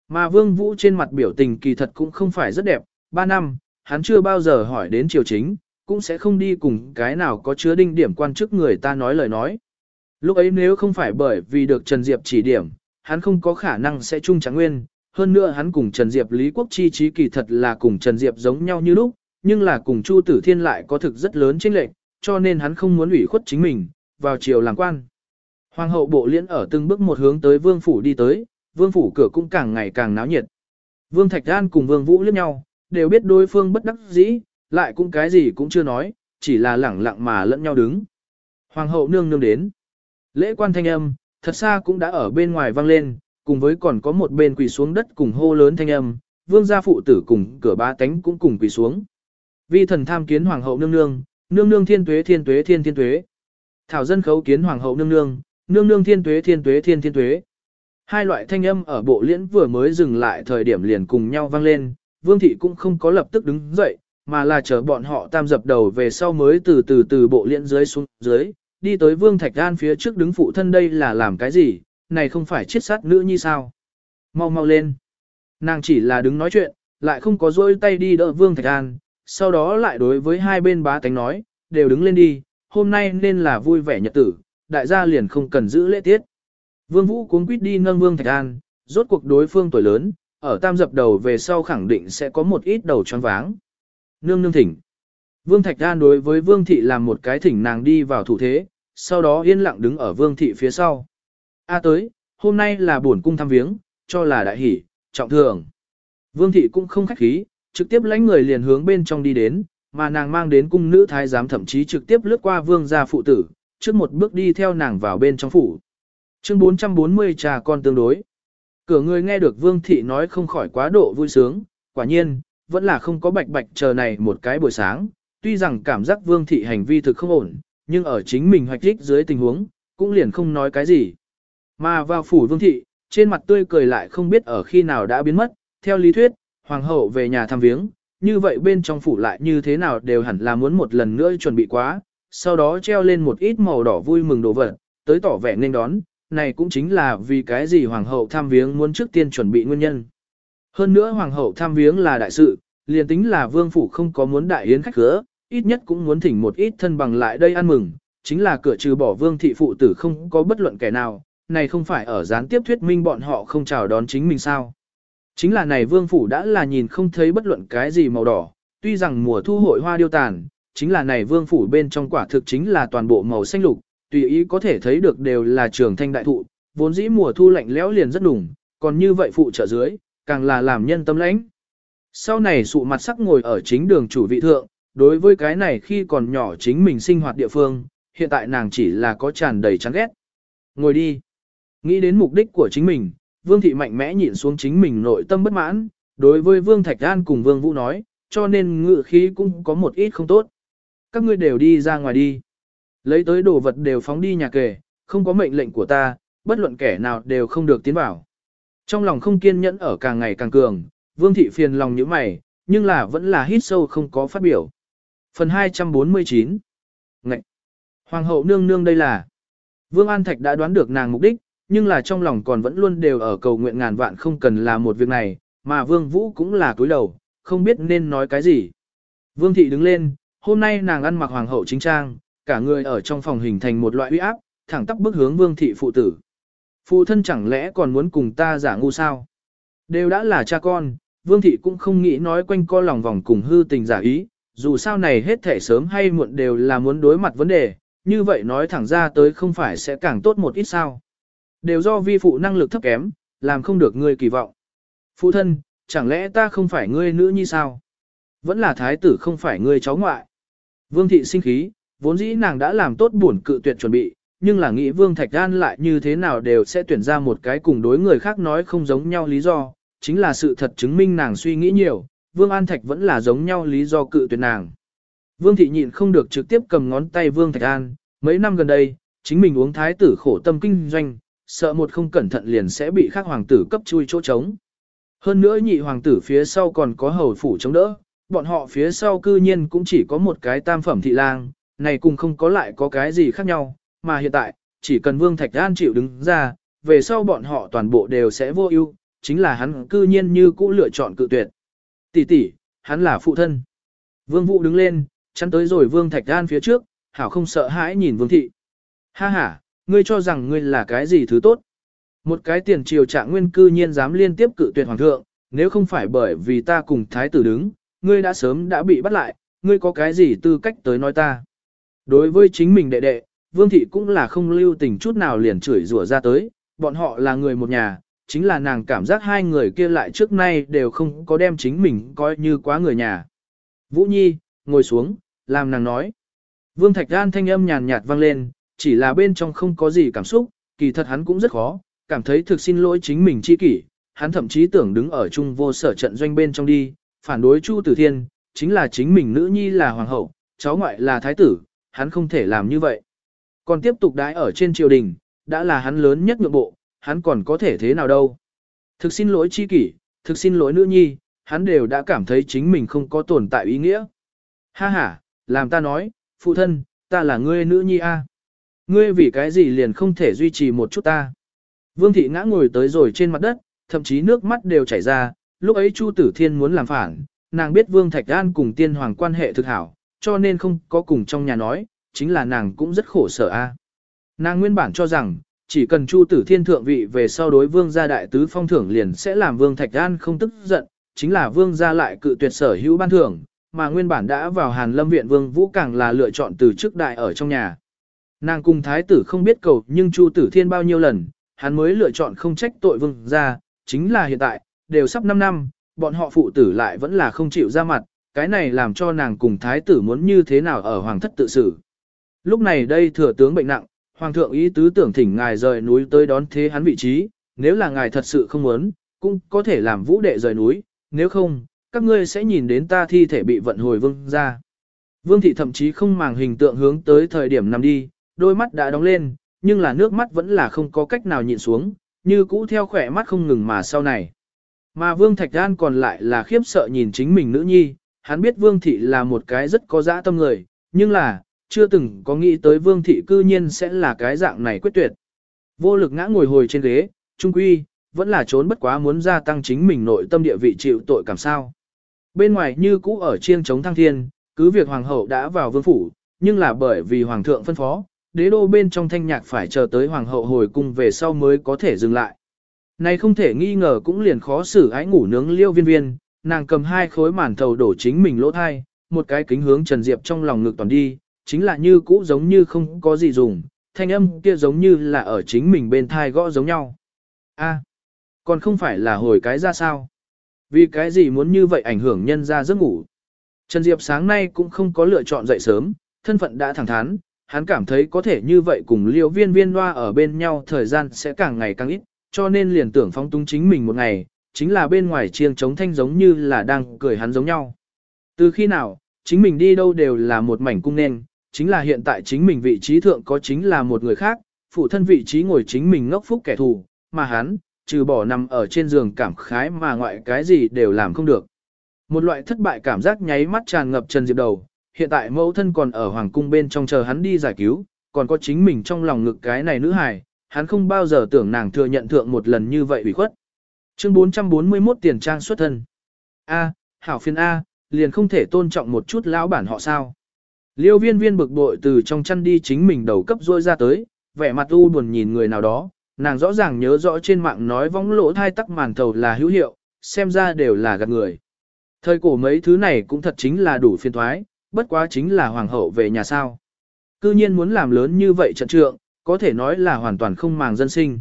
Mà Vương Vũ trên mặt biểu tình kỳ thật cũng không phải rất đẹp, ba năm, hắn chưa bao giờ hỏi đến triều chính, cũng sẽ không đi cùng cái nào có chứa đinh điểm quan chức người ta nói lời nói. Lúc ấy nếu không phải bởi vì được Trần Diệp chỉ điểm, hắn không có khả năng sẽ chung trắng nguyên, hơn nữa hắn cùng Trần Diệp Lý Quốc chi trí kỳ thật là cùng Trần Diệp giống nhau như lúc, nhưng là cùng Chu Tử Thiên lại có thực rất lớn chênh lệch, cho nên hắn không muốn ủy khuất chính mình, vào chiều làm quan. Hoàng hậu bộ liễn ở từng bước một hướng tới vương phủ đi tới, vương phủ cửa cũng càng ngày càng náo nhiệt. Vương Thạch Đan cùng vương Vũ liếc nhau, đều biết đối phương bất đắc dĩ, lại cũng cái gì cũng chưa nói, chỉ là lẳng lặng mà lẫn nhau đứng. Hoàng hậu nương nương đến. Lễ quan thanh âm, thật xa cũng đã ở bên ngoài vang lên, cùng với còn có một bên quỳ xuống đất cùng hô lớn thanh âm, vương gia phụ tử cùng cửa ba tánh cũng cùng quỳ xuống. Vi thần tham kiến hoàng hậu nương nương, nương nương thiên tuế thiên tuế thiên thiên tuế. Thảo dân khấu kiến hoàng hậu nương nương, nương nương thiên tuế thiên tuế thiên thiên tuế. Hai loại thanh âm ở bộ liễn vừa mới dừng lại thời điểm liền cùng nhau vang lên, vương thị cũng không có lập tức đứng dậy, mà là chờ bọn họ tam dập đầu về sau mới từ từ từ bộ liễn dưới xuống dưới, đi tới Vương Thạch An phía trước đứng phụ thân đây là làm cái gì, này không phải chết sát nữ như sao. Mau mau lên. Nàng chỉ là đứng nói chuyện, lại không có dôi tay đi đỡ Vương Thạch An, sau đó lại đối với hai bên bá tánh nói, đều đứng lên đi, hôm nay nên là vui vẻ nhật tử, đại gia liền không cần giữ lễ tiết. Vương Vũ cuốn quýt đi nâng Vương Thạch An, rốt cuộc đối phương tuổi lớn, ở tam dập đầu về sau khẳng định sẽ có một ít đầu choáng váng. Nương nương thỉnh. Vương Thạch An đối với Vương Thị làm một cái thỉnh nàng đi vào thủ thế, sau đó yên lặng đứng ở Vương Thị phía sau. A tới, hôm nay là buồn cung thăm viếng, cho là đại hỷ, trọng thường. Vương Thị cũng không khách khí, trực tiếp lãnh người liền hướng bên trong đi đến, mà nàng mang đến cung nữ thái giám thậm chí trực tiếp lướt qua Vương gia phụ tử, trước một bước đi theo nàng vào bên trong phủ. Chương 440 trà con tương đối. Cửa người nghe được Vương Thị nói không khỏi quá độ vui sướng, quả nhiên, vẫn là không có bạch bạch chờ này một cái buổi sáng, tuy rằng cảm giác vương thị hành vi thực không ổn, nhưng ở chính mình hoạch thích dưới tình huống, cũng liền không nói cái gì. Mà vào phủ vương thị, trên mặt tươi cười lại không biết ở khi nào đã biến mất, theo lý thuyết, hoàng hậu về nhà thăm viếng, như vậy bên trong phủ lại như thế nào đều hẳn là muốn một lần nữa chuẩn bị quá, sau đó treo lên một ít màu đỏ vui mừng đồ vật, tới tỏ vẻ nên đón, này cũng chính là vì cái gì hoàng hậu thăm viếng muốn trước tiên chuẩn bị nguyên nhân. Hơn nữa hoàng hậu tham viếng là đại sự, liền tính là vương phủ không có muốn đại yến khách khứa, ít nhất cũng muốn thỉnh một ít thân bằng lại đây ăn mừng, chính là cửa trừ bỏ vương thị phụ tử không có bất luận kẻ nào, này không phải ở gián tiếp thuyết minh bọn họ không chào đón chính mình sao. Chính là này vương phủ đã là nhìn không thấy bất luận cái gì màu đỏ, tuy rằng mùa thu hội hoa điêu tàn, chính là này vương phủ bên trong quả thực chính là toàn bộ màu xanh lục, tùy ý có thể thấy được đều là trường thanh đại thụ, vốn dĩ mùa thu lạnh lẽo liền rất đủng, còn như vậy phụ trợ dưới, càng là làm nhân tâm lãnh. Sau này sụ mặt sắc ngồi ở chính đường chủ vị thượng, đối với cái này khi còn nhỏ chính mình sinh hoạt địa phương, hiện tại nàng chỉ là có tràn đầy chán ghét. Ngồi đi. Nghĩ đến mục đích của chính mình, Vương Thị mạnh mẽ nhịn xuống chính mình nội tâm bất mãn, đối với Vương Thạch An cùng Vương Vũ nói, cho nên ngự khí cũng có một ít không tốt. Các ngươi đều đi ra ngoài đi. Lấy tới đồ vật đều phóng đi nhà kề, không có mệnh lệnh của ta, bất luận kẻ nào đều không được tiến vào. Trong lòng không kiên nhẫn ở càng ngày càng cường, Vương Thị phiền lòng như mày, nhưng là vẫn là hít sâu không có phát biểu. Phần 249 Ngậy! Hoàng hậu nương nương đây là Vương An Thạch đã đoán được nàng mục đích, nhưng là trong lòng còn vẫn luôn đều ở cầu nguyện ngàn vạn không cần làm một việc này, mà Vương Vũ cũng là cúi đầu, không biết nên nói cái gì. Vương Thị đứng lên, hôm nay nàng ăn mặc hoàng hậu chính trang, cả người ở trong phòng hình thành một loại uy áp, thẳng tắp bước hướng Vương Thị phụ tử. Phụ thân chẳng lẽ còn muốn cùng ta giả ngu sao? Đều đã là cha con, Vương Thị cũng không nghĩ nói quanh co lòng vòng cùng hư tình giả ý, dù sao này hết thể sớm hay muộn đều là muốn đối mặt vấn đề, như vậy nói thẳng ra tới không phải sẽ càng tốt một ít sao. Đều do vi phụ năng lực thấp kém, làm không được ngươi kỳ vọng. Phụ thân, chẳng lẽ ta không phải ngươi nữ như sao? Vẫn là thái tử không phải ngươi cháu ngoại. Vương thị sinh khí, vốn dĩ nàng đã làm tốt buồn cự tuyệt chuẩn bị, nhưng là nghĩ Vương Thạch An lại như thế nào đều sẽ tuyển ra một cái cùng đối người khác nói không giống nhau lý do, chính là sự thật chứng minh nàng suy nghĩ nhiều, Vương An Thạch vẫn là giống nhau lý do cự tuyệt nàng. Vương Thị nhịn không được trực tiếp cầm ngón tay Vương Thạch An, mấy năm gần đây, chính mình uống thái tử khổ tâm kinh doanh, sợ một không cẩn thận liền sẽ bị khác hoàng tử cấp chui chỗ trống. Hơn nữa nhị hoàng tử phía sau còn có hầu phủ chống đỡ, bọn họ phía sau cư nhiên cũng chỉ có một cái tam phẩm thị lang, này cùng không có lại có cái gì khác nhau, mà hiện tại, chỉ cần Vương Thạch An chịu đứng ra, về sau bọn họ toàn bộ đều sẽ vô ưu, chính là hắn cư nhiên như cũ lựa chọn cự tuyệt. Tỷ tỷ, hắn là phụ thân. Vương Vũ đứng lên, chắn tới rồi Vương Thạch An phía trước, hảo không sợ hãi nhìn Vương Thị. Ha ha, ngươi cho rằng ngươi là cái gì thứ tốt. Một cái tiền triều trạng nguyên cư nhiên dám liên tiếp cự tuyệt hoàng thượng, nếu không phải bởi vì ta cùng thái tử đứng, ngươi đã sớm đã bị bắt lại, ngươi có cái gì tư cách tới nói ta. Đối với chính mình đệ đệ, Vương Thị cũng là không lưu tình chút nào liền chửi rủa ra tới, bọn họ là người một nhà, chính là nàng cảm giác hai người kia lại trước nay đều không có đem chính mình coi như quá người nhà. Vũ Nhi, ngồi xuống, làm nàng nói. Vương Thạch Gan thanh âm nhàn nhạt vang lên, chỉ là bên trong không có gì cảm xúc, kỳ thật hắn cũng rất khó, cảm thấy thực xin lỗi chính mình chi kỷ, hắn thậm chí tưởng đứng ở chung vô sở trận doanh bên trong đi, phản đối Chu Tử Thiên, chính là chính mình nữ nhi là hoàng hậu, cháu ngoại là thái tử, hắn không thể làm như vậy. Còn tiếp tục đái ở trên triều đình, đã là hắn lớn nhất nhượng bộ, hắn còn có thể thế nào đâu. Thực xin lỗi chi kỷ, thực xin lỗi nữ nhi, hắn đều đã cảm thấy chính mình không có tồn tại ý nghĩa. Ha ha, làm ta nói, phụ thân, ta là ngươi nữ nhi a. À. Ngươi vì cái gì liền không thể duy trì một chút ta. Vương thị ngã ngồi tới rồi trên mặt đất, thậm chí nước mắt đều chảy ra, lúc ấy Chu Tử Thiên muốn làm phản, nàng biết Vương Thạch An cùng tiên hoàng quan hệ thực hảo, cho nên không có cùng trong nhà nói, chính là nàng cũng rất khổ sở a. À. Nàng nguyên bản cho rằng, chỉ cần Chu Tử Thiên thượng vị về sau đối vương gia đại tứ phong thưởng liền sẽ làm vương Thạch An không tức giận, chính là vương gia lại cự tuyệt sở hữu ban thưởng, mà nguyên bản đã vào Hàn Lâm viện vương vũ càng là lựa chọn từ chức đại ở trong nhà. Nàng cùng thái tử không biết cầu nhưng Chu Tử Thiên bao nhiêu lần, hắn mới lựa chọn không trách tội vương gia, chính là hiện tại, đều sắp 5 năm, bọn họ phụ tử lại vẫn là không chịu ra mặt, cái này làm cho nàng cùng thái tử muốn như thế nào ở hoàng thất tự xử. Lúc này đây thừa tướng bệnh nặng, Hoàng thượng ý tứ tưởng thỉnh ngài rời núi tới đón thế hắn vị trí, nếu là ngài thật sự không muốn, cũng có thể làm vũ đệ rời núi, nếu không, các ngươi sẽ nhìn đến ta thi thể bị vận hồi vương ra. Vương thị thậm chí không màng hình tượng hướng tới thời điểm nằm đi, đôi mắt đã đóng lên, nhưng là nước mắt vẫn là không có cách nào nhịn xuống, như cũ theo khỏe mắt không ngừng mà sau này. Mà Vương Thạch Đan còn lại là khiếp sợ nhìn chính mình nữ nhi, hắn biết Vương Thị là một cái rất có dã tâm người, nhưng là, chưa từng có nghĩ tới vương thị cư nhiên sẽ là cái dạng này quyết tuyệt. Vô lực ngã ngồi hồi trên ghế, trung quy, vẫn là trốn bất quá muốn gia tăng chính mình nội tâm địa vị chịu tội cảm sao. Bên ngoài như cũ ở chiêng chống thăng thiên, cứ việc hoàng hậu đã vào vương phủ, nhưng là bởi vì hoàng thượng phân phó, đế đô bên trong thanh nhạc phải chờ tới hoàng hậu hồi cung về sau mới có thể dừng lại. Này không thể nghi ngờ cũng liền khó xử ái ngủ nướng liêu viên viên, nàng cầm hai khối màn thầu đổ chính mình lỗ thai, một cái kính hướng Trần Diệp trong lòng ngực toàn đi, chính là như cũ giống như không có gì dùng, thanh âm kia giống như là ở chính mình bên thai gõ giống nhau. a còn không phải là hồi cái ra sao? Vì cái gì muốn như vậy ảnh hưởng nhân ra giấc ngủ? Trần Diệp sáng nay cũng không có lựa chọn dậy sớm, thân phận đã thẳng thắn, hắn cảm thấy có thể như vậy cùng liêu viên viên loa ở bên nhau thời gian sẽ càng ngày càng ít, cho nên liền tưởng phong túng chính mình một ngày, chính là bên ngoài chiêng trống thanh giống như là đang cười hắn giống nhau. Từ khi nào, chính mình đi đâu đều là một mảnh cung nên, chính là hiện tại chính mình vị trí thượng có chính là một người khác, phụ thân vị trí ngồi chính mình ngốc phúc kẻ thù, mà hắn, trừ bỏ nằm ở trên giường cảm khái mà ngoại cái gì đều làm không được. Một loại thất bại cảm giác nháy mắt tràn ngập Trần Diệp đầu, hiện tại mẫu thân còn ở hoàng cung bên trong chờ hắn đi giải cứu, còn có chính mình trong lòng ngực cái này nữ hài, hắn không bao giờ tưởng nàng thừa nhận thượng một lần như vậy ủy khuất. Chương 441 tiền trang xuất thân. A, hảo phiên A, liền không thể tôn trọng một chút lão bản họ sao. Liêu viên viên bực bội từ trong chăn đi chính mình đầu cấp rôi ra tới, vẻ mặt u buồn nhìn người nào đó, nàng rõ ràng nhớ rõ trên mạng nói vong lỗ thai tắc màn thầu là hữu hiệu, xem ra đều là gạt người. Thời cổ mấy thứ này cũng thật chính là đủ phiên thoái, bất quá chính là hoàng hậu về nhà sao. Cư nhiên muốn làm lớn như vậy trận trượng, có thể nói là hoàn toàn không màng dân sinh.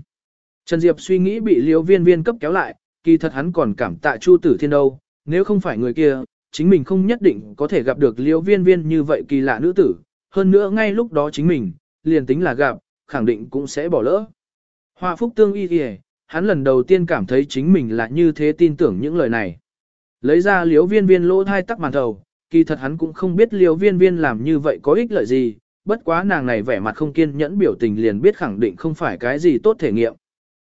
Trần Diệp suy nghĩ bị liêu viên viên cấp kéo lại, kỳ thật hắn còn cảm tạ Chu Tử Thiên đâu, nếu không phải người kia, chính mình không nhất định có thể gặp được liễu viên viên như vậy kỳ lạ nữ tử, hơn nữa ngay lúc đó chính mình, liền tính là gặp, khẳng định cũng sẽ bỏ lỡ. Hoa phúc tương y kìa, hắn lần đầu tiên cảm thấy chính mình là như thế tin tưởng những lời này. Lấy ra liễu viên viên lỗ thai tắc màn thầu, kỳ thật hắn cũng không biết liễu viên viên làm như vậy có ích lợi gì, bất quá nàng này vẻ mặt không kiên nhẫn biểu tình liền biết khẳng định không phải cái gì tốt thể nghiệm.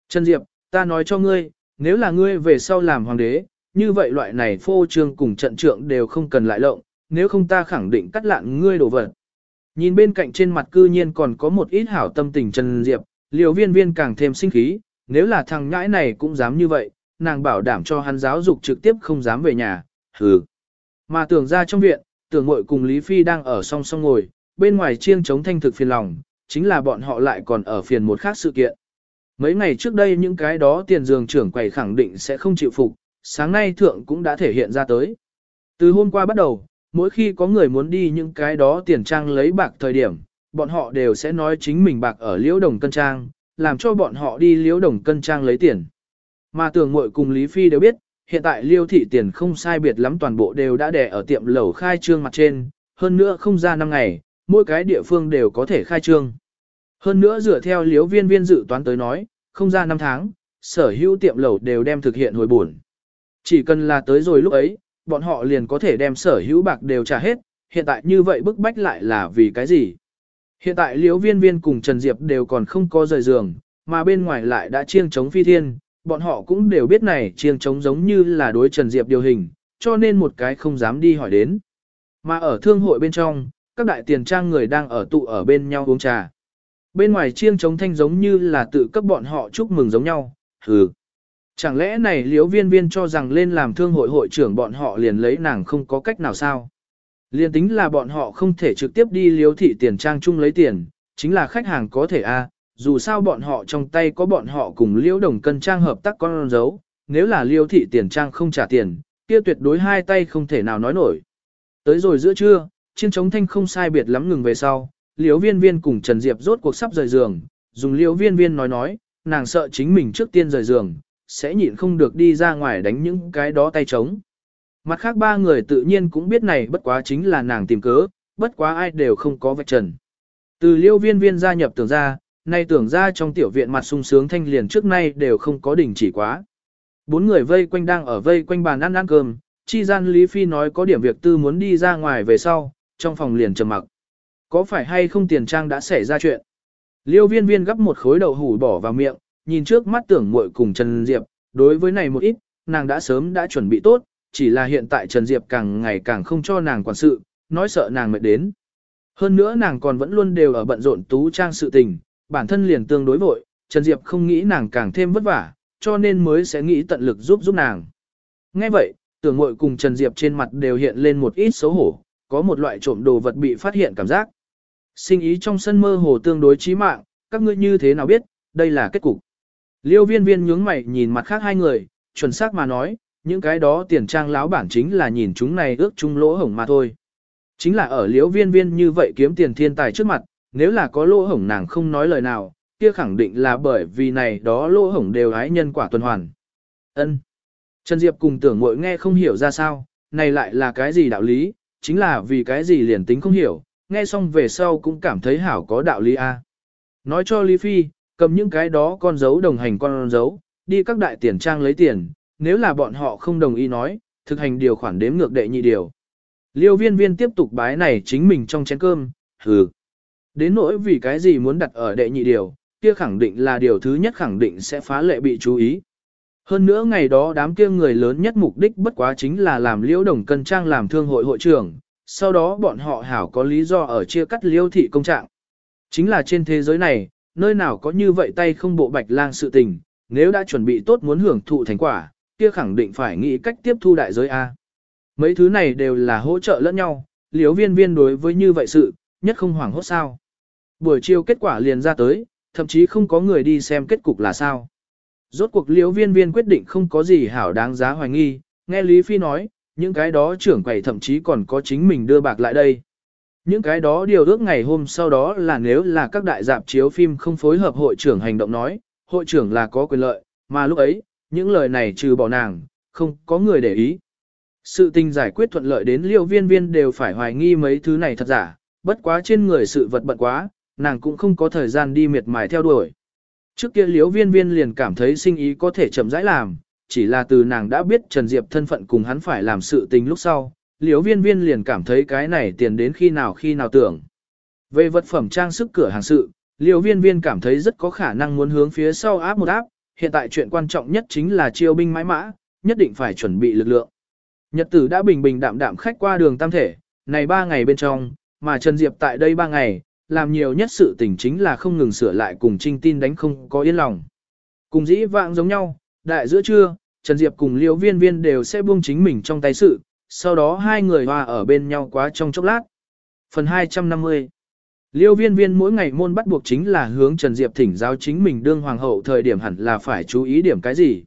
Trần Diệp, ta nói cho ngươi, nếu là ngươi về sau làm hoàng đế, như vậy loại này phô trương cùng trận trượng đều không cần lại lộng, nếu không ta khẳng định cắt lạn ngươi đổ vật. Nhìn bên cạnh trên mặt cư nhiên còn có một ít hảo tâm tình Trần Diệp, liều viên viên càng thêm sinh khí, nếu là thằng nhãi này cũng dám như vậy, nàng bảo đảm cho hắn giáo dục trực tiếp không dám về nhà, hừ. Mà tưởng ra trong viện, tưởng mội cùng Lý Phi đang ở song song ngồi, bên ngoài chiêng chống thanh thực phiền lòng, chính là bọn họ lại còn ở phiền một khác sự kiện. Mấy ngày trước đây những cái đó tiền dường trưởng quầy khẳng định sẽ không chịu phục, sáng nay thượng cũng đã thể hiện ra tới. Từ hôm qua bắt đầu, mỗi khi có người muốn đi những cái đó tiền trang lấy bạc thời điểm, bọn họ đều sẽ nói chính mình bạc ở liễu đồng cân trang, làm cho bọn họ đi liễu đồng cân trang lấy tiền. Mà tưởng mội cùng Lý Phi đều biết, hiện tại liêu thị tiền không sai biệt lắm toàn bộ đều đã đẻ ở tiệm lẩu khai trương mặt trên, hơn nữa không ra năm ngày, mỗi cái địa phương đều có thể khai trương. Hơn nữa dựa theo liếu viên viên dự toán tới nói, không ra năm tháng, sở hữu tiệm lẩu đều đem thực hiện hồi buồn. Chỉ cần là tới rồi lúc ấy, bọn họ liền có thể đem sở hữu bạc đều trả hết, hiện tại như vậy bức bách lại là vì cái gì? Hiện tại liễu viên viên cùng Trần Diệp đều còn không có rời giường, mà bên ngoài lại đã chiêng chống phi thiên, bọn họ cũng đều biết này chiêng chống giống như là đối Trần Diệp điều hình, cho nên một cái không dám đi hỏi đến. Mà ở thương hội bên trong, các đại tiền trang người đang ở tụ ở bên nhau uống trà. Bên ngoài chiêng chống thanh giống như là tự cấp bọn họ chúc mừng giống nhau, hừ. Chẳng lẽ này liếu viên viên cho rằng lên làm thương hội hội trưởng bọn họ liền lấy nàng không có cách nào sao? Liên tính là bọn họ không thể trực tiếp đi liếu thị tiền trang chung lấy tiền, chính là khách hàng có thể a dù sao bọn họ trong tay có bọn họ cùng liễu đồng cân trang hợp tác con dấu, nếu là liêu thị tiền trang không trả tiền, kia tuyệt đối hai tay không thể nào nói nổi. Tới rồi giữa trưa, chiên chống thanh không sai biệt lắm ngừng về sau, liễu viên viên cùng Trần Diệp rốt cuộc sắp rời giường, dùng liễu viên viên nói nói, nàng sợ chính mình trước tiên rời giường, sẽ nhịn không được đi ra ngoài đánh những cái đó tay trống. Mặt khác ba người tự nhiên cũng biết này bất quá chính là nàng tìm cớ, bất quá ai đều không có vạch trần. Từ liêu viên viên gia nhập tưởng ra, nay tưởng ra trong tiểu viện mặt sung sướng thanh liền trước nay đều không có đỉnh chỉ quá. Bốn người vây quanh đang ở vây quanh bàn ăn ăn cơm, chi gian Lý Phi nói có điểm việc tư muốn đi ra ngoài về sau, trong phòng liền trầm mặc. Có phải hay không tiền trang đã xảy ra chuyện? Liêu viên viên gấp một khối đậu hủ bỏ vào miệng, nhìn trước mắt tưởng muội cùng Trần Diệp, đối với này một ít, nàng đã sớm đã chuẩn bị tốt, chỉ là hiện tại Trần Diệp càng ngày càng không cho nàng quản sự, nói sợ nàng mệt đến. Hơn nữa nàng còn vẫn luôn đều ở bận rộn tú trang sự tình, bản thân liền tương đối vội, Trần Diệp không nghĩ nàng càng thêm vất vả, cho nên mới sẽ nghĩ tận lực giúp giúp nàng. Nghe vậy, tưởng muội cùng Trần Diệp trên mặt đều hiện lên một ít xấu hổ, có một loại trộm đồ vật bị phát hiện cảm giác. Sinh ý trong sân mơ hồ tương đối chí mạng, các ngươi như thế nào biết, đây là kết cục. Liêu viên viên nhướng mày nhìn mặt khác hai người, chuẩn xác mà nói, những cái đó tiền trang láo bản chính là nhìn chúng này ước chung lỗ hổng mà thôi. Chính là ở Liêu viên viên như vậy kiếm tiền thiên tài trước mặt, nếu là có lỗ hổng nàng không nói lời nào, kia khẳng định là bởi vì này đó lỗ hổng đều ái nhân quả tuần hoàn. ân Trần Diệp cùng tưởng mội nghe không hiểu ra sao, này lại là cái gì đạo lý, chính là vì cái gì liền tính không hiểu, nghe xong về sau cũng cảm thấy hảo có đạo lý a. Nói cho Lý Phi, cầm những cái đó con dấu đồng hành con dấu, đi các đại tiền trang lấy tiền, nếu là bọn họ không đồng ý nói, thực hành điều khoản đếm ngược đệ nhị điều. Liêu viên viên tiếp tục bái này chính mình trong chén cơm, hừ. Đến nỗi vì cái gì muốn đặt ở đệ nhị điều, kia khẳng định là điều thứ nhất khẳng định sẽ phá lệ bị chú ý. Hơn nữa ngày đó đám kia người lớn nhất mục đích bất quá chính là làm liễu đồng cân trang làm thương hội hội trưởng, sau đó bọn họ hảo có lý do ở chia cắt liêu thị công trạng. Chính là trên thế giới này, nơi nào có như vậy tay không bộ bạch lang sự tình, nếu đã chuẩn bị tốt muốn hưởng thụ thành quả, kia khẳng định phải nghĩ cách tiếp thu đại giới A. Mấy thứ này đều là hỗ trợ lẫn nhau, liếu viên viên đối với như vậy sự, nhất không hoảng hốt sao. Buổi chiều kết quả liền ra tới, thậm chí không có người đi xem kết cục là sao. Rốt cuộc liếu viên viên quyết định không có gì hảo đáng giá hoài nghi, nghe Lý Phi nói, những cái đó trưởng quầy thậm chí còn có chính mình đưa bạc lại đây. Những cái đó điều ước ngày hôm sau đó là nếu là các đại dạp chiếu phim không phối hợp hội trưởng hành động nói, hội trưởng là có quyền lợi, mà lúc ấy, những lời này trừ bỏ nàng, không có người để ý. Sự tình giải quyết thuận lợi đến liêu viên viên đều phải hoài nghi mấy thứ này thật giả, bất quá trên người sự vật bận quá, nàng cũng không có thời gian đi miệt mài theo đuổi. Trước kia liêu viên viên liền cảm thấy sinh ý có thể chậm rãi làm, chỉ là từ nàng đã biết Trần Diệp thân phận cùng hắn phải làm sự tình lúc sau, Liễu viên viên liền cảm thấy cái này tiền đến khi nào khi nào tưởng. Về vật phẩm trang sức cửa hàng sự, Liễu viên viên cảm thấy rất có khả năng muốn hướng phía sau áp một áp, hiện tại chuyện quan trọng nhất chính là chiêu binh mãi mã, nhất định phải chuẩn bị lực lượng. Nhật tử đã bình bình đạm đạm khách qua đường tam thể, này ba ngày bên trong, mà Trần Diệp tại đây ba ngày, làm nhiều nhất sự tình chính là không ngừng sửa lại cùng trinh tin đánh không có yên lòng. Cùng dĩ vãng giống nhau, đại giữa trưa, Trần Diệp cùng liễu viên viên đều sẽ buông chính mình trong tay sự, sau đó hai người hòa ở bên nhau quá trong chốc lát. Phần 250 Liêu viên viên mỗi ngày môn bắt buộc chính là hướng Trần Diệp thỉnh giáo chính mình đương hoàng hậu thời điểm hẳn là phải chú ý điểm cái gì.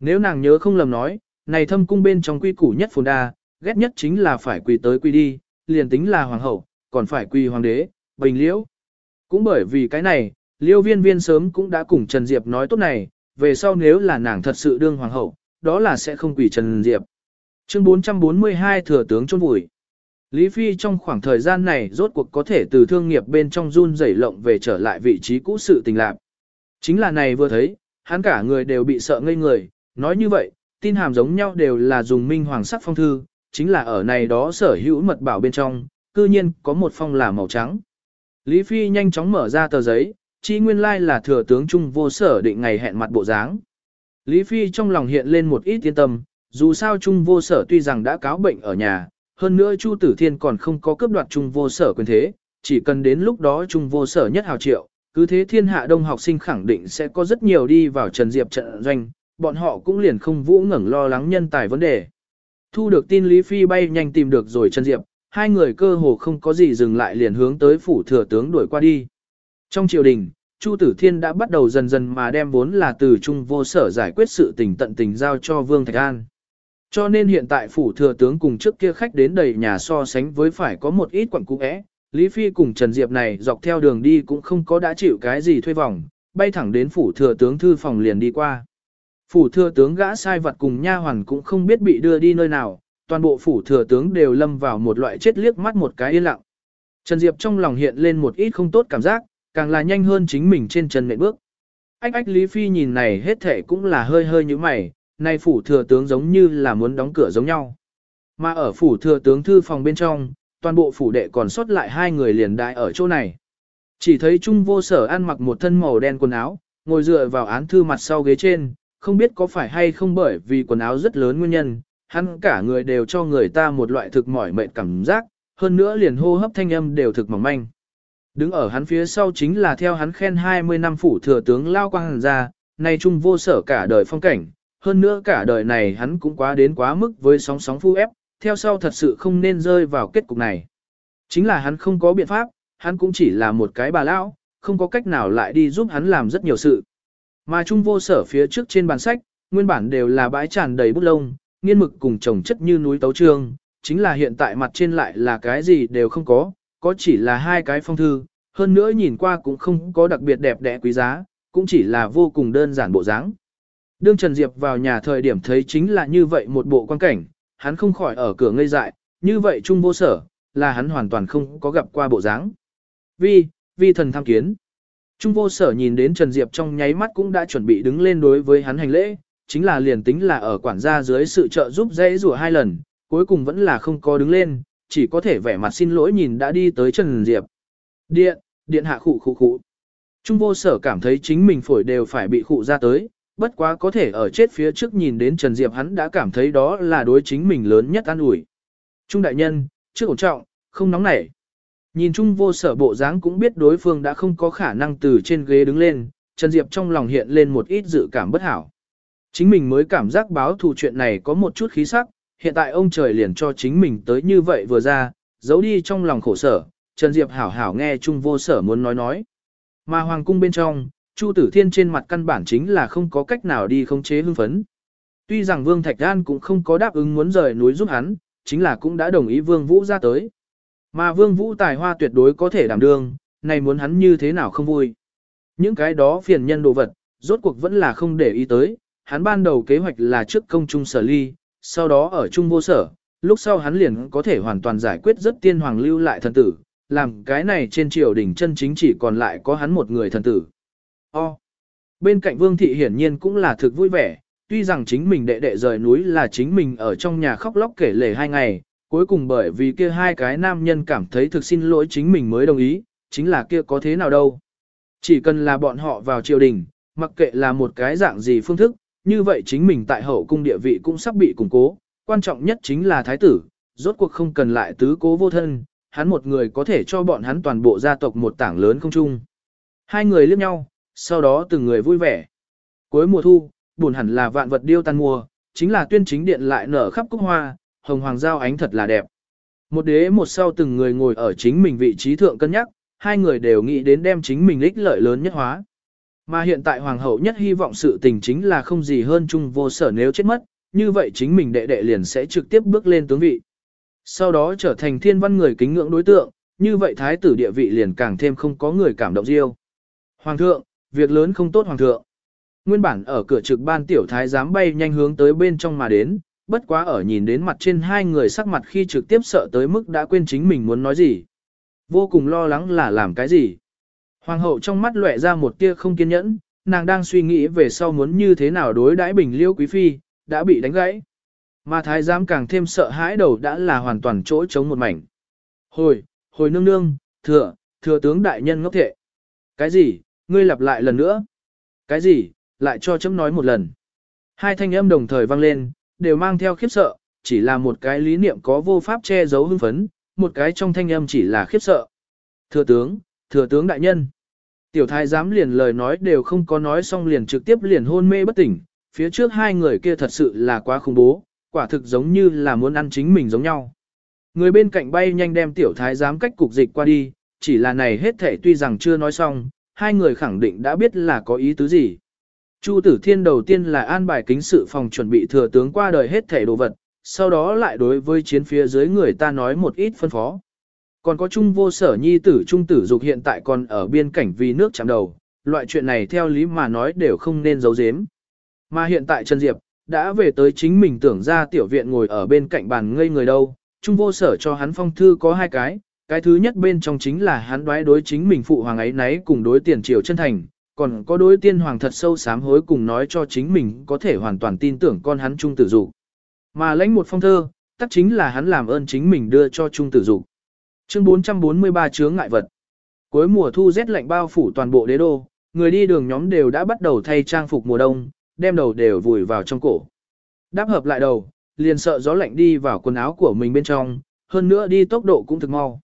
Nếu nàng nhớ không lầm nói, này thâm cung bên trong quy củ nhất phồn đa, ghét nhất chính là phải quỳ tới quy đi, liền tính là hoàng hậu, còn phải quỳ hoàng đế, bình liễu. Cũng bởi vì cái này, liêu viên viên sớm cũng đã cùng Trần Diệp nói tốt này, về sau nếu là nàng thật sự đương hoàng hậu, đó là sẽ không quỳ Trần Diệp. Chương 442 Thừa tướng chôn vùi. Lý Phi trong khoảng thời gian này rốt cuộc có thể từ thương nghiệp bên trong run rẩy lộng về trở lại vị trí cũ sự tình lạc. Chính là này vừa thấy, hắn cả người đều bị sợ ngây người, nói như vậy, tin hàm giống nhau đều là dùng minh hoàng sắc phong thư, chính là ở này đó sở hữu mật bảo bên trong, cư nhiên có một phong là màu trắng. Lý Phi nhanh chóng mở ra tờ giấy, chi nguyên lai like là thừa tướng Trung vô sở định ngày hẹn mặt bộ dáng. Lý Phi trong lòng hiện lên một ít yên tâm, dù sao Trung vô sở tuy rằng đã cáo bệnh ở nhà, hơn nữa Chu Tử Thiên còn không có cướp đoạt Trung vô sở quyền thế, chỉ cần đến lúc đó Trung vô sở nhất hào triệu, cứ thế thiên hạ đông học sinh khẳng định sẽ có rất nhiều đi vào Trần Diệp trận doanh, bọn họ cũng liền không vũ ngẩng lo lắng nhân tài vấn đề. Thu được tin Lý Phi bay nhanh tìm được rồi Trần Diệp, hai người cơ hồ không có gì dừng lại liền hướng tới phủ thừa tướng đuổi qua đi. Trong triều đình, Chu Tử Thiên đã bắt đầu dần dần mà đem vốn là từ trung vô sở giải quyết sự tình tận tình giao cho Vương Thạch An. Cho nên hiện tại phủ thừa tướng cùng trước kia khách đến đầy nhà so sánh với phải có một ít quặng cũ é, Lý Phi cùng Trần Diệp này dọc theo đường đi cũng không có đã chịu cái gì thuê vòng, bay thẳng đến phủ thừa tướng thư phòng liền đi qua. Phủ thừa tướng gã sai vật cùng nha hoàn cũng không biết bị đưa đi nơi nào, toàn bộ phủ thừa tướng đều lâm vào một loại chết liếc mắt một cái yên lặng. Trần Diệp trong lòng hiện lên một ít không tốt cảm giác, càng là nhanh hơn chính mình trên chân nệm bước. Ách ách Lý Phi nhìn này hết thể cũng là hơi hơi như mày, nay phủ thừa tướng giống như là muốn đóng cửa giống nhau. Mà ở phủ thừa tướng thư phòng bên trong, toàn bộ phủ đệ còn sót lại hai người liền đại ở chỗ này. Chỉ thấy Trung vô sở ăn mặc một thân màu đen quần áo, ngồi dựa vào án thư mặt sau ghế trên, không biết có phải hay không bởi vì quần áo rất lớn nguyên nhân, hắn cả người đều cho người ta một loại thực mỏi mệt cảm giác, hơn nữa liền hô hấp thanh âm đều thực mỏng manh. Đứng ở hắn phía sau chính là theo hắn khen 20 năm phủ thừa tướng Lao Quang Hàn ra, nay trung vô sở cả đời phong cảnh, hơn nữa cả đời này hắn cũng quá đến quá mức với sóng sóng phu ép, theo sau thật sự không nên rơi vào kết cục này. Chính là hắn không có biện pháp, hắn cũng chỉ là một cái bà lão, không có cách nào lại đi giúp hắn làm rất nhiều sự. Mà chung vô sở phía trước trên bàn sách, nguyên bản đều là bãi tràn đầy bút lông, nghiên mực cùng chồng chất như núi tấu trương, chính là hiện tại mặt trên lại là cái gì đều không có, có chỉ là hai cái phong thư, hơn nữa nhìn qua cũng không có đặc biệt đẹp đẽ quý giá, cũng chỉ là vô cùng đơn giản bộ dáng. Đương Trần Diệp vào nhà thời điểm thấy chính là như vậy một bộ quan cảnh, hắn không khỏi ở cửa ngây dại, như vậy chung vô sở, là hắn hoàn toàn không có gặp qua bộ dáng. Vi, vi thần tham kiến. Trung vô sở nhìn đến Trần Diệp trong nháy mắt cũng đã chuẩn bị đứng lên đối với hắn hành lễ, chính là liền tính là ở quản gia dưới sự trợ giúp dễ rủa hai lần, cuối cùng vẫn là không có đứng lên, chỉ có thể vẻ mặt xin lỗi nhìn đã đi tới Trần Diệp. Điện, điện hạ khụ khụ khụ. Trung vô sở cảm thấy chính mình phổi đều phải bị khụ ra tới, bất quá có thể ở chết phía trước nhìn đến Trần Diệp hắn đã cảm thấy đó là đối chính mình lớn nhất an ủi. Trung đại nhân, trước ổn trọng, không nóng nảy. Nhìn Trung vô sở bộ dáng cũng biết đối phương đã không có khả năng từ trên ghế đứng lên, Trần Diệp trong lòng hiện lên một ít dự cảm bất hảo. Chính mình mới cảm giác báo thù chuyện này có một chút khí sắc, hiện tại ông trời liền cho chính mình tới như vậy vừa ra, giấu đi trong lòng khổ sở, Trần Diệp hảo hảo nghe Trung vô sở muốn nói nói. Mà hoàng cung bên trong, Chu Tử Thiên trên mặt căn bản chính là không có cách nào đi khống chế hưng phấn. Tuy rằng Vương Thạch Đan cũng không có đáp ứng muốn rời núi giúp hắn, chính là cũng đã đồng ý Vương Vũ ra tới. Mà Vương Vũ tài hoa tuyệt đối có thể đảm đương, này muốn hắn như thế nào không vui. Những cái đó phiền nhân đồ vật, rốt cuộc vẫn là không để ý tới, hắn ban đầu kế hoạch là trước công trung sở ly, sau đó ở trung vô sở, lúc sau hắn liền có thể hoàn toàn giải quyết rất tiên hoàng lưu lại thần tử, làm cái này trên triều đình chân chính chỉ còn lại có hắn một người thần tử. O. Bên cạnh Vương Thị hiển nhiên cũng là thực vui vẻ, tuy rằng chính mình đệ đệ rời núi là chính mình ở trong nhà khóc lóc kể lể hai ngày, cuối cùng bởi vì kia hai cái nam nhân cảm thấy thực xin lỗi chính mình mới đồng ý, chính là kia có thế nào đâu. Chỉ cần là bọn họ vào triều đình, mặc kệ là một cái dạng gì phương thức, như vậy chính mình tại hậu cung địa vị cũng sắp bị củng cố, quan trọng nhất chính là thái tử, rốt cuộc không cần lại tứ cố vô thân, hắn một người có thể cho bọn hắn toàn bộ gia tộc một tảng lớn không chung. Hai người liếc nhau, sau đó từng người vui vẻ. Cuối mùa thu, buồn hẳn là vạn vật điêu tan mùa, chính là tuyên chính điện lại nở khắp cúc hoa, hồng hoàng giao ánh thật là đẹp. Một đế một sau từng người ngồi ở chính mình vị trí thượng cân nhắc, hai người đều nghĩ đến đem chính mình ích lợi lớn nhất hóa. Mà hiện tại hoàng hậu nhất hy vọng sự tình chính là không gì hơn chung vô sở nếu chết mất, như vậy chính mình đệ đệ liền sẽ trực tiếp bước lên tướng vị. Sau đó trở thành thiên văn người kính ngưỡng đối tượng, như vậy thái tử địa vị liền càng thêm không có người cảm động riêu. Hoàng thượng, việc lớn không tốt hoàng thượng. Nguyên bản ở cửa trực ban tiểu thái dám bay nhanh hướng tới bên trong mà đến, bất quá ở nhìn đến mặt trên hai người sắc mặt khi trực tiếp sợ tới mức đã quên chính mình muốn nói gì. Vô cùng lo lắng là làm cái gì. Hoàng hậu trong mắt lóe ra một tia không kiên nhẫn, nàng đang suy nghĩ về sau muốn như thế nào đối đãi bình liêu quý phi, đã bị đánh gãy. Mà thái giám càng thêm sợ hãi đầu đã là hoàn toàn chỗ chống một mảnh. Hồi, hồi nương nương, thừa, thừa tướng đại nhân ngốc thệ. Cái gì, ngươi lặp lại lần nữa. Cái gì, lại cho chấm nói một lần. Hai thanh âm đồng thời vang lên, đều mang theo khiếp sợ, chỉ là một cái lý niệm có vô pháp che giấu hưng phấn, một cái trong thanh âm chỉ là khiếp sợ. Thừa tướng, thừa tướng đại nhân. Tiểu thái giám liền lời nói đều không có nói xong liền trực tiếp liền hôn mê bất tỉnh, phía trước hai người kia thật sự là quá khủng bố, quả thực giống như là muốn ăn chính mình giống nhau. Người bên cạnh bay nhanh đem tiểu thái giám cách cục dịch qua đi, chỉ là này hết thể tuy rằng chưa nói xong, hai người khẳng định đã biết là có ý tứ gì. Chu tử thiên đầu tiên là an bài kính sự phòng chuẩn bị thừa tướng qua đời hết thể đồ vật, sau đó lại đối với chiến phía dưới người ta nói một ít phân phó. Còn có trung vô sở nhi tử trung tử dục hiện tại còn ở biên cảnh vì nước chạm đầu, loại chuyện này theo lý mà nói đều không nên giấu giếm. Mà hiện tại Trần Diệp, đã về tới chính mình tưởng ra tiểu viện ngồi ở bên cạnh bàn ngây người đâu, trung vô sở cho hắn phong thư có hai cái, cái thứ nhất bên trong chính là hắn đoái đối chính mình phụ hoàng ấy nấy cùng đối tiền triều chân thành, còn có đối tiên hoàng thật sâu sám hối cùng nói cho chính mình có thể hoàn toàn tin tưởng con hắn trung tử dục. Mà lãnh một phong thơ, tất chính là hắn làm ơn chính mình đưa cho trung tử dục. Chương 443 chướng ngại vật. Cuối mùa thu rét lạnh bao phủ toàn bộ đế đô, người đi đường nhóm đều đã bắt đầu thay trang phục mùa đông, đem đầu đều vùi vào trong cổ. Đáp hợp lại đầu, liền sợ gió lạnh đi vào quần áo của mình bên trong, hơn nữa đi tốc độ cũng thực mau.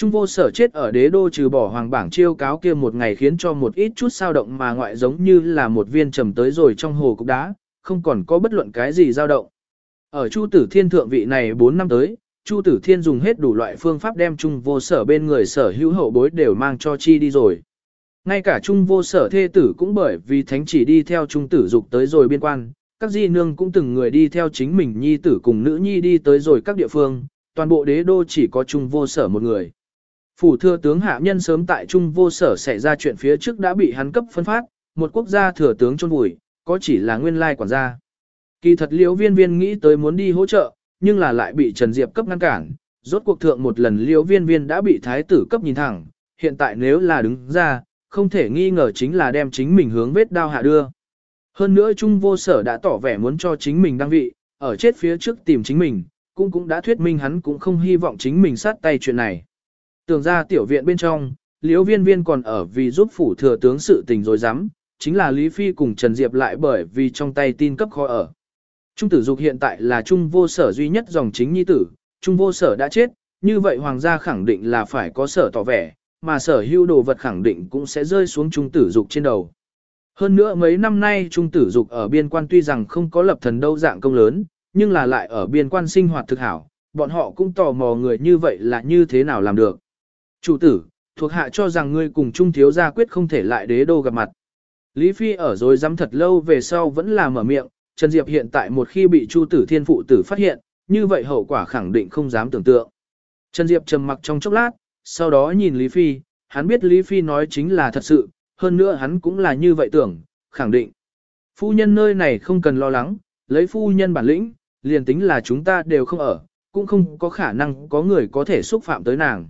Trung vô sở chết ở đế đô trừ bỏ hoàng bảng chiêu cáo kia một ngày khiến cho một ít chút sao động mà ngoại giống như là một viên trầm tới rồi trong hồ cục đá, không còn có bất luận cái gì dao động. Ở Chu Tử Thiên thượng vị này 4 năm tới, Chu Tử Thiên dùng hết đủ loại phương pháp đem Trung vô sở bên người sở hữu hậu bối đều mang cho chi đi rồi. Ngay cả Trung vô sở thê tử cũng bởi vì thánh chỉ đi theo Trung tử dục tới rồi biên quan, các di nương cũng từng người đi theo chính mình nhi tử cùng nữ nhi đi tới rồi các địa phương, toàn bộ đế đô chỉ có Trung vô sở một người. Phủ thừa tướng hạ nhân sớm tại Trung vô sở xảy ra chuyện phía trước đã bị hắn cấp phân phát, một quốc gia thừa tướng chôn vùi, có chỉ là nguyên lai quản gia. Kỳ thật liễu viên viên nghĩ tới muốn đi hỗ trợ, nhưng là lại bị Trần Diệp cấp ngăn cản, rốt cuộc thượng một lần liễu viên viên đã bị thái tử cấp nhìn thẳng, hiện tại nếu là đứng ra, không thể nghi ngờ chính là đem chính mình hướng vết đao hạ đưa. Hơn nữa Trung vô sở đã tỏ vẻ muốn cho chính mình đăng vị, ở chết phía trước tìm chính mình, cũng cũng đã thuyết minh hắn cũng không hy vọng chính mình sát tay chuyện này. Tưởng ra tiểu viện bên trong, liễu viên viên còn ở vì giúp phủ thừa tướng sự tình rồi dám, chính là Lý Phi cùng Trần Diệp lại bởi vì trong tay tin cấp khó ở. Trung tử dục hiện tại là trung vô sở duy nhất dòng chính nhi tử, trung vô sở đã chết, như vậy hoàng gia khẳng định là phải có sở tỏ vẻ, mà sở hữu đồ vật khẳng định cũng sẽ rơi xuống trung tử dục trên đầu. Hơn nữa mấy năm nay trung tử dục ở biên quan tuy rằng không có lập thần đâu dạng công lớn, nhưng là lại ở biên quan sinh hoạt thực hảo, bọn họ cũng tò mò người như vậy là như thế nào làm được. Chủ tử, thuộc hạ cho rằng ngươi cùng trung thiếu gia quyết không thể lại đế đô gặp mặt. Lý Phi ở rồi dám thật lâu về sau vẫn là mở miệng, Trần Diệp hiện tại một khi bị Chu Tử Thiên phụ tử phát hiện, như vậy hậu quả khẳng định không dám tưởng tượng. Trần Diệp trầm mặc trong chốc lát, sau đó nhìn Lý Phi, hắn biết Lý Phi nói chính là thật sự, hơn nữa hắn cũng là như vậy tưởng, khẳng định. Phu nhân nơi này không cần lo lắng, lấy phu nhân bản lĩnh, liền tính là chúng ta đều không ở, cũng không có khả năng có người có thể xúc phạm tới nàng.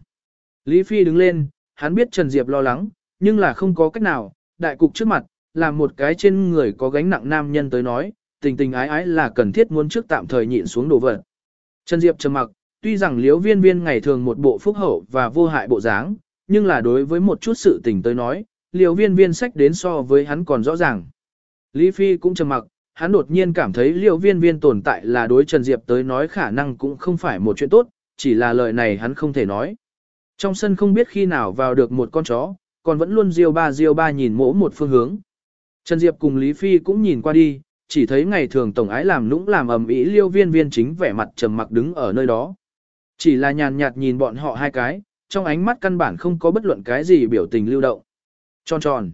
Lý Phi đứng lên, hắn biết Trần Diệp lo lắng, nhưng là không có cách nào, đại cục trước mặt, làm một cái trên người có gánh nặng nam nhân tới nói, tình tình ái ái là cần thiết muốn trước tạm thời nhịn xuống đồ vật. Trần Diệp trầm mặc, tuy rằng liếu viên viên ngày thường một bộ phúc hậu và vô hại bộ dáng, nhưng là đối với một chút sự tình tới nói, Liễu viên viên sách đến so với hắn còn rõ ràng. Lý Phi cũng trầm mặc, hắn đột nhiên cảm thấy Liễu viên viên tồn tại là đối Trần Diệp tới nói khả năng cũng không phải một chuyện tốt, chỉ là lời này hắn không thể nói. Trong sân không biết khi nào vào được một con chó, còn vẫn luôn diêu ba diêu ba nhìn mỗ một phương hướng. Trần Diệp cùng Lý Phi cũng nhìn qua đi, chỉ thấy ngày thường tổng ái làm nũng làm ầm ĩ liêu viên viên chính vẻ mặt trầm mặc đứng ở nơi đó. Chỉ là nhàn nhạt nhìn bọn họ hai cái, trong ánh mắt căn bản không có bất luận cái gì biểu tình lưu động. Tròn tròn.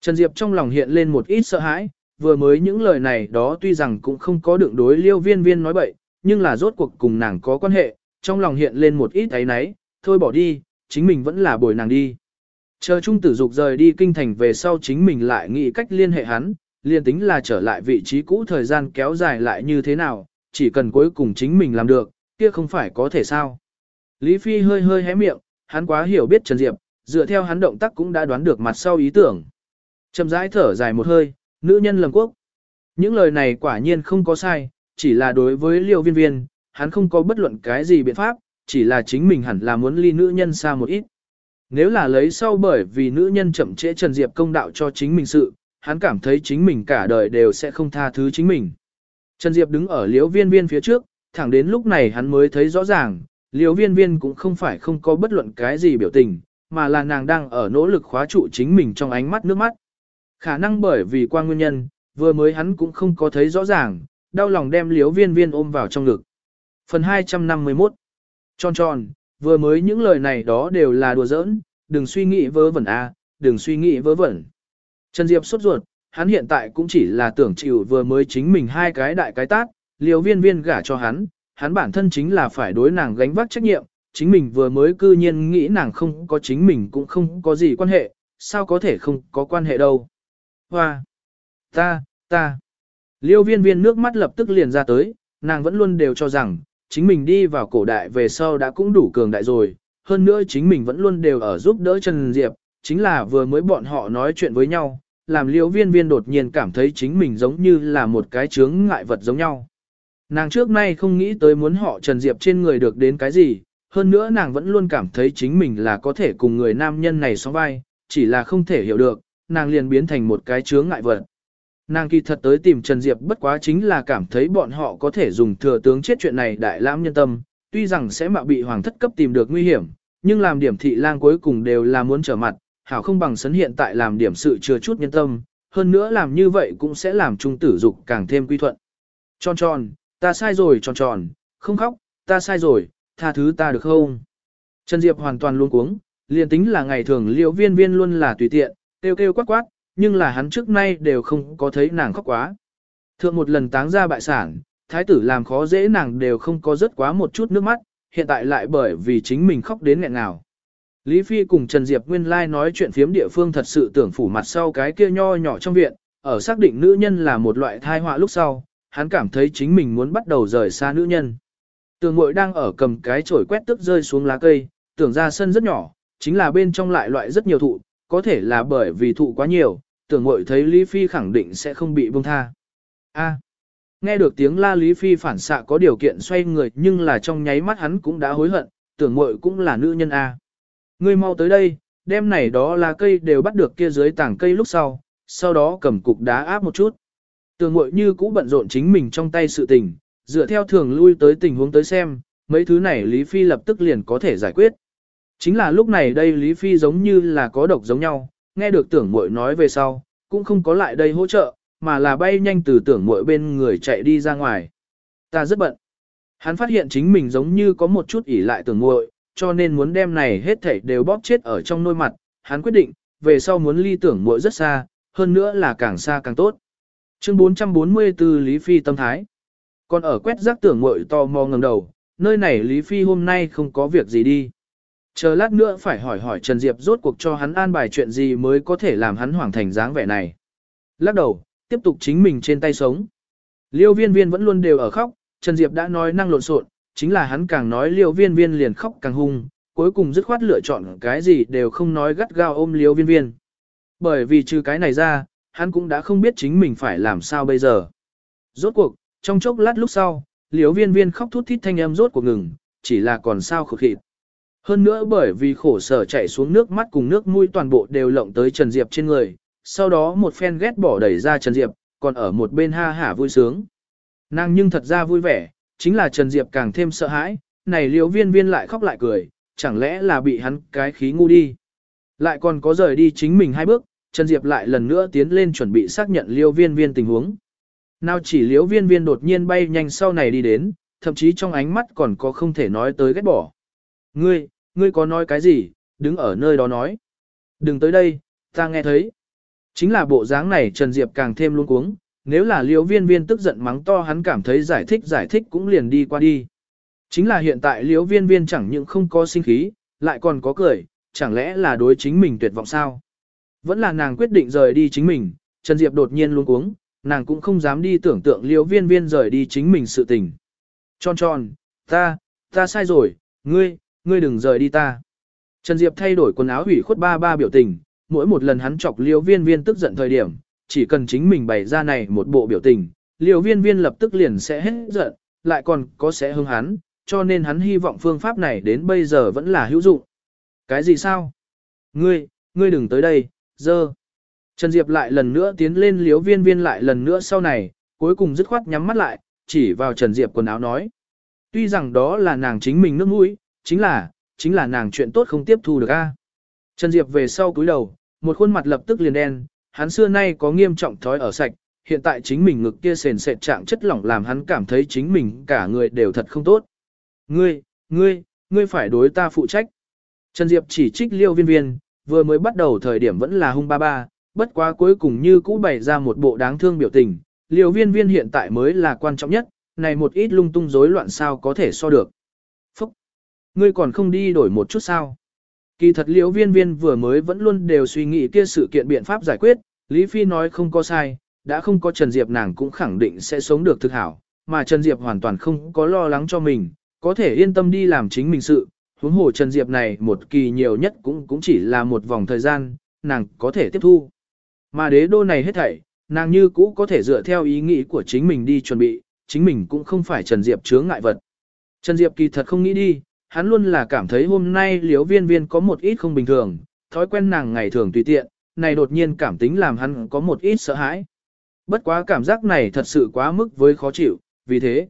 Trần Diệp trong lòng hiện lên một ít sợ hãi, vừa mới những lời này đó tuy rằng cũng không có đựng đối liêu viên viên nói bậy, nhưng là rốt cuộc cùng nàng có quan hệ, trong lòng hiện lên một ít ấy náy thôi bỏ đi, chính mình vẫn là bồi nàng đi. Chờ trung tử dục rời đi kinh thành về sau chính mình lại nghĩ cách liên hệ hắn, liên tính là trở lại vị trí cũ thời gian kéo dài lại như thế nào, chỉ cần cuối cùng chính mình làm được, kia không phải có thể sao. Lý Phi hơi hơi hé miệng, hắn quá hiểu biết Trần Diệp, dựa theo hắn động tác cũng đã đoán được mặt sau ý tưởng. Trầm rãi thở dài một hơi, nữ nhân lầm quốc. Những lời này quả nhiên không có sai, chỉ là đối với liêu viên viên, hắn không có bất luận cái gì biện pháp, chỉ là chính mình hẳn là muốn ly nữ nhân xa một ít. Nếu là lấy sau bởi vì nữ nhân chậm trễ Trần Diệp công đạo cho chính mình sự, hắn cảm thấy chính mình cả đời đều sẽ không tha thứ chính mình. Trần Diệp đứng ở liễu viên viên phía trước, thẳng đến lúc này hắn mới thấy rõ ràng, liễu viên viên cũng không phải không có bất luận cái gì biểu tình, mà là nàng đang ở nỗ lực khóa trụ chính mình trong ánh mắt nước mắt. Khả năng bởi vì qua nguyên nhân, vừa mới hắn cũng không có thấy rõ ràng, đau lòng đem liễu viên viên ôm vào trong ngực. Phần 251 Tròn tròn, vừa mới những lời này đó đều là đùa giỡn, đừng suy nghĩ vớ vẩn a, đừng suy nghĩ vớ vẩn. Trần Diệp sốt ruột, hắn hiện tại cũng chỉ là tưởng chịu vừa mới chính mình hai cái đại cái tát, liều viên viên gả cho hắn, hắn bản thân chính là phải đối nàng gánh vác trách nhiệm, chính mình vừa mới cư nhiên nghĩ nàng không có chính mình cũng không có gì quan hệ, sao có thể không có quan hệ đâu. Hoa! Ta, ta! Liêu viên viên nước mắt lập tức liền ra tới, nàng vẫn luôn đều cho rằng, chính mình đi vào cổ đại về sau đã cũng đủ cường đại rồi, hơn nữa chính mình vẫn luôn đều ở giúp đỡ Trần Diệp, chính là vừa mới bọn họ nói chuyện với nhau, làm liễu viên viên đột nhiên cảm thấy chính mình giống như là một cái chướng ngại vật giống nhau. Nàng trước nay không nghĩ tới muốn họ Trần Diệp trên người được đến cái gì, hơn nữa nàng vẫn luôn cảm thấy chính mình là có thể cùng người nam nhân này sóng vai, chỉ là không thể hiểu được, nàng liền biến thành một cái chướng ngại vật. Nàng kỳ thật tới tìm Trần Diệp bất quá chính là cảm thấy bọn họ có thể dùng thừa tướng chết chuyện này đại lãm nhân tâm, tuy rằng sẽ mạo bị hoàng thất cấp tìm được nguy hiểm, nhưng làm điểm thị lang cuối cùng đều là muốn trở mặt, hảo không bằng sấn hiện tại làm điểm sự chưa chút nhân tâm, hơn nữa làm như vậy cũng sẽ làm trung tử dục càng thêm quy thuận. Tròn tròn, ta sai rồi tròn tròn, không khóc, ta sai rồi, tha thứ ta được không? Trần Diệp hoàn toàn luôn cuống, liền tính là ngày thường liễu viên viên luôn là tùy tiện, kêu kêu quát quát, nhưng là hắn trước nay đều không có thấy nàng khóc quá. Thượng một lần táng ra bại sản, thái tử làm khó dễ nàng đều không có rất quá một chút nước mắt, hiện tại lại bởi vì chính mình khóc đến nghẹn nào. Lý Phi cùng Trần Diệp Nguyên Lai nói chuyện phiếm địa phương thật sự tưởng phủ mặt sau cái kia nho nhỏ trong viện, ở xác định nữ nhân là một loại thai họa lúc sau, hắn cảm thấy chính mình muốn bắt đầu rời xa nữ nhân. Tường ngội đang ở cầm cái chổi quét tức rơi xuống lá cây, tưởng ra sân rất nhỏ, chính là bên trong lại loại rất nhiều thụ, có thể là bởi vì thụ quá nhiều, tưởng mội thấy Lý Phi khẳng định sẽ không bị buông tha. A. nghe được tiếng la Lý Phi phản xạ có điều kiện xoay người nhưng là trong nháy mắt hắn cũng đã hối hận, tưởng mội cũng là nữ nhân A. Ngươi mau tới đây, đem này đó là cây đều bắt được kia dưới tảng cây lúc sau, sau đó cầm cục đá áp một chút. Tưởng mội như cũ bận rộn chính mình trong tay sự tình, dựa theo thường lui tới tình huống tới xem, mấy thứ này Lý Phi lập tức liền có thể giải quyết. Chính là lúc này đây Lý Phi giống như là có độc giống nhau, nghe được tưởng muội nói về sau, cũng không có lại đây hỗ trợ, mà là bay nhanh từ tưởng muội bên người chạy đi ra ngoài. Ta rất bận. Hắn phát hiện chính mình giống như có một chút ỉ lại tưởng muội, cho nên muốn đem này hết thảy đều bóp chết ở trong nôi mặt, hắn quyết định, về sau muốn ly tưởng muội rất xa, hơn nữa là càng xa càng tốt. Chương 444 Lý Phi tâm thái. Còn ở quét rác tưởng muội to mò ngẩng đầu, nơi này Lý Phi hôm nay không có việc gì đi. Chờ lát nữa phải hỏi hỏi Trần Diệp rốt cuộc cho hắn an bài chuyện gì mới có thể làm hắn hoàng thành dáng vẻ này. Lắc đầu, tiếp tục chính mình trên tay sống. Liêu viên viên vẫn luôn đều ở khóc, Trần Diệp đã nói năng lộn xộn, chính là hắn càng nói liêu viên viên liền khóc càng hung, cuối cùng dứt khoát lựa chọn cái gì đều không nói gắt gao ôm liêu viên viên. Bởi vì trừ cái này ra, hắn cũng đã không biết chính mình phải làm sao bây giờ. Rốt cuộc, trong chốc lát lúc sau, liêu viên viên khóc thút thít thanh em rốt cuộc ngừng, chỉ là còn sao khổ khịt. Hơn nữa bởi vì khổ sở chảy xuống nước mắt cùng nước mũi toàn bộ đều lộng tới Trần Diệp trên người, sau đó một phen ghét bỏ đẩy ra Trần Diệp, còn ở một bên ha hả vui sướng. Nàng nhưng thật ra vui vẻ, chính là Trần Diệp càng thêm sợ hãi, này liễu viên viên lại khóc lại cười, chẳng lẽ là bị hắn cái khí ngu đi. Lại còn có rời đi chính mình hai bước, Trần Diệp lại lần nữa tiến lên chuẩn bị xác nhận liễu viên viên tình huống. Nào chỉ liễu viên viên đột nhiên bay nhanh sau này đi đến, thậm chí trong ánh mắt còn có không thể nói tới ghét bỏ. Ngươi, ngươi có nói cái gì, đứng ở nơi đó nói. Đừng tới đây, ta nghe thấy. Chính là bộ dáng này Trần Diệp càng thêm luôn cuống, nếu là liễu viên viên tức giận mắng to hắn cảm thấy giải thích giải thích cũng liền đi qua đi. Chính là hiện tại liễu viên viên chẳng những không có sinh khí, lại còn có cười, chẳng lẽ là đối chính mình tuyệt vọng sao? Vẫn là nàng quyết định rời đi chính mình, Trần Diệp đột nhiên luôn cuống, nàng cũng không dám đi tưởng tượng liễu viên viên rời đi chính mình sự tình. Tròn tròn, ta, ta sai rồi, ngươi, ngươi đừng rời đi ta. Trần Diệp thay đổi quần áo hủy khuất ba ba biểu tình, mỗi một lần hắn chọc liễu viên viên tức giận thời điểm, chỉ cần chính mình bày ra này một bộ biểu tình, liều viên viên lập tức liền sẽ hết giận, lại còn có sẽ hưng hắn, cho nên hắn hy vọng phương pháp này đến bây giờ vẫn là hữu dụng. Cái gì sao? Ngươi, ngươi đừng tới đây, dơ. Trần Diệp lại lần nữa tiến lên liếu viên viên lại lần nữa sau này, cuối cùng dứt khoát nhắm mắt lại, chỉ vào Trần Diệp quần áo nói. Tuy rằng đó là nàng chính mình nước mũi, chính là, chính là nàng chuyện tốt không tiếp thu được a. Trần Diệp về sau cúi đầu, một khuôn mặt lập tức liền đen, hắn xưa nay có nghiêm trọng thói ở sạch, hiện tại chính mình ngực kia sền sệt trạng chất lỏng làm hắn cảm thấy chính mình cả người đều thật không tốt. Ngươi, ngươi, ngươi phải đối ta phụ trách. Trần Diệp chỉ trích liêu viên viên, vừa mới bắt đầu thời điểm vẫn là hung ba ba, bất quá cuối cùng như cũ bày ra một bộ đáng thương biểu tình. Liêu viên viên hiện tại mới là quan trọng nhất, này một ít lung tung rối loạn sao có thể so được. Ngươi còn không đi đổi một chút sao? Kỳ thật liễu viên viên vừa mới vẫn luôn đều suy nghĩ kia sự kiện biện pháp giải quyết, Lý Phi nói không có sai, đã không có Trần Diệp nàng cũng khẳng định sẽ sống được thực hảo, mà Trần Diệp hoàn toàn không có lo lắng cho mình, có thể yên tâm đi làm chính mình sự, huống hồ Trần Diệp này một kỳ nhiều nhất cũng cũng chỉ là một vòng thời gian, nàng có thể tiếp thu. Mà đế đô này hết thảy, nàng như cũ có thể dựa theo ý nghĩ của chính mình đi chuẩn bị, chính mình cũng không phải Trần Diệp chướng ngại vật. Trần Diệp kỳ thật không nghĩ đi, hắn luôn là cảm thấy hôm nay liếu viên viên có một ít không bình thường, thói quen nàng ngày thường tùy tiện, này đột nhiên cảm tính làm hắn có một ít sợ hãi. Bất quá cảm giác này thật sự quá mức với khó chịu, vì thế.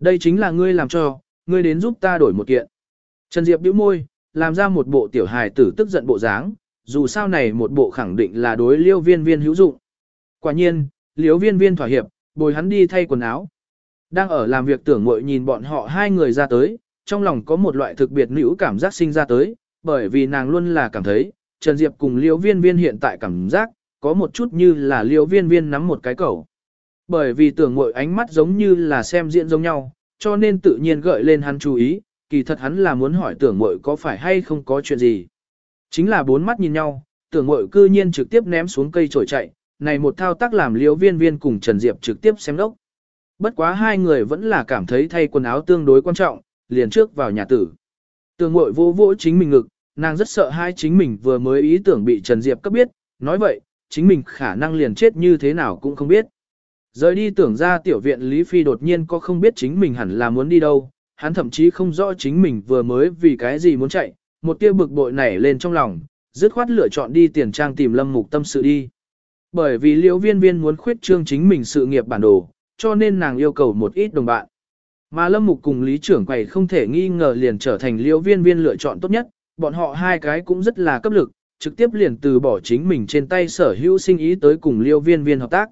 Đây chính là ngươi làm cho, ngươi đến giúp ta đổi một kiện. Trần Diệp bĩu môi, làm ra một bộ tiểu hài tử tức giận bộ dáng, dù sao này một bộ khẳng định là đối liêu viên viên hữu dụng. Quả nhiên, liêu viên viên thỏa hiệp, bồi hắn đi thay quần áo. Đang ở làm việc tưởng mội nhìn bọn họ hai người ra tới, trong lòng có một loại thực biệt nữ cảm giác sinh ra tới, bởi vì nàng luôn là cảm thấy, Trần Diệp cùng liêu viên viên hiện tại cảm giác, có một chút như là liêu viên viên nắm một cái cầu. Bởi vì tưởng mội ánh mắt giống như là xem diễn giống nhau, cho nên tự nhiên gợi lên hắn chú ý, kỳ thật hắn là muốn hỏi tưởng mội có phải hay không có chuyện gì. Chính là bốn mắt nhìn nhau, tưởng mội cư nhiên trực tiếp ném xuống cây trổi chạy, này một thao tác làm liêu viên viên cùng Trần Diệp trực tiếp xem đốc. Bất quá hai người vẫn là cảm thấy thay quần áo tương đối quan trọng, liền trước vào nhà tử. tường mội vô vỗ chính mình ngực, nàng rất sợ hai chính mình vừa mới ý tưởng bị Trần Diệp cấp biết, nói vậy, chính mình khả năng liền chết như thế nào cũng không biết. Rời đi tưởng ra tiểu viện Lý Phi đột nhiên có không biết chính mình hẳn là muốn đi đâu, hắn thậm chí không rõ chính mình vừa mới vì cái gì muốn chạy, một tia bực bội nảy lên trong lòng, dứt khoát lựa chọn đi tiền trang tìm lâm mục tâm sự đi. Bởi vì liễu viên viên muốn khuyết trương chính mình sự nghiệp bản đồ, cho nên nàng yêu cầu một ít đồng bạn. Mà lâm mục cùng lý trưởng quầy không thể nghi ngờ liền trở thành liễu viên viên lựa chọn tốt nhất, bọn họ hai cái cũng rất là cấp lực, trực tiếp liền từ bỏ chính mình trên tay sở hữu sinh ý tới cùng liễu viên viên hợp tác.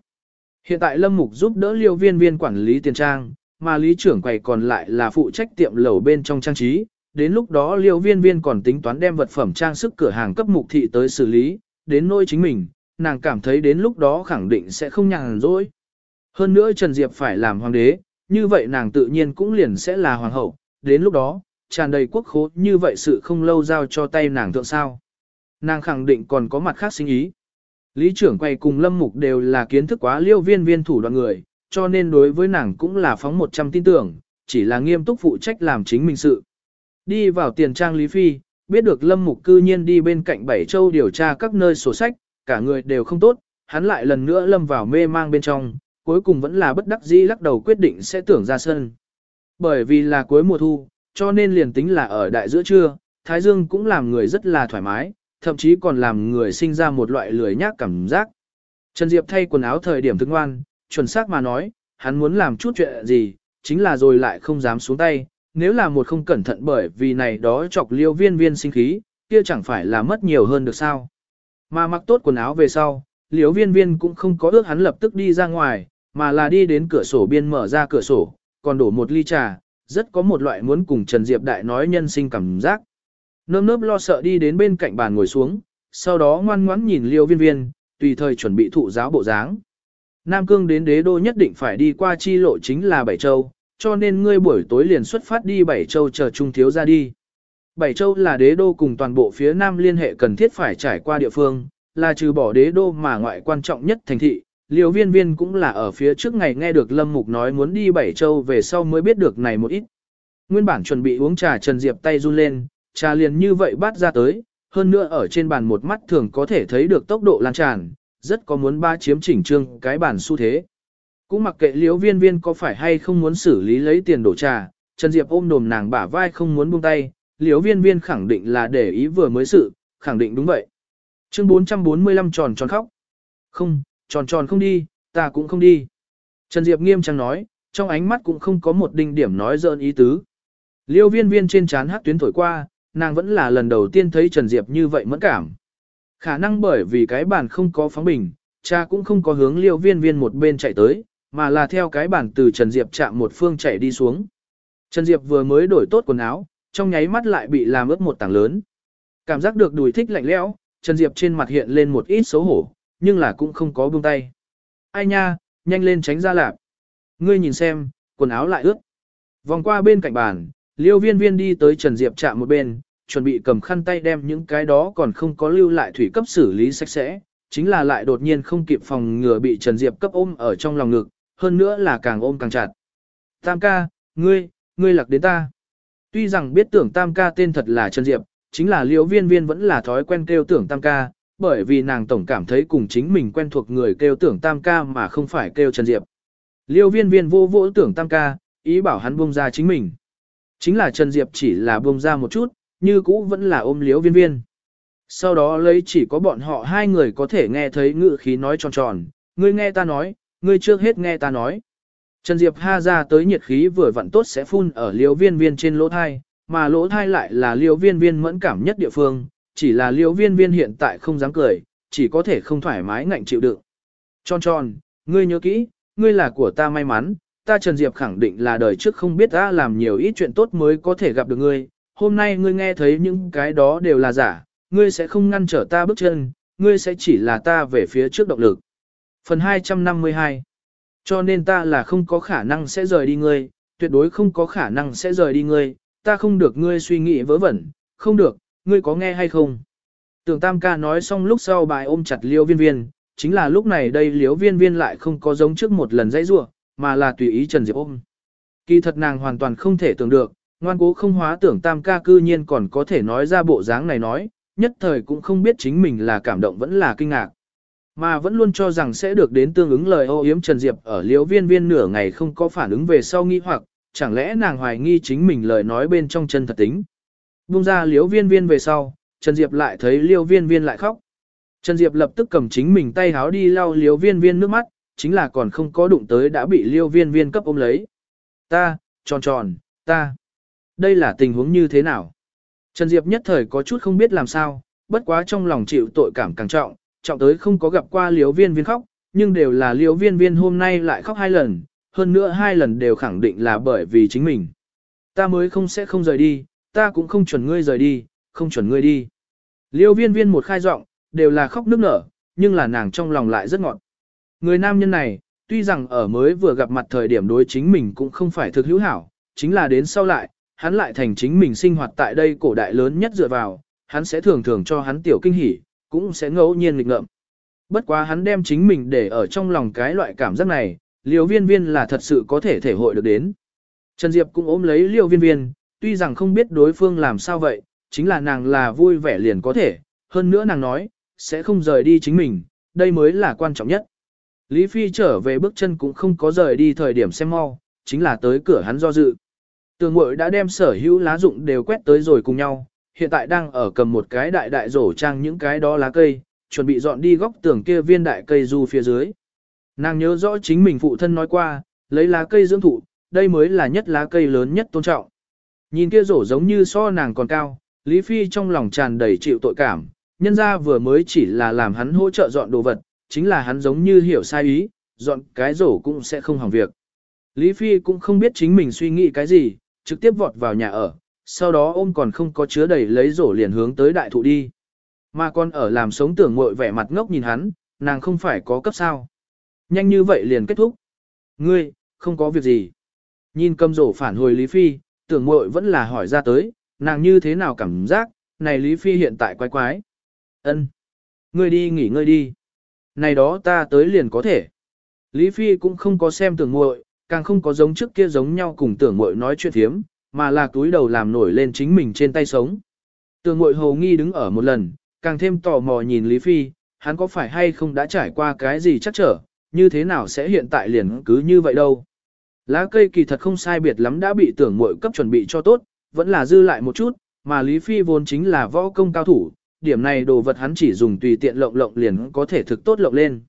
Hiện tại lâm mục giúp đỡ liễu viên viên quản lý tiền trang, mà lý trưởng quầy còn lại là phụ trách tiệm lầu bên trong trang trí, đến lúc đó liêu viên viên còn tính toán đem vật phẩm trang sức cửa hàng cấp mục thị tới xử lý, đến nỗi chính mình, nàng cảm thấy đến lúc đó khẳng định sẽ không nhàn rỗi. Hơn nữa Trần Diệp phải làm hoàng đế, như vậy nàng tự nhiên cũng liền sẽ là hoàng hậu, đến lúc đó, tràn đầy quốc khố như vậy sự không lâu giao cho tay nàng thượng sao. Nàng khẳng định còn có mặt khác sinh ý. Lý trưởng quay cùng Lâm Mục đều là kiến thức quá liêu viên viên thủ đoạn người, cho nên đối với nàng cũng là phóng 100 tin tưởng, chỉ là nghiêm túc phụ trách làm chính mình sự. Đi vào tiền trang Lý Phi, biết được Lâm Mục cư nhiên đi bên cạnh Bảy Châu điều tra các nơi sổ sách, cả người đều không tốt, hắn lại lần nữa lâm vào mê mang bên trong, cuối cùng vẫn là bất đắc dĩ lắc đầu quyết định sẽ tưởng ra sân. Bởi vì là cuối mùa thu, cho nên liền tính là ở đại giữa trưa, Thái Dương cũng làm người rất là thoải mái, thậm chí còn làm người sinh ra một loại lười nhác cảm giác. Trần Diệp thay quần áo thời điểm thức ngoan, chuẩn xác mà nói, hắn muốn làm chút chuyện gì, chính là rồi lại không dám xuống tay, nếu là một không cẩn thận bởi vì này đó chọc liêu viên viên sinh khí, kia chẳng phải là mất nhiều hơn được sao. Mà mặc tốt quần áo về sau, liêu viên viên cũng không có ước hắn lập tức đi ra ngoài, mà là đi đến cửa sổ biên mở ra cửa sổ, còn đổ một ly trà, rất có một loại muốn cùng Trần Diệp Đại nói nhân sinh cảm giác. Nơm nớp lo sợ đi đến bên cạnh bàn ngồi xuống, sau đó ngoan ngoãn nhìn liêu viên viên, tùy thời chuẩn bị thụ giáo bộ dáng. Nam Cương đến đế đô nhất định phải đi qua chi lộ chính là Bảy Châu, cho nên ngươi buổi tối liền xuất phát đi Bảy Châu chờ Trung Thiếu ra đi. Bảy Châu là đế đô cùng toàn bộ phía Nam liên hệ cần thiết phải trải qua địa phương, là trừ bỏ đế đô mà ngoại quan trọng nhất thành thị. Liều viên viên cũng là ở phía trước ngày nghe được Lâm Mục nói muốn đi Bảy Châu về sau mới biết được này một ít. Nguyên bản chuẩn bị uống trà Trần Diệp tay run lên, trà liền như vậy bắt ra tới, hơn nữa ở trên bàn một mắt thường có thể thấy được tốc độ lan tràn, rất có muốn ba chiếm chỉnh trương cái bản xu thế. Cũng mặc kệ liễu viên viên có phải hay không muốn xử lý lấy tiền đổ trà, Trần Diệp ôm đồm nàng bả vai không muốn buông tay, liễu viên viên khẳng định là để ý vừa mới sự, khẳng định đúng vậy. Chương 445 tròn tròn khóc. Không, tròn tròn không đi, ta cũng không đi. Trần Diệp nghiêm trang nói, trong ánh mắt cũng không có một đinh điểm nói dợn ý tứ. Liêu viên viên trên trán hát tuyến thổi qua, nàng vẫn là lần đầu tiên thấy Trần Diệp như vậy mẫn cảm. Khả năng bởi vì cái bàn không có phóng bình, cha cũng không có hướng liêu viên viên một bên chạy tới, mà là theo cái bàn từ Trần Diệp chạm một phương chạy đi xuống. Trần Diệp vừa mới đổi tốt quần áo, trong nháy mắt lại bị làm ướt một tảng lớn. Cảm giác được đùi thích lạnh lẽo, Trần Diệp trên mặt hiện lên một ít xấu hổ, nhưng là cũng không có buông tay. Ai nha, nhanh lên tránh ra lạp. Ngươi nhìn xem, quần áo lại ướt. Vòng qua bên cạnh bàn, liêu viên viên đi tới Trần Diệp chạm một bên, chuẩn bị cầm khăn tay đem những cái đó còn không có lưu lại thủy cấp xử lý sạch sẽ, chính là lại đột nhiên không kịp phòng ngừa bị Trần Diệp cấp ôm ở trong lòng ngực, hơn nữa là càng ôm càng chặt. Tam ca, ngươi, ngươi lạc đến ta. Tuy rằng biết tưởng tam ca tên thật là Trần Diệp, chính là Liêu viên viên vẫn là thói quen kêu tưởng tam ca, bởi vì nàng tổng cảm thấy cùng chính mình quen thuộc người kêu tưởng tam ca mà không phải kêu Trần Diệp. Liêu viên viên vô vỗ tưởng tam ca, ý bảo hắn buông ra chính mình. Chính là Trần Diệp chỉ là buông ra một chút, như cũ vẫn là ôm liếu viên viên. Sau đó lấy chỉ có bọn họ hai người có thể nghe thấy ngự khí nói tròn tròn, ngươi nghe ta nói, ngươi trước hết nghe ta nói. Trần Diệp ha ra tới nhiệt khí vừa vặn tốt sẽ phun ở liếu viên viên trên lỗ thai, mà lỗ thai lại là liêu viên viên mẫn cảm nhất địa phương, chỉ là liễu viên viên hiện tại không dám cười, chỉ có thể không thoải mái ngạnh chịu đựng. Tròn tròn, ngươi nhớ kỹ, ngươi là của ta may mắn, ta Trần Diệp khẳng định là đời trước không biết ta làm nhiều ít chuyện tốt mới có thể gặp được ngươi, hôm nay ngươi nghe thấy những cái đó đều là giả, ngươi sẽ không ngăn trở ta bước chân, ngươi sẽ chỉ là ta về phía trước động lực. Phần 252 Cho nên ta là không có khả năng sẽ rời đi ngươi, tuyệt đối không có khả năng sẽ rời đi ngươi, ta không được ngươi suy nghĩ vớ vẩn, không được, ngươi có nghe hay không? Tưởng Tam ca nói xong lúc sau bài ôm chặt liêu viên viên, chính là lúc này đây liêu viên viên lại không có giống trước một lần dãy rua, mà là tùy ý Trần Diệp ôm. Kỳ thật nàng hoàn toàn không thể tưởng được, ngoan cố không hóa tưởng Tam ca cư nhiên còn có thể nói ra bộ dáng này nói, nhất thời cũng không biết chính mình là cảm động vẫn là kinh ngạc. Mà vẫn luôn cho rằng sẽ được đến tương ứng lời ô yếm Trần Diệp ở liễu viên viên nửa ngày không có phản ứng về sau nghi hoặc, chẳng lẽ nàng hoài nghi chính mình lời nói bên trong chân thật tính. Bung ra liếu viên viên về sau, Trần Diệp lại thấy liêu viên viên lại khóc. Trần Diệp lập tức cầm chính mình tay háo đi lau liêu viên viên nước mắt, chính là còn không có đụng tới đã bị liêu viên viên cấp ôm lấy. Ta, tròn tròn, ta. Đây là tình huống như thế nào? Trần Diệp nhất thời có chút không biết làm sao, bất quá trong lòng chịu tội cảm càng trọng, trọng tới không có gặp qua liếu viên viên khóc, nhưng đều là liếu viên viên hôm nay lại khóc hai lần, hơn nữa hai lần đều khẳng định là bởi vì chính mình. Ta mới không sẽ không rời đi, ta cũng không chuẩn ngươi rời đi, không chuẩn ngươi đi. Liêu viên viên một khai giọng, đều là khóc nức nở, nhưng là nàng trong lòng lại rất ngọt. Người nam nhân này, tuy rằng ở mới vừa gặp mặt thời điểm đối chính mình cũng không phải thực hữu hảo, chính là đến sau lại, hắn lại thành chính mình sinh hoạt tại đây cổ đại lớn nhất dựa vào, hắn sẽ thường thường cho hắn tiểu kinh hỉ, cũng sẽ ngẫu nhiên nghịch ngợm. Bất quá hắn đem chính mình để ở trong lòng cái loại cảm giác này, liều viên viên là thật sự có thể thể hội được đến. Trần Diệp cũng ôm lấy liều viên viên, tuy rằng không biết đối phương làm sao vậy, chính là nàng là vui vẻ liền có thể, hơn nữa nàng nói, sẽ không rời đi chính mình, đây mới là quan trọng nhất. Lý Phi trở về bước chân cũng không có rời đi thời điểm xem mau, chính là tới cửa hắn do dự. Tường mội đã đem sở hữu lá dụng đều quét tới rồi cùng nhau, hiện tại đang ở cầm một cái đại đại rổ trang những cái đó lá cây, chuẩn bị dọn đi góc tường kia viên đại cây du phía dưới. Nàng nhớ rõ chính mình phụ thân nói qua, lấy lá cây dưỡng thụ, đây mới là nhất lá cây lớn nhất tôn trọng. Nhìn kia rổ giống như so nàng còn cao, Lý Phi trong lòng tràn đầy chịu tội cảm, nhân ra vừa mới chỉ là làm hắn hỗ trợ dọn đồ vật, chính là hắn giống như hiểu sai ý, dọn cái rổ cũng sẽ không hỏng việc. Lý Phi cũng không biết chính mình suy nghĩ cái gì, trực tiếp vọt vào nhà ở, sau đó ôm còn không có chứa đầy lấy rổ liền hướng tới đại thụ đi. Mà con ở làm sống tưởng ngội vẻ mặt ngốc nhìn hắn, nàng không phải có cấp sao. Nhanh như vậy liền kết thúc. Ngươi, không có việc gì. Nhìn cầm rổ phản hồi Lý Phi, tưởng muội vẫn là hỏi ra tới, nàng như thế nào cảm giác, này Lý Phi hiện tại quái quái. ân Ngươi đi nghỉ ngơi đi. Này đó ta tới liền có thể. Lý Phi cũng không có xem tưởng muội, càng không có giống trước kia giống nhau cùng tưởng muội nói chuyện thiếm, mà là túi đầu làm nổi lên chính mình trên tay sống. Tưởng muội hầu nghi đứng ở một lần, càng thêm tò mò nhìn Lý Phi, hắn có phải hay không đã trải qua cái gì chắc trở, như thế nào sẽ hiện tại liền cứ như vậy đâu. Lá cây kỳ thật không sai biệt lắm đã bị tưởng muội cấp chuẩn bị cho tốt, vẫn là dư lại một chút, mà Lý Phi vốn chính là võ công cao thủ, điểm này đồ vật hắn chỉ dùng tùy tiện lộng lộng liền có thể thực tốt lộng lên.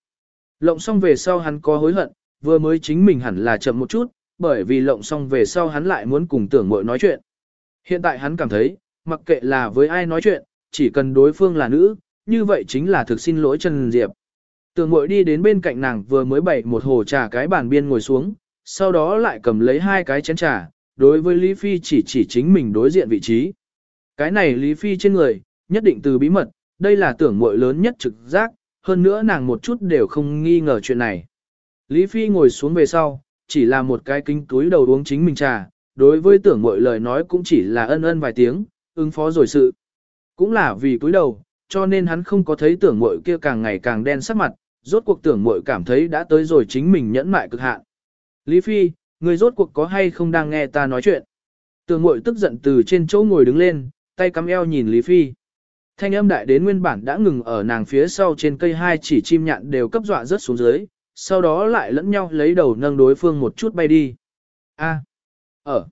Lộng xong về sau hắn có hối hận, vừa mới chính mình hẳn là chậm một chút, bởi vì lộng xong về sau hắn lại muốn cùng tưởng muội nói chuyện. Hiện tại hắn cảm thấy, mặc kệ là với ai nói chuyện, chỉ cần đối phương là nữ, như vậy chính là thực xin lỗi Trần Diệp. Tưởng muội đi đến bên cạnh nàng vừa mới bày một hồ trà cái bàn biên ngồi xuống, sau đó lại cầm lấy hai cái chén trà, đối với Lý Phi chỉ chỉ chính mình đối diện vị trí. Cái này Lý Phi trên người, nhất định từ bí mật, đây là tưởng muội lớn nhất trực giác, hơn nữa nàng một chút đều không nghi ngờ chuyện này. Lý Phi ngồi xuống về sau, chỉ là một cái kính túi đầu uống chính mình trà, đối với tưởng muội lời nói cũng chỉ là ân ân vài tiếng, ứng phó rồi sự. Cũng là vì túi đầu, cho nên hắn không có thấy tưởng muội kia càng ngày càng đen sắc mặt, rốt cuộc tưởng muội cảm thấy đã tới rồi chính mình nhẫn mại cực hạn. Lý Phi, người rốt cuộc có hay không đang nghe ta nói chuyện? Tường mội tức giận từ trên chỗ ngồi đứng lên, tay cắm eo nhìn Lý Phi. Thanh âm đại đến nguyên bản đã ngừng ở nàng phía sau trên cây hai chỉ chim nhạn đều cấp dọa rớt xuống dưới, sau đó lại lẫn nhau lấy đầu nâng đối phương một chút bay đi. A. ở.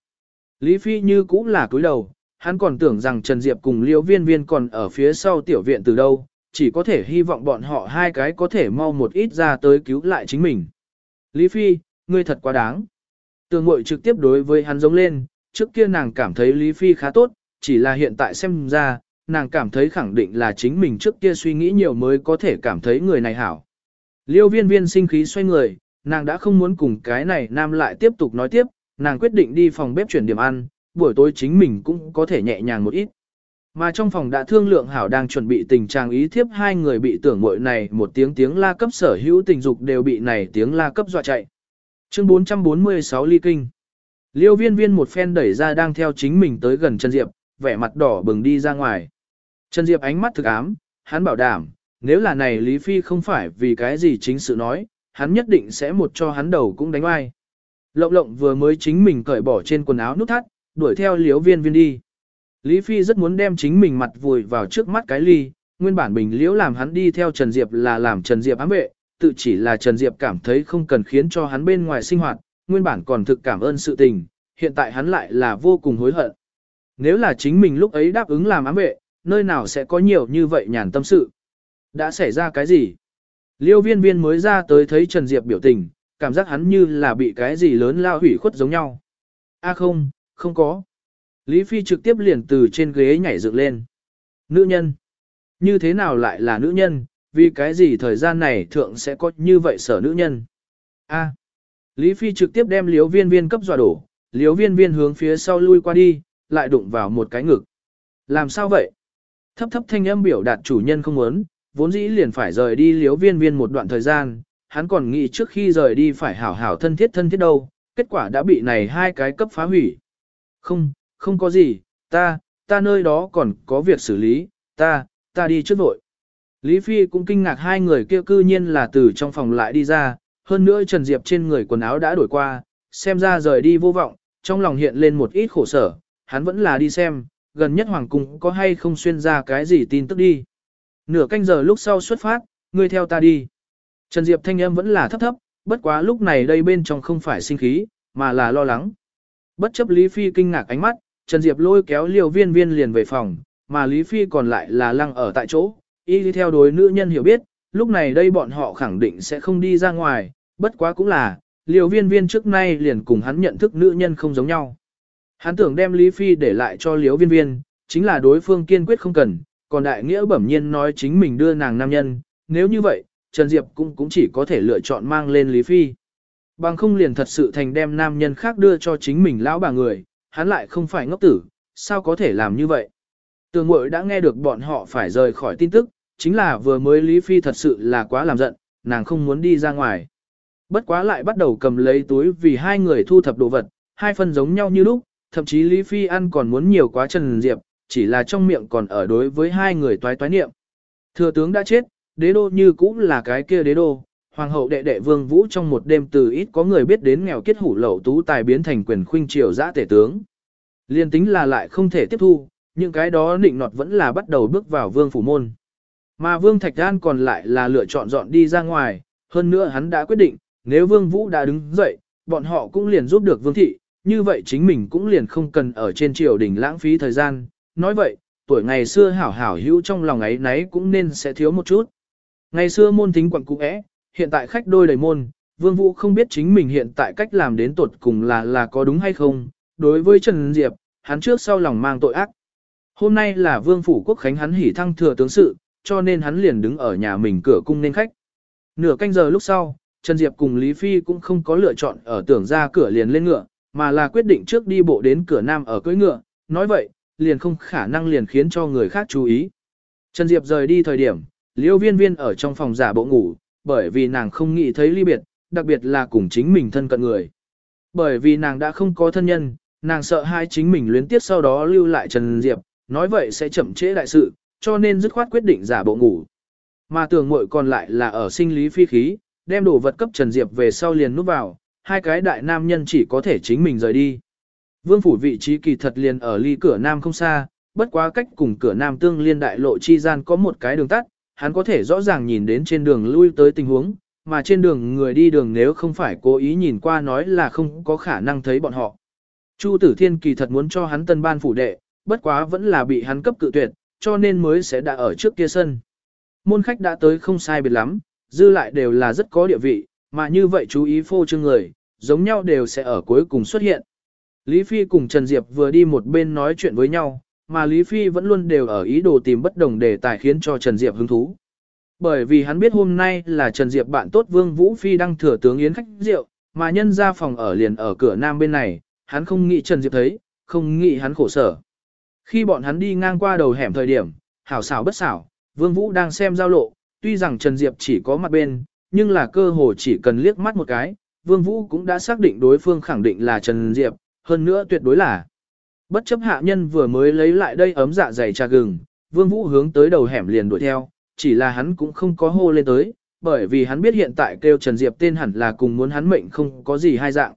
Lý Phi như cũng là cúi đầu, hắn còn tưởng rằng Trần Diệp cùng Liễu Viên Viên còn ở phía sau tiểu viện từ đâu, chỉ có thể hy vọng bọn họ hai cái có thể mau một ít ra tới cứu lại chính mình. Lý Phi, ngươi thật quá đáng. Tường mội trực tiếp đối với hắn giống lên, trước kia nàng cảm thấy Lý Phi khá tốt, chỉ là hiện tại xem ra, nàng cảm thấy khẳng định là chính mình trước kia suy nghĩ nhiều mới có thể cảm thấy người này hảo. Liêu viên viên sinh khí xoay người, nàng đã không muốn cùng cái này nam lại tiếp tục nói tiếp, nàng quyết định đi phòng bếp chuyển điểm ăn, buổi tối chính mình cũng có thể nhẹ nhàng một ít. Mà trong phòng đã thương lượng hảo đang chuẩn bị tình trạng ý thiếp hai người bị tưởng mội này một tiếng tiếng la cấp sở hữu tình dục đều bị này tiếng la cấp dọa chạy. Chương 446 ly kinh. Liêu viên viên một phen đẩy ra đang theo chính mình tới gần Trần Diệp, vẻ mặt đỏ bừng đi ra ngoài. Trần Diệp ánh mắt thực ám, hắn bảo đảm, nếu là này Lý Phi không phải vì cái gì chính sự nói, hắn nhất định sẽ một cho hắn đầu cũng đánh oai. Lộng lộng vừa mới chính mình cởi bỏ trên quần áo nút thắt, đuổi theo liếu viên viên đi. Lý Phi rất muốn đem chính mình mặt vùi vào trước mắt cái ly, nguyên bản bình liễu làm hắn đi theo Trần Diệp là làm Trần Diệp ám vệ, tự chỉ là Trần Diệp cảm thấy không cần khiến cho hắn bên ngoài sinh hoạt, nguyên bản còn thực cảm ơn sự tình, hiện tại hắn lại là vô cùng hối hận. Nếu là chính mình lúc ấy đáp ứng làm ám vệ, nơi nào sẽ có nhiều như vậy nhàn tâm sự. Đã xảy ra cái gì? Liêu viên viên mới ra tới thấy Trần Diệp biểu tình, cảm giác hắn như là bị cái gì lớn lao hủy khuất giống nhau. A à không, không có. Lý Phi trực tiếp liền từ trên ghế nhảy dựng lên. Nữ nhân. Như thế nào lại là nữ nhân, vì cái gì thời gian này thượng sẽ có như vậy sở nữ nhân. A. Lý Phi trực tiếp đem liếu viên viên cấp dọa đổ, liếu viên viên hướng phía sau lui qua đi, lại đụng vào một cái ngực. Làm sao vậy? Thấp thấp thanh âm biểu đạt chủ nhân không muốn, vốn dĩ liền phải rời đi liếu viên viên một đoạn thời gian, hắn còn nghĩ trước khi rời đi phải hảo hảo thân thiết thân thiết đâu, kết quả đã bị này hai cái cấp phá hủy. Không, không có gì, ta, ta nơi đó còn có việc xử lý, ta, ta đi trước vội. Lý Phi cũng kinh ngạc hai người kia cư nhiên là từ trong phòng lại đi ra, hơn nữa Trần Diệp trên người quần áo đã đổi qua, xem ra rời đi vô vọng, trong lòng hiện lên một ít khổ sở, hắn vẫn là đi xem, gần nhất Hoàng Cung có hay không xuyên ra cái gì tin tức đi. Nửa canh giờ lúc sau xuất phát, ngươi theo ta đi. Trần Diệp thanh âm vẫn là thấp thấp, bất quá lúc này đây bên trong không phải sinh khí, mà là lo lắng. Bất chấp Lý Phi kinh ngạc ánh mắt, Trần Diệp lôi kéo liều viên viên liền về phòng, mà Lý Phi còn lại là lăng ở tại chỗ, y đi theo đối nữ nhân hiểu biết, lúc này đây bọn họ khẳng định sẽ không đi ra ngoài, bất quá cũng là, liều viên viên trước nay liền cùng hắn nhận thức nữ nhân không giống nhau. Hắn tưởng đem Lý Phi để lại cho liều viên viên, chính là đối phương kiên quyết không cần, còn đại nghĩa bẩm nhiên nói chính mình đưa nàng nam nhân, nếu như vậy, Trần Diệp cũng cũng chỉ có thể lựa chọn mang lên Lý Phi. Bằng không liền thật sự thành đem nam nhân khác đưa cho chính mình lão bà người, hắn lại không phải ngốc tử, sao có thể làm như vậy. Tường mội đã nghe được bọn họ phải rời khỏi tin tức, chính là vừa mới Lý Phi thật sự là quá làm giận, nàng không muốn đi ra ngoài. Bất quá lại bắt đầu cầm lấy túi vì hai người thu thập đồ vật, hai phần giống nhau như lúc, thậm chí Lý Phi ăn còn muốn nhiều quá Trần Diệp, chỉ là trong miệng còn ở đối với hai người toái toái niệm. Thừa tướng đã chết, đế đô như cũng là cái kia đế đô, hoàng hậu đệ đệ vương vũ trong một đêm từ ít có người biết đến nghèo kết hủ lậu tú tài biến thành quyền khuynh triều giã tể tướng. Liên tính là lại không thể tiếp thu, những cái đó nịnh nọt vẫn là bắt đầu bước vào vương phủ môn. Mà vương thạch đan còn lại là lựa chọn dọn đi ra ngoài, hơn nữa hắn đã quyết định, nếu vương vũ đã đứng dậy, bọn họ cũng liền giúp được vương thị, như vậy chính mình cũng liền không cần ở trên triều đình lãng phí thời gian. Nói vậy, tuổi ngày xưa hảo hảo hữu trong lòng ấy nấy cũng nên sẽ thiếu một chút. Ngày xưa môn tính quận cũ é, hiện tại khách đôi đầy môn, Vương Vũ không biết chính mình hiện tại cách làm đến tột cùng là là có đúng hay không. Đối với Trần Diệp, hắn trước sau lòng mang tội ác. Hôm nay là Vương Phủ Quốc Khánh hắn hỉ thăng thừa tướng sự, cho nên hắn liền đứng ở nhà mình cửa cung nên khách. Nửa canh giờ lúc sau, Trần Diệp cùng Lý Phi cũng không có lựa chọn ở tưởng ra cửa liền lên ngựa, mà là quyết định trước đi bộ đến cửa nam ở cưỡi ngựa, nói vậy, liền không khả năng liền khiến cho người khác chú ý. Trần Diệp rời đi thời điểm, Liêu Viên Viên ở trong phòng giả bộ ngủ, bởi vì nàng không nghĩ thấy ly biệt, đặc biệt là cùng chính mình thân cận người. Bởi vì nàng đã không có thân nhân, nàng sợ hai chính mình luyến tiếp sau đó lưu lại Trần Diệp, nói vậy sẽ chậm trễ đại sự, cho nên dứt khoát quyết định giả bộ ngủ. Mà tưởng muội còn lại là ở sinh lý phi khí, đem đồ vật cấp Trần Diệp về sau liền núp vào, hai cái đại nam nhân chỉ có thể chính mình rời đi. Vương phủ vị trí kỳ thật liền ở ly cửa nam không xa, bất quá cách cùng cửa nam tương liên đại lộ chi gian có một cái đường tắt, hắn có thể rõ ràng nhìn đến trên đường lui tới tình huống, mà trên đường người đi đường nếu không phải cố ý nhìn qua nói là không có khả năng thấy bọn họ. Chu Tử Thiên kỳ thật muốn cho hắn tân ban phủ đệ, bất quá vẫn là bị hắn cấp cự tuyệt, cho nên mới sẽ đã ở trước kia sân. Môn khách đã tới không sai biệt lắm, dư lại đều là rất có địa vị, mà như vậy chú ý phô trương người, giống nhau đều sẽ ở cuối cùng xuất hiện. Lý Phi cùng Trần Diệp vừa đi một bên nói chuyện với nhau, mà Lý Phi vẫn luôn đều ở ý đồ tìm bất đồng để tài khiến cho Trần Diệp hứng thú. Bởi vì hắn biết hôm nay là Trần Diệp bạn tốt Vương Vũ Phi đang thừa tướng yến khách rượu, mà nhân ra phòng ở liền ở cửa nam bên này, hắn không nghĩ Trần Diệp thấy, không nghĩ hắn khổ sở. Khi bọn hắn đi ngang qua đầu hẻm thời điểm, hảo xảo bất xảo, Vương Vũ đang xem giao lộ, tuy rằng Trần Diệp chỉ có mặt bên, nhưng là cơ hồ chỉ cần liếc mắt một cái, Vương Vũ cũng đã xác định đối phương khẳng định là Trần Diệp, hơn nữa tuyệt đối là. Bất chấp hạ nhân vừa mới lấy lại đây ấm dạ dày trà gừng, Vương Vũ hướng tới đầu hẻm liền đuổi theo, chỉ là hắn cũng không có hô lên tới, bởi vì hắn biết hiện tại kêu Trần Diệp tên hẳn là cùng muốn hắn mệnh không có gì hai dạng.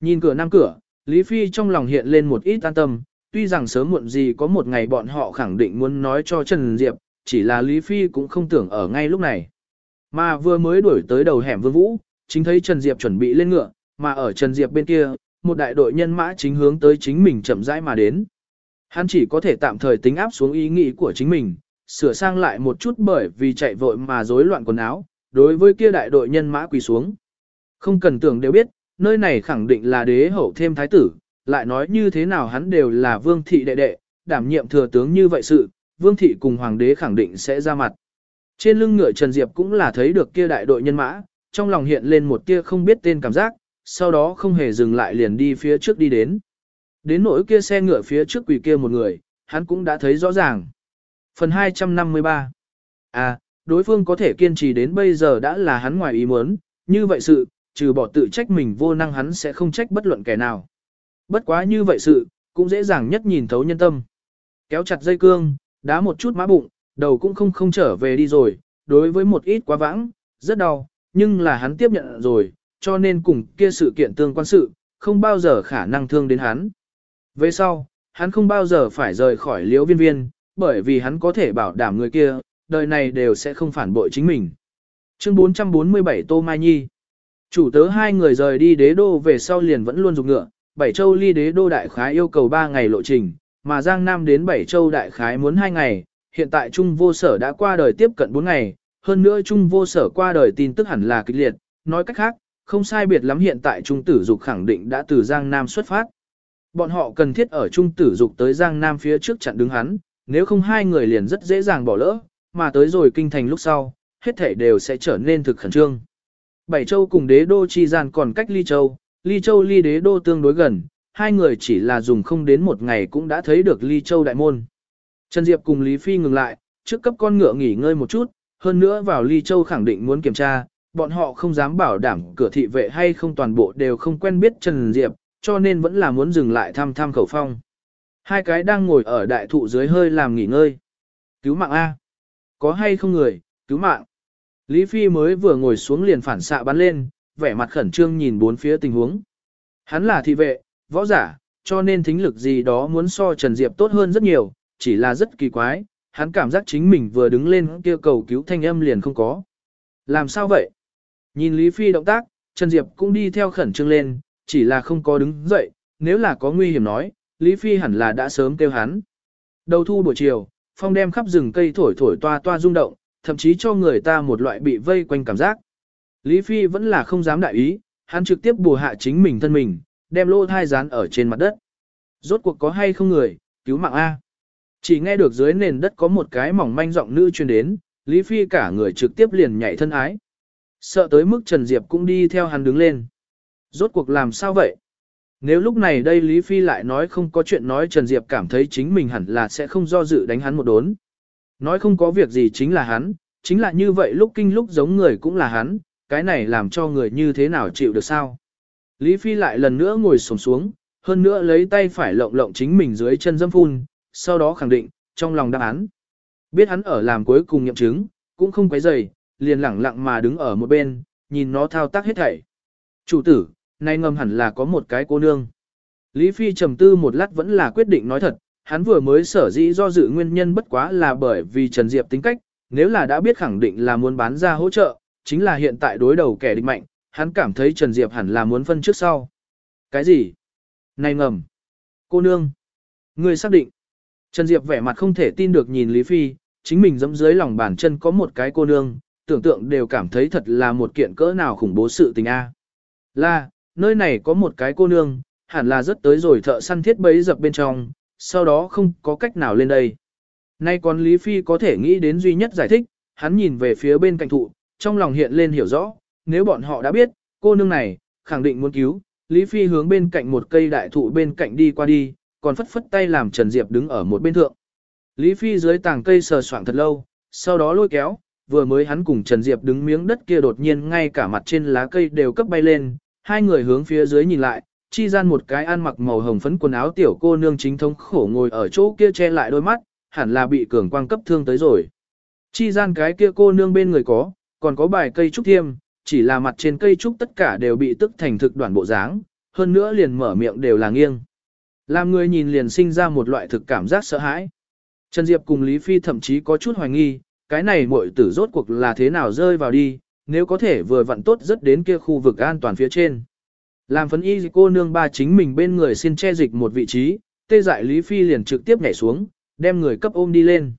Nhìn cửa năm cửa, Lý Phi trong lòng hiện lên một ít an tâm, tuy rằng sớm muộn gì có một ngày bọn họ khẳng định muốn nói cho Trần Diệp, chỉ là Lý Phi cũng không tưởng ở ngay lúc này. Mà vừa mới đuổi tới đầu hẻm Vương Vũ, chính thấy Trần Diệp chuẩn bị lên ngựa, mà ở Trần Diệp bên kia, một đại đội nhân mã chính hướng tới chính mình chậm rãi mà đến. Hắn chỉ có thể tạm thời tính áp xuống ý nghĩ của chính mình, sửa sang lại một chút bởi vì chạy vội mà rối loạn quần áo, đối với kia đại đội nhân mã quỳ xuống. Không cần tưởng đều biết, nơi này khẳng định là đế hậu thêm thái tử, lại nói như thế nào hắn đều là vương thị đệ đệ, đảm nhiệm thừa tướng như vậy sự, vương thị cùng hoàng đế khẳng định sẽ ra mặt. Trên lưng ngựa Trần Diệp cũng là thấy được kia đại đội nhân mã, trong lòng hiện lên một tia không biết tên cảm giác, sau đó không hề dừng lại liền đi phía trước đi đến. Đến nỗi kia xe ngựa phía trước quỷ kia một người, hắn cũng đã thấy rõ ràng. Phần 253 À, đối phương có thể kiên trì đến bây giờ đã là hắn ngoài ý muốn, như vậy sự, trừ bỏ tự trách mình vô năng hắn sẽ không trách bất luận kẻ nào. Bất quá như vậy sự, cũng dễ dàng nhất nhìn thấu nhân tâm. Kéo chặt dây cương, đá một chút má bụng, đầu cũng không không trở về đi rồi, đối với một ít quá vãng, rất đau, nhưng là hắn tiếp nhận rồi, cho nên cùng kia sự kiện tương quan sự, không bao giờ khả năng thương đến hắn. Về sau, hắn không bao giờ phải rời khỏi liễu viên viên, bởi vì hắn có thể bảo đảm người kia, đời này đều sẽ không phản bội chính mình. Chương 447 Tô Mai Nhi Chủ tớ hai người rời đi đế đô về sau liền vẫn luôn dùng ngựa, Bảy Châu ly đế đô đại khái yêu cầu 3 ngày lộ trình, mà Giang Nam đến Bảy Châu đại khái muốn 2 ngày, hiện tại Trung vô sở đã qua đời tiếp cận 4 ngày, hơn nữa Trung vô sở qua đời tin tức hẳn là kịch liệt, nói cách khác, không sai biệt lắm hiện tại Trung tử dục khẳng định đã từ Giang Nam xuất phát. Bọn họ cần thiết ở Trung tử dục tới Giang Nam phía trước chặn đứng hắn, nếu không hai người liền rất dễ dàng bỏ lỡ, mà tới rồi kinh thành lúc sau, hết thể đều sẽ trở nên thực khẩn trương. Bảy châu cùng đế đô chi gian còn cách ly châu, ly châu ly đế đô tương đối gần, hai người chỉ là dùng không đến một ngày cũng đã thấy được ly châu đại môn. Trần Diệp cùng Lý Phi ngừng lại, trước cấp con ngựa nghỉ ngơi một chút, hơn nữa vào ly châu khẳng định muốn kiểm tra, bọn họ không dám bảo đảm cửa thị vệ hay không toàn bộ đều không quen biết Trần Diệp, cho nên vẫn là muốn dừng lại thăm thăm khẩu phong. Hai cái đang ngồi ở đại thụ dưới hơi làm nghỉ ngơi. Cứu mạng A. Có hay không người, cứu mạng. Lý Phi mới vừa ngồi xuống liền phản xạ bắn lên, vẻ mặt khẩn trương nhìn bốn phía tình huống. Hắn là thị vệ, võ giả, cho nên thính lực gì đó muốn so Trần Diệp tốt hơn rất nhiều, chỉ là rất kỳ quái, hắn cảm giác chính mình vừa đứng lên kia cầu cứu thanh âm liền không có. Làm sao vậy? Nhìn Lý Phi động tác, Trần Diệp cũng đi theo khẩn trương lên, chỉ là không có đứng dậy, nếu là có nguy hiểm nói, Lý Phi hẳn là đã sớm kêu hắn. Đầu thu buổi chiều, phong đem khắp rừng cây thổi thổi toa toa rung động, thậm chí cho người ta một loại bị vây quanh cảm giác. Lý Phi vẫn là không dám đại ý, hắn trực tiếp bù hạ chính mình thân mình, đem lô thai dán ở trên mặt đất. Rốt cuộc có hay không người, cứu mạng A. Chỉ nghe được dưới nền đất có một cái mỏng manh giọng nữ truyền đến, Lý Phi cả người trực tiếp liền nhảy thân ái. Sợ tới mức Trần Diệp cũng đi theo hắn đứng lên. Rốt cuộc làm sao vậy? Nếu lúc này đây Lý Phi lại nói không có chuyện nói Trần Diệp cảm thấy chính mình hẳn là sẽ không do dự đánh hắn một đốn. Nói không có việc gì chính là hắn, chính là như vậy lúc kinh lúc giống người cũng là hắn, cái này làm cho người như thế nào chịu được sao? Lý Phi lại lần nữa ngồi xổm xuống, hơn nữa lấy tay phải lộng lộng chính mình dưới chân dâm phun, sau đó khẳng định, trong lòng đáp án. Biết hắn ở làm cuối cùng nghiệm chứng, cũng không quấy rầy, liền lẳng lặng mà đứng ở một bên, nhìn nó thao tác hết thảy. Chủ tử, nay ngầm hẳn là có một cái cô nương. Lý Phi trầm tư một lát vẫn là quyết định nói thật, hắn vừa mới sở dĩ do dự nguyên nhân bất quá là bởi vì Trần Diệp tính cách, nếu là đã biết khẳng định là muốn bán ra hỗ trợ, chính là hiện tại đối đầu kẻ địch mạnh, hắn cảm thấy Trần Diệp hẳn là muốn phân trước sau. Cái gì? Này ngầm. Cô nương. Người xác định. Trần Diệp vẻ mặt không thể tin được nhìn Lý Phi, chính mình dẫm dưới lòng bàn chân có một cái cô nương, tưởng tượng đều cảm thấy thật là một kiện cỡ nào khủng bố sự tình a. Là, nơi này có một cái cô nương, hẳn là rất tới rồi thợ săn thiết bấy dập bên trong, sau đó không có cách nào lên đây. Nay còn Lý Phi có thể nghĩ đến duy nhất giải thích, hắn nhìn về phía bên cạnh thụ, trong lòng hiện lên hiểu rõ, nếu bọn họ đã biết, cô nương này, khẳng định muốn cứu, Lý Phi hướng bên cạnh một cây đại thụ bên cạnh đi qua đi, còn phất phất tay làm Trần Diệp đứng ở một bên thượng. Lý Phi dưới tàng cây sờ soạng thật lâu, sau đó lôi kéo, vừa mới hắn cùng Trần Diệp đứng miếng đất kia đột nhiên ngay cả mặt trên lá cây đều cấp bay lên, hai người hướng phía dưới nhìn lại, chi gian một cái ăn mặc màu hồng phấn quần áo tiểu cô nương chính thống khổ ngồi ở chỗ kia che lại đôi mắt, hẳn là bị cường quang cấp thương tới rồi. Chi gian cái kia cô nương bên người có, còn có bài cây trúc thiêm, chỉ là mặt trên cây trúc tất cả đều bị tức thành thực đoạn bộ dáng, hơn nữa liền mở miệng đều là nghiêng. Làm người nhìn liền sinh ra một loại thực cảm giác sợ hãi. Trần Diệp cùng Lý Phi thậm chí có chút hoài nghi, cái này muội tử rốt cuộc là thế nào rơi vào đi, nếu có thể vừa vặn tốt rất đến kia khu vực an toàn phía trên. Làm phấn y cô nương ba chính mình bên người xin che dịch một vị trí, tê dại Lý Phi liền trực tiếp nhảy xuống, đem người cấp ôm đi lên.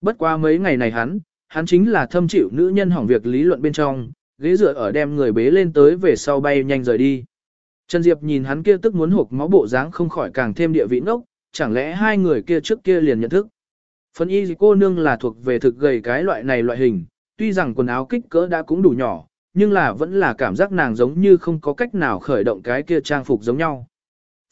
Bất qua mấy ngày này hắn, hắn chính là thâm chịu nữ nhân hỏng việc lý luận bên trong, ghế dựa ở đem người bế lên tới về sau bay nhanh rời đi. Trần Diệp nhìn hắn kia tức muốn hộp máu bộ dáng không khỏi càng thêm địa vị ngốc, chẳng lẽ hai người kia trước kia liền nhận thức. Phân y cô nương là thuộc về thực gầy cái loại này loại hình, tuy rằng quần áo kích cỡ đã cũng đủ nhỏ, nhưng là vẫn là cảm giác nàng giống như không có cách nào khởi động cái kia trang phục giống nhau.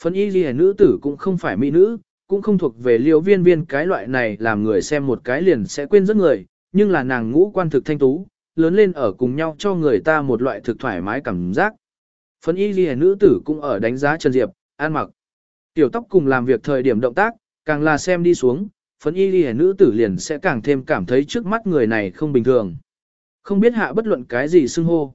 Phân y ghi nữ tử cũng không phải mỹ nữ, cũng không thuộc về liều viên viên cái loại này làm người xem một cái liền sẽ quên rất người, nhưng là nàng ngũ quan thực thanh tú, lớn lên ở cùng nhau cho người ta một loại thực thoải mái cảm giác. Phấn y ghi nữ tử cũng ở đánh giá Trần Diệp, an mặc. Tiểu tóc cùng làm việc thời điểm động tác, càng là xem đi xuống, phấn y ghi nữ tử liền sẽ càng thêm cảm thấy trước mắt người này không bình thường. Không biết hạ bất luận cái gì xưng hô.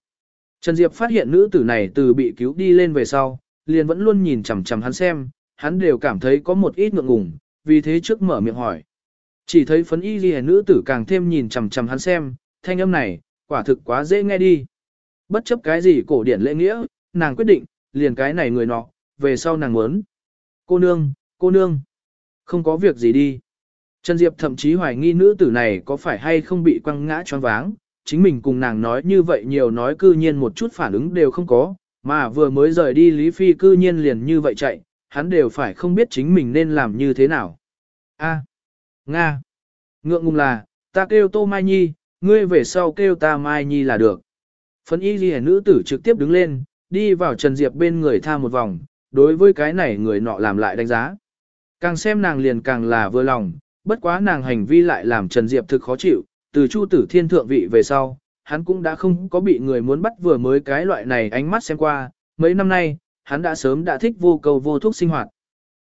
Trần Diệp phát hiện nữ tử này từ bị cứu đi lên về sau, liền vẫn luôn nhìn chằm chằm hắn xem, hắn đều cảm thấy có một ít ngượng ngùng, vì thế trước mở miệng hỏi. Chỉ thấy phấn y ghi nữ tử càng thêm nhìn chằm chằm hắn xem, thanh âm này, quả thực quá dễ nghe đi. Bất chấp cái gì cổ điển lễ nghĩa, nàng quyết định, liền cái này người nọ, về sau nàng muốn. Cô nương, cô nương, không có việc gì đi. Trần Diệp thậm chí hoài nghi nữ tử này có phải hay không bị quăng ngã choáng váng, chính mình cùng nàng nói như vậy nhiều nói cư nhiên một chút phản ứng đều không có, mà vừa mới rời đi Lý Phi cư nhiên liền như vậy chạy, hắn đều phải không biết chính mình nên làm như thế nào. A, Nga, ngượng ngùng là, ta kêu Tô Mai Nhi, ngươi về sau kêu ta Mai Nhi là được. Phấn y ghi nữ tử trực tiếp đứng lên, đi vào Trần Diệp bên người tha một vòng, đối với cái này người nọ làm lại đánh giá. Càng xem nàng liền càng là vừa lòng, bất quá nàng hành vi lại làm Trần Diệp thực khó chịu, từ Chu Tử Thiên thượng vị về sau, hắn cũng đã không có bị người muốn bắt vừa mới cái loại này ánh mắt xem qua, mấy năm nay, hắn đã sớm đã thích vô cầu vô thuốc sinh hoạt.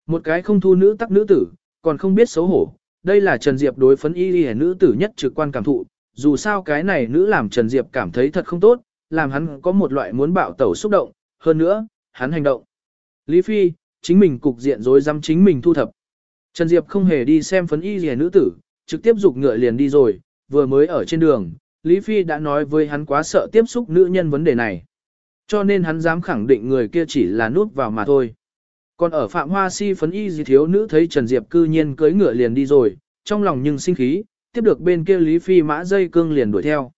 Một cái không thu nữ tắc nữ tử, còn không biết xấu hổ, đây là Trần Diệp đối phấn y y nữ tử nhất trực quan cảm thụ, dù sao cái này nữ làm Trần Diệp cảm thấy thật không tốt, làm hắn có một loại muốn bạo tẩu xúc động, hơn nữa, hắn hành động. Lý Phi, chính mình cục diện rối rắm chính mình thu thập. Trần Diệp không hề đi xem phấn y rìa nữ tử, trực tiếp dục ngựa liền đi rồi, vừa mới ở trên đường, Lý Phi đã nói với hắn quá sợ tiếp xúc nữ nhân vấn đề này. Cho nên hắn dám khẳng định người kia chỉ là nút vào mà thôi. Còn ở Phạm Hoa Si phấn y gì thiếu nữ thấy Trần Diệp cư nhiên cưới ngựa liền đi rồi, trong lòng nhưng sinh khí, tiếp được bên kia Lý Phi mã dây cương liền đuổi theo.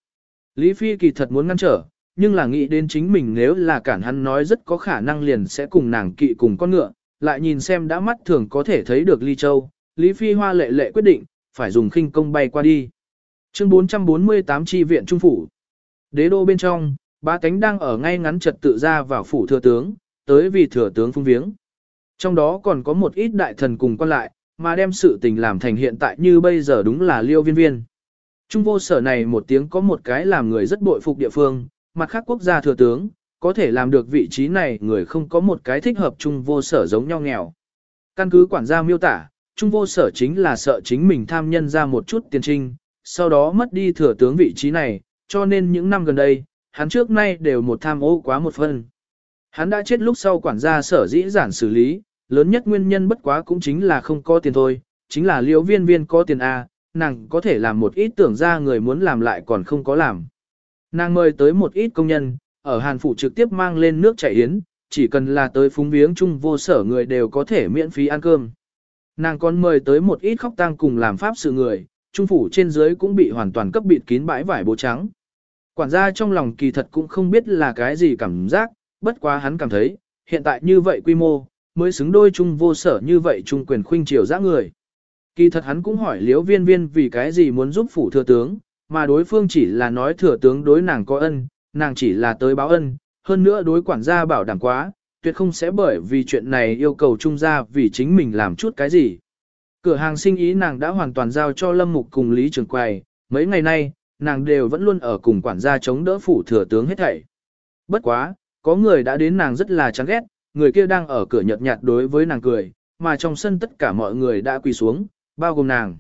Lý Phi kỳ thật muốn ngăn trở, nhưng là nghĩ đến chính mình nếu là cản hắn nói rất có khả năng liền sẽ cùng nàng kỵ cùng con ngựa, lại nhìn xem đã mắt thường có thể thấy được Ly Châu, Lý Phi Hoa lệ lệ quyết định, phải dùng khinh công bay qua đi. Chương 448 chi viện trung phủ. Đế đô bên trong, ba cánh đang ở ngay ngắn trật tự ra vào phủ thừa tướng, tới vì thừa tướng phung viếng. Trong đó còn có một ít đại thần cùng quan lại, mà đem sự tình làm thành hiện tại như bây giờ đúng là liêu viên viên. Trung vô sở này một tiếng có một cái làm người rất bội phục địa phương, mặt khác quốc gia thừa tướng, có thể làm được vị trí này người không có một cái thích hợp trung vô sở giống nhau nghèo. Căn cứ quản gia miêu tả, trung vô sở chính là sợ chính mình tham nhân ra một chút tiền trinh, sau đó mất đi thừa tướng vị trí này, cho nên những năm gần đây, hắn trước nay đều một tham ô quá một phân. Hắn đã chết lúc sau quản gia sở dĩ giản xử lý, lớn nhất nguyên nhân bất quá cũng chính là không có tiền thôi, chính là liễu viên viên có tiền A, nàng có thể làm một ít tưởng ra người muốn làm lại còn không có làm. Nàng mời tới một ít công nhân, ở Hàn Phủ trực tiếp mang lên nước chảy yến, chỉ cần là tới phúng viếng chung vô sở người đều có thể miễn phí ăn cơm. Nàng còn mời tới một ít khóc tang cùng làm pháp sự người, trung phủ trên dưới cũng bị hoàn toàn cấp bịt kín bãi vải bố trắng. Quản gia trong lòng kỳ thật cũng không biết là cái gì cảm giác, bất quá hắn cảm thấy, hiện tại như vậy quy mô, mới xứng đôi chung vô sở như vậy trung quyền khuynh triều giã người. Kỳ thật hắn cũng hỏi liễu viên viên vì cái gì muốn giúp phủ thừa tướng, mà đối phương chỉ là nói thừa tướng đối nàng có ân, nàng chỉ là tới báo ân, hơn nữa đối quản gia bảo đảm quá, tuyệt không sẽ bởi vì chuyện này yêu cầu trung gia vì chính mình làm chút cái gì. Cửa hàng sinh ý nàng đã hoàn toàn giao cho Lâm Mục cùng Lý Trường Quầy, mấy ngày nay, nàng đều vẫn luôn ở cùng quản gia chống đỡ phủ thừa tướng hết thảy. Bất quá, có người đã đến nàng rất là chán ghét, người kia đang ở cửa nhợt nhạt đối với nàng cười, mà trong sân tất cả mọi người đã quỳ xuống, bao gồm nàng.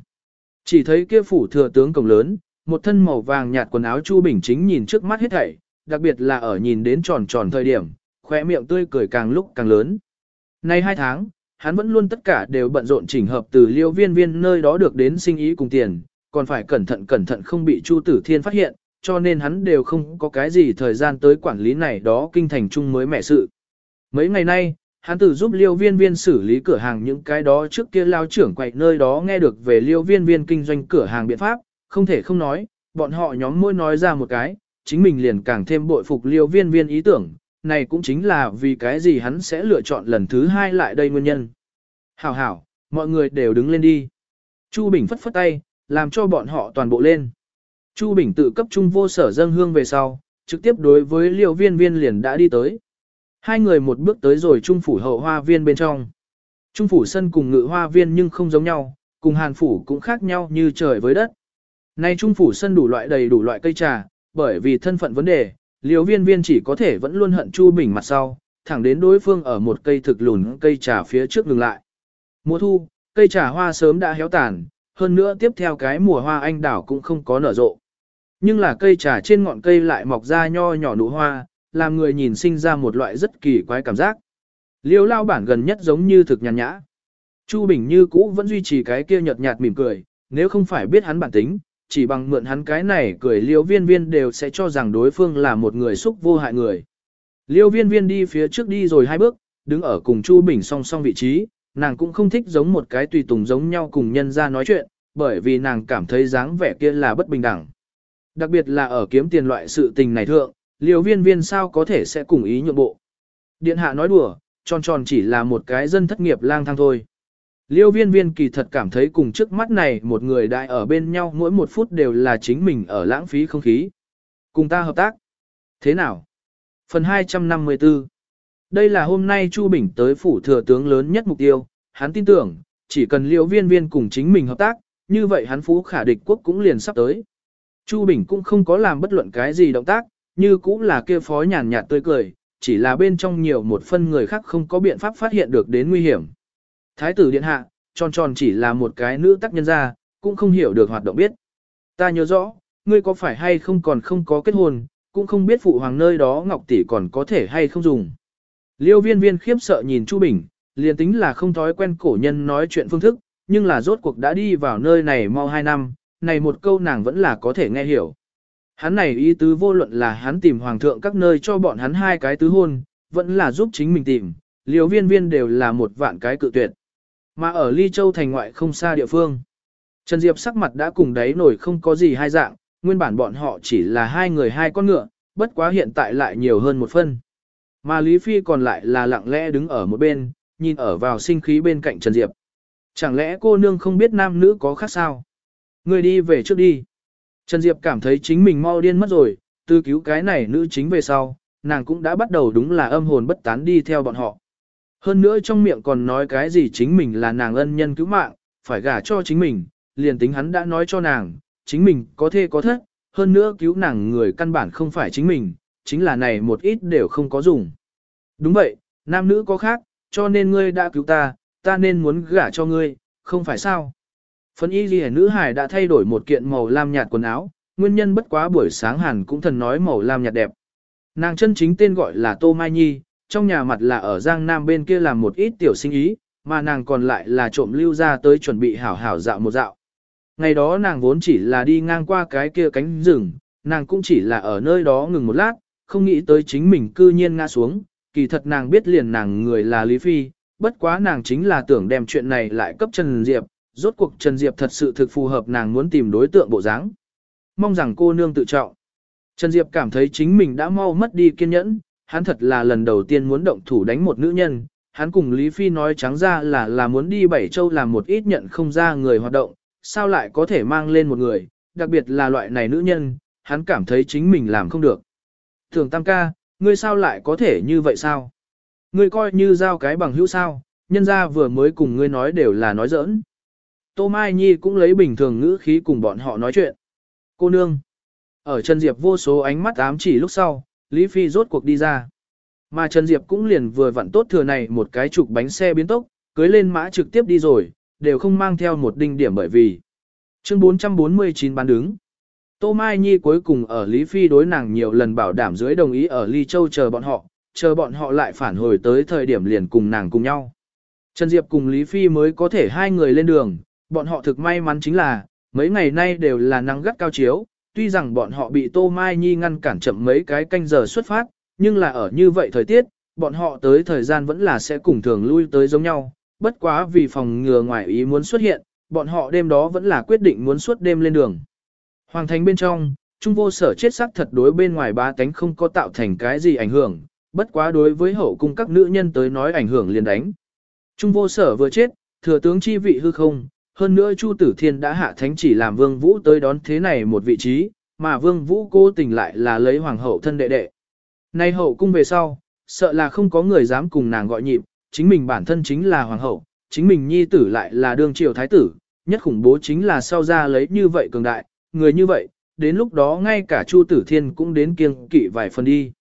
Chỉ thấy kia phủ thừa tướng cổng lớn, một thân màu vàng nhạt quần áo Chu Bình chính nhìn trước mắt hết thảy, đặc biệt là ở nhìn đến tròn tròn thời điểm, khóe miệng tươi cười càng lúc càng lớn. Nay hai tháng, hắn vẫn luôn tất cả đều bận rộn chỉnh hợp từ liêu viên viên nơi đó được đến sinh ý cùng tiền, còn phải cẩn thận cẩn thận không bị Chu Tử Thiên phát hiện, cho nên hắn đều không có cái gì thời gian tới quản lý này đó kinh thành chung mới mẻ sự. Mấy ngày nay, hắn tự giúp liêu viên viên xử lý cửa hàng những cái đó trước kia lao trưởng quậy nơi đó nghe được về liêu viên viên kinh doanh cửa hàng biện pháp, không thể không nói, bọn họ nhóm môi nói ra một cái, chính mình liền càng thêm bội phục liêu viên viên ý tưởng, này cũng chính là vì cái gì hắn sẽ lựa chọn lần thứ hai lại đây nguyên nhân. Hảo hảo, mọi người đều đứng lên đi. Chu Bình phất phất tay, làm cho bọn họ toàn bộ lên. Chu Bình tự cấp trung vô sở dâng hương về sau, trực tiếp đối với liêu viên viên liền đã đi tới. Hai người một bước tới rồi trung phủ hậu hoa viên bên trong. Trung phủ sân cùng ngự hoa viên nhưng không giống nhau, cùng hàn phủ cũng khác nhau như trời với đất. Nay trung phủ sân đủ loại đầy đủ loại cây trà, bởi vì thân phận vấn đề, liễu viên viên chỉ có thể vẫn luôn hận Chu Bình mặt sau, thẳng đến đối phương ở một cây thực lùn cây trà phía trước ngừng lại. Mùa thu, cây trà hoa sớm đã héo tàn, hơn nữa tiếp theo cái mùa hoa anh đảo cũng không có nở rộ. Nhưng là cây trà trên ngọn cây lại mọc ra nho nhỏ nụ hoa, làm người nhìn sinh ra một loại rất kỳ quái cảm giác. Liêu lao bản gần nhất giống như thực nhàn nhã. Chu Bình như cũ vẫn duy trì cái kia nhợt nhạt mỉm cười, nếu không phải biết hắn bản tính, chỉ bằng mượn hắn cái này cười liêu viên viên đều sẽ cho rằng đối phương là một người xúc vô hại người. Liêu viên viên đi phía trước đi rồi hai bước, đứng ở cùng Chu Bình song song vị trí, nàng cũng không thích giống một cái tùy tùng giống nhau cùng nhân ra nói chuyện, bởi vì nàng cảm thấy dáng vẻ kia là bất bình đẳng. Đặc biệt là ở kiếm tiền loại sự tình này thượng, liều viên viên sao có thể sẽ cùng ý nhượng bộ. Điện hạ nói đùa, tròn tròn chỉ là một cái dân thất nghiệp lang thang thôi. Liêu viên viên kỳ thật cảm thấy cùng trước mắt này một người đại ở bên nhau mỗi một phút đều là chính mình ở lãng phí không khí. Cùng ta hợp tác. Thế nào? Phần 254 Đây là hôm nay Chu Bình tới phủ thừa tướng lớn nhất mục tiêu, hắn tin tưởng, chỉ cần liêu viên viên cùng chính mình hợp tác, như vậy hắn phú khả địch quốc cũng liền sắp tới. Chu Bình cũng không có làm bất luận cái gì động tác, như cũng là kia phó nhàn nhạt tươi cười, chỉ là bên trong nhiều một phân người khác không có biện pháp phát hiện được đến nguy hiểm. Thái tử điện hạ, tròn tròn chỉ là một cái nữ tác nhân ra, cũng không hiểu được hoạt động biết. Ta nhớ rõ, ngươi có phải hay không còn không có kết hôn, cũng không biết phụ hoàng nơi đó ngọc tỷ còn có thể hay không dùng. Liêu viên viên khiếp sợ nhìn Chu Bình, liền tính là không thói quen cổ nhân nói chuyện phương thức, nhưng là rốt cuộc đã đi vào nơi này mau hai năm, này một câu nàng vẫn là có thể nghe hiểu. Hắn này ý tứ vô luận là hắn tìm hoàng thượng các nơi cho bọn hắn hai cái tứ hôn, vẫn là giúp chính mình tìm, liều viên viên đều là một vạn cái cự tuyệt. Mà ở Ly Châu thành ngoại không xa địa phương. Trần Diệp sắc mặt đã cùng đáy nổi không có gì hai dạng, nguyên bản bọn họ chỉ là hai người hai con ngựa, bất quá hiện tại lại nhiều hơn một phân. Mà Lý Phi còn lại là lặng lẽ đứng ở một bên, nhìn ở vào sinh khí bên cạnh Trần Diệp. Chẳng lẽ cô nương không biết nam nữ có khác sao? Người đi về trước đi. Trần Diệp cảm thấy chính mình mau điên mất rồi, từ cứu cái này nữ chính về sau, nàng cũng đã bắt đầu đúng là âm hồn bất tán đi theo bọn họ. Hơn nữa trong miệng còn nói cái gì chính mình là nàng ân nhân cứu mạng, phải gả cho chính mình, liền tính hắn đã nói cho nàng, chính mình có thê có thất, hơn nữa cứu nàng người căn bản không phải chính mình, chính là này một ít đều không có dùng. Đúng vậy, nam nữ có khác, cho nên ngươi đã cứu ta, ta nên muốn gả cho ngươi, không phải sao? Phần y ghi nữ hải đã thay đổi một kiện màu lam nhạt quần áo, nguyên nhân bất quá buổi sáng hàn cũng thần nói màu lam nhạt đẹp. Nàng chân chính tên gọi là Tô Mai Nhi, trong nhà mặt là ở Giang Nam bên kia làm một ít tiểu sinh ý, mà nàng còn lại là trộm lưu ra tới chuẩn bị hảo hảo dạo một dạo. Ngày đó nàng vốn chỉ là đi ngang qua cái kia cánh rừng, nàng cũng chỉ là ở nơi đó ngừng một lát, không nghĩ tới chính mình cư nhiên ngã xuống, kỳ thật nàng biết liền nàng người là Lý Phi, bất quá nàng chính là tưởng đem chuyện này lại cấp Trần Diệp, rốt cuộc Trần Diệp thật sự thực phù hợp nàng muốn tìm đối tượng bộ dáng. Mong rằng cô nương tự trọng. Trần Diệp cảm thấy chính mình đã mau mất đi kiên nhẫn, hắn thật là lần đầu tiên muốn động thủ đánh một nữ nhân, hắn cùng Lý Phi nói trắng ra là là muốn đi Bảy Châu làm một ít nhận không ra người hoạt động, sao lại có thể mang lên một người, đặc biệt là loại này nữ nhân, hắn cảm thấy chính mình làm không được. Thường Tam ca, ngươi sao lại có thể như vậy sao? Ngươi coi như giao cái bằng hữu sao, nhân ra vừa mới cùng ngươi nói đều là nói giỡn. Tô Mai Nhi cũng lấy bình thường ngữ khí cùng bọn họ nói chuyện. Cô nương. Ở Trần Diệp vô số ánh mắt ám chỉ lúc sau, Lý Phi rốt cuộc đi ra. Mà Trần Diệp cũng liền vừa vặn tốt thừa này một cái trục bánh xe biến tốc, cưới lên mã trực tiếp đi rồi, đều không mang theo một đinh điểm bởi vì. Chương 449 bán đứng. Tô Mai Nhi cuối cùng ở Lý Phi đối nàng nhiều lần bảo đảm dưới đồng ý ở Ly Châu chờ bọn họ, chờ bọn họ lại phản hồi tới thời điểm liền cùng nàng cùng nhau. Trần Diệp cùng Lý Phi mới có thể hai người lên đường, bọn họ thực may mắn chính là, mấy ngày nay đều là nắng gắt cao chiếu, tuy rằng bọn họ bị Tô Mai Nhi ngăn cản chậm mấy cái canh giờ xuất phát, nhưng là ở như vậy thời tiết, bọn họ tới thời gian vẫn là sẽ cùng thường lui tới giống nhau, bất quá vì phòng ngừa ngoài ý muốn xuất hiện, bọn họ đêm đó vẫn là quyết định muốn suốt đêm lên đường. Hoàng thành bên trong, trung vô sở chết sắc thật đối bên ngoài ba tánh không có tạo thành cái gì ảnh hưởng, bất quá đối với hậu cung các nữ nhân tới nói ảnh hưởng liền đánh. Trung vô sở vừa chết, thừa tướng chi vị hư không, hơn nữa Chu Tử Thiên đã hạ thánh chỉ làm Vương Vũ tới đón thế này một vị trí, mà Vương Vũ cố tình lại là lấy hoàng hậu thân đệ đệ. Nay hậu cung về sau, sợ là không có người dám cùng nàng gọi nhịp, chính mình bản thân chính là hoàng hậu, chính mình nhi tử lại là đương triều thái tử, nhất khủng bố chính là sau ra lấy như vậy cường đại, người như vậy, đến lúc đó ngay cả Chu Tử Thiên cũng đến kiêng kỵ vài phần đi.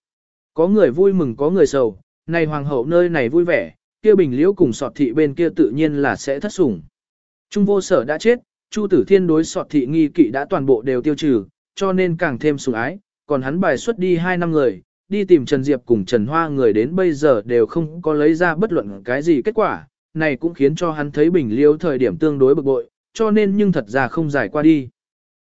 Có người vui mừng có người sầu, này hoàng hậu nơi này vui vẻ, kia bình liễu cùng sọt thị bên kia tự nhiên là sẽ thất sủng. Trung vô sở đã chết, Chu Tử Thiên đối sọt thị nghi kỵ đã toàn bộ đều tiêu trừ, cho nên càng thêm sủng ái, còn hắn bài xuất đi hai năm người, đi tìm Trần Diệp cùng Trần Hoa người đến bây giờ đều không có lấy ra bất luận cái gì kết quả, này cũng khiến cho hắn thấy Bình Liễu thời điểm tương đối bực bội, cho nên nhưng thật ra không giải qua đi.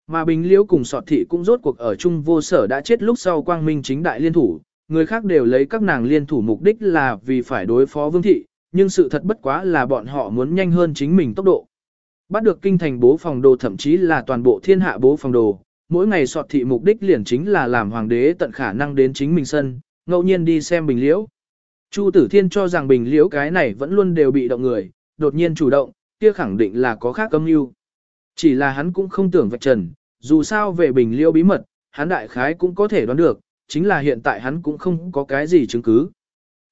Mà Bình Liễu cùng sọt thị cũng rốt cuộc ở chung vô sở đã chết lúc sau quang minh chính đại liên thủ, người khác đều lấy các nàng liên thủ mục đích là vì phải đối phó vương thị, nhưng sự thật bất quá là bọn họ muốn nhanh hơn chính mình tốc độ. Bắt được kinh thành bố phòng đồ thậm chí là toàn bộ thiên hạ bố phòng đồ, mỗi ngày sọt thị mục đích liền chính là làm hoàng đế tận khả năng đến chính mình sân, ngẫu nhiên đi xem bình liễu. Chu tử thiên cho rằng bình liễu cái này vẫn luôn đều bị động người, đột nhiên chủ động, kia khẳng định là có khác âm mưu. Chỉ là hắn cũng không tưởng vạch trần, dù sao về bình liễu bí mật, hắn đại khái cũng có thể đoán được, chính là hiện tại hắn cũng không có cái gì chứng cứ.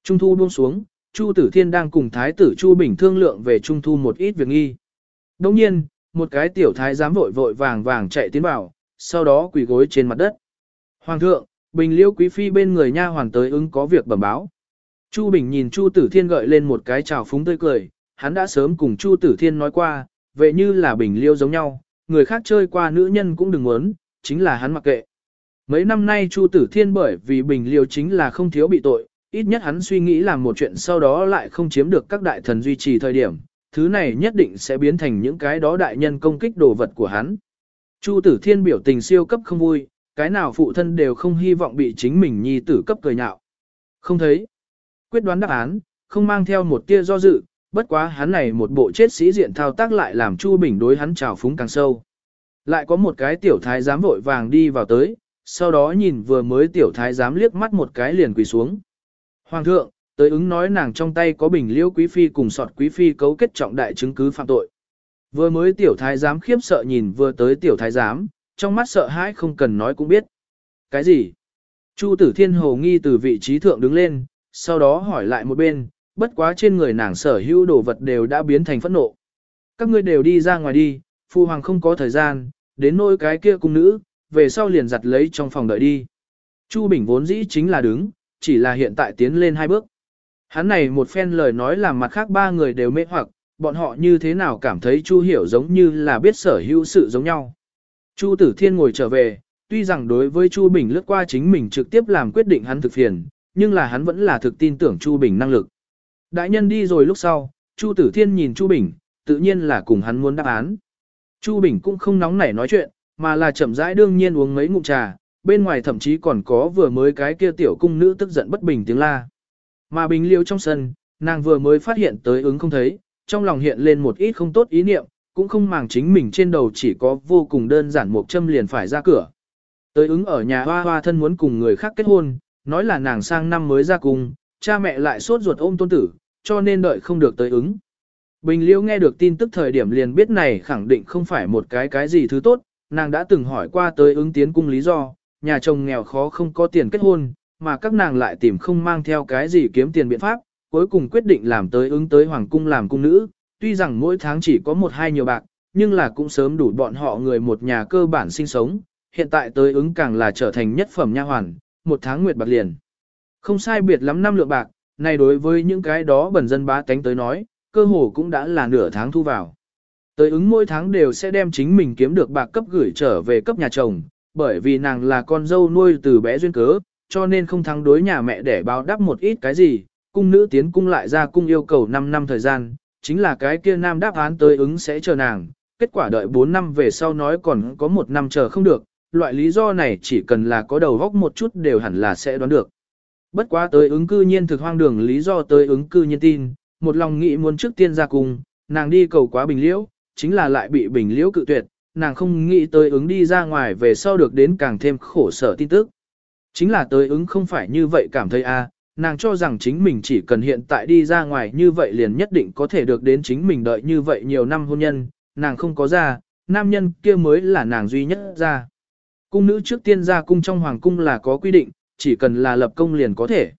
Trung thu buông xuống, Chu Tử Thiên đang cùng Thái tử Chu Bình thương lượng về Trung thu một ít việc nghi. Đồng nhiên, một cái tiểu thái giám vội vội vàng vàng chạy tiến vào, sau đó quỳ gối trên mặt đất. Hoàng thượng, Bình Liêu quý phi bên người nha hoàn tới ứng có việc bẩm báo. Chu Bình nhìn Chu Tử Thiên gợi lên một cái trào phúng tươi cười, hắn đã sớm cùng Chu Tử Thiên nói qua, vậy như là Bình Liêu giống nhau, người khác chơi qua nữ nhân cũng đừng muốn, chính là hắn mặc kệ. Mấy năm nay Chu Tử Thiên bởi vì Bình Liêu chính là không thiếu bị tội, ít nhất hắn suy nghĩ làm một chuyện sau đó lại không chiếm được các đại thần duy trì thời điểm, thứ này nhất định sẽ biến thành những cái đó đại nhân công kích đồ vật của hắn. Chu tử thiên biểu tình siêu cấp không vui, cái nào phụ thân đều không hy vọng bị chính mình nhi tử cấp cười nhạo. Không thấy. Quyết đoán đáp án, không mang theo một tia do dự, bất quá hắn này một bộ chết sĩ diện thao tác lại làm Chu Bình đối hắn trào phúng càng sâu. Lại có một cái tiểu thái giám vội vàng đi vào tới, sau đó nhìn vừa mới tiểu thái giám liếc mắt một cái liền quỳ xuống. Hoàng thượng, tới ứng nói nàng trong tay có bình liễu quý phi cùng sọt quý phi cấu kết trọng đại chứng cứ phạm tội. Vừa mới tiểu thái giám khiếp sợ nhìn vừa tới tiểu thái giám, trong mắt sợ hãi không cần nói cũng biết. Cái gì? Chu tử thiên hồ nghi từ vị trí thượng đứng lên, sau đó hỏi lại một bên, bất quá trên người nàng sở hữu đồ vật đều đã biến thành phẫn nộ. Các ngươi đều đi ra ngoài đi, phu hoàng không có thời gian, đến nôi cái kia cung nữ, về sau liền giặt lấy trong phòng đợi đi. Chu Bình vốn dĩ chính là đứng, chỉ là hiện tại tiến lên hai bước. Hắn này một phen lời nói làm mặt khác ba người đều mê hoặc, bọn họ như thế nào cảm thấy Chu Hiểu giống như là biết sở hữu sự giống nhau. Chu Tử Thiên ngồi trở về, tuy rằng đối với Chu Bình lướt qua chính mình trực tiếp làm quyết định hắn thực phiền, nhưng là hắn vẫn là thực tin tưởng Chu Bình năng lực. Đại nhân đi rồi lúc sau, Chu Tử Thiên nhìn Chu Bình, tự nhiên là cùng hắn muốn đáp án. Chu Bình cũng không nóng nảy nói chuyện, mà là chậm rãi đương nhiên uống mấy ngụm trà, bên ngoài thậm chí còn có vừa mới cái kia tiểu cung nữ tức giận bất bình tiếng la. Mà Bình Liêu trong sân, nàng vừa mới phát hiện tới ứng không thấy, trong lòng hiện lên một ít không tốt ý niệm, cũng không màng chính mình trên đầu chỉ có vô cùng đơn giản một châm liền phải ra cửa. Tới ứng ở nhà hoa hoa thân muốn cùng người khác kết hôn, nói là nàng sang năm mới ra cung, cha mẹ lại sốt ruột ôm tôn tử, cho nên đợi không được tới ứng. Bình Liễu nghe được tin tức thời điểm liền biết này khẳng định không phải một cái cái gì thứ tốt, nàng đã từng hỏi qua tới ứng tiến cung lý do, nhà chồng nghèo khó không có tiền kết hôn, mà các nàng lại tìm không mang theo cái gì kiếm tiền biện pháp, cuối cùng quyết định làm tới ứng tới hoàng cung làm cung nữ, tuy rằng mỗi tháng chỉ có một hai nhiều bạc, nhưng là cũng sớm đủ bọn họ người một nhà cơ bản sinh sống, hiện tại tới ứng càng là trở thành nhất phẩm nha hoàn, một tháng nguyệt bạc liền. Không sai biệt lắm năm lượng bạc, này đối với những cái đó bẩn dân bá tánh tới nói, cơ hồ cũng đã là nửa tháng thu vào. Tới ứng mỗi tháng đều sẽ đem chính mình kiếm được bạc cấp gửi trở về cấp nhà chồng, bởi vì nàng là con dâu nuôi từ bé duyên cớ, cho nên không thắng đối nhà mẹ để báo đáp một ít cái gì, cung nữ tiến cung lại ra cung yêu cầu 5 năm thời gian, chính là cái kia nam đáp án tới ứng sẽ chờ nàng, kết quả đợi 4 năm về sau nói còn có một năm chờ không được, loại lý do này chỉ cần là có đầu góc một chút đều hẳn là sẽ đoán được. Bất quá tới ứng cư nhiên thực hoang đường lý do tới ứng cư nhiên tin, một lòng nghĩ muốn trước tiên ra cung, nàng đi cầu quá bình liễu, chính là lại bị bình liễu cự tuyệt, nàng không nghĩ tới ứng đi ra ngoài về sau được đến càng thêm khổ sở tin tức. Chính là tới ứng không phải như vậy cảm thấy a, nàng cho rằng chính mình chỉ cần hiện tại đi ra ngoài như vậy liền nhất định có thể được đến chính mình đợi như vậy nhiều năm hôn nhân, nàng không có ra, nam nhân kia mới là nàng duy nhất ra. Cung nữ trước tiên ra cung trong hoàng cung là có quy định, chỉ cần là lập công liền có thể.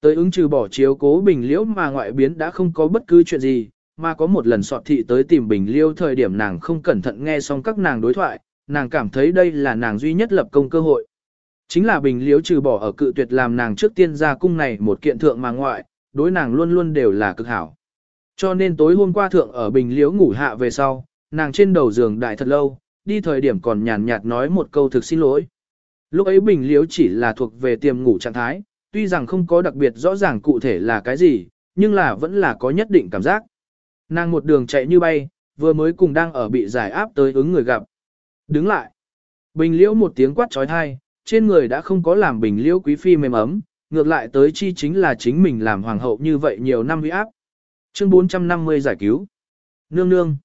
Tới ứng trừ bỏ chiếu cố bình liễu mà ngoại biến đã không có bất cứ chuyện gì, mà có một lần sọt thị tới tìm bình liêu thời điểm nàng không cẩn thận nghe xong các nàng đối thoại, nàng cảm thấy đây là nàng duy nhất lập công cơ hội. Chính là bình liễu trừ bỏ ở cự tuyệt làm nàng trước tiên ra cung này một kiện thượng mà ngoại, đối nàng luôn luôn đều là cực hảo. Cho nên tối hôm qua thượng ở bình liễu ngủ hạ về sau, nàng trên đầu giường đại thật lâu, đi thời điểm còn nhàn nhạt nói một câu thực xin lỗi. Lúc ấy bình liễu chỉ là thuộc về tiềm ngủ trạng thái, tuy rằng không có đặc biệt rõ ràng cụ thể là cái gì, nhưng là vẫn là có nhất định cảm giác. Nàng một đường chạy như bay, vừa mới cùng đang ở bị giải áp tới ứng người gặp. Đứng lại. Bình liễu một tiếng quát trói thai, trên người đã không có làm bình liễu quý phi mềm ấm, ngược lại tới chi chính là chính mình làm hoàng hậu như vậy nhiều năm uy áp. Chương 450 giải cứu. Nương nương.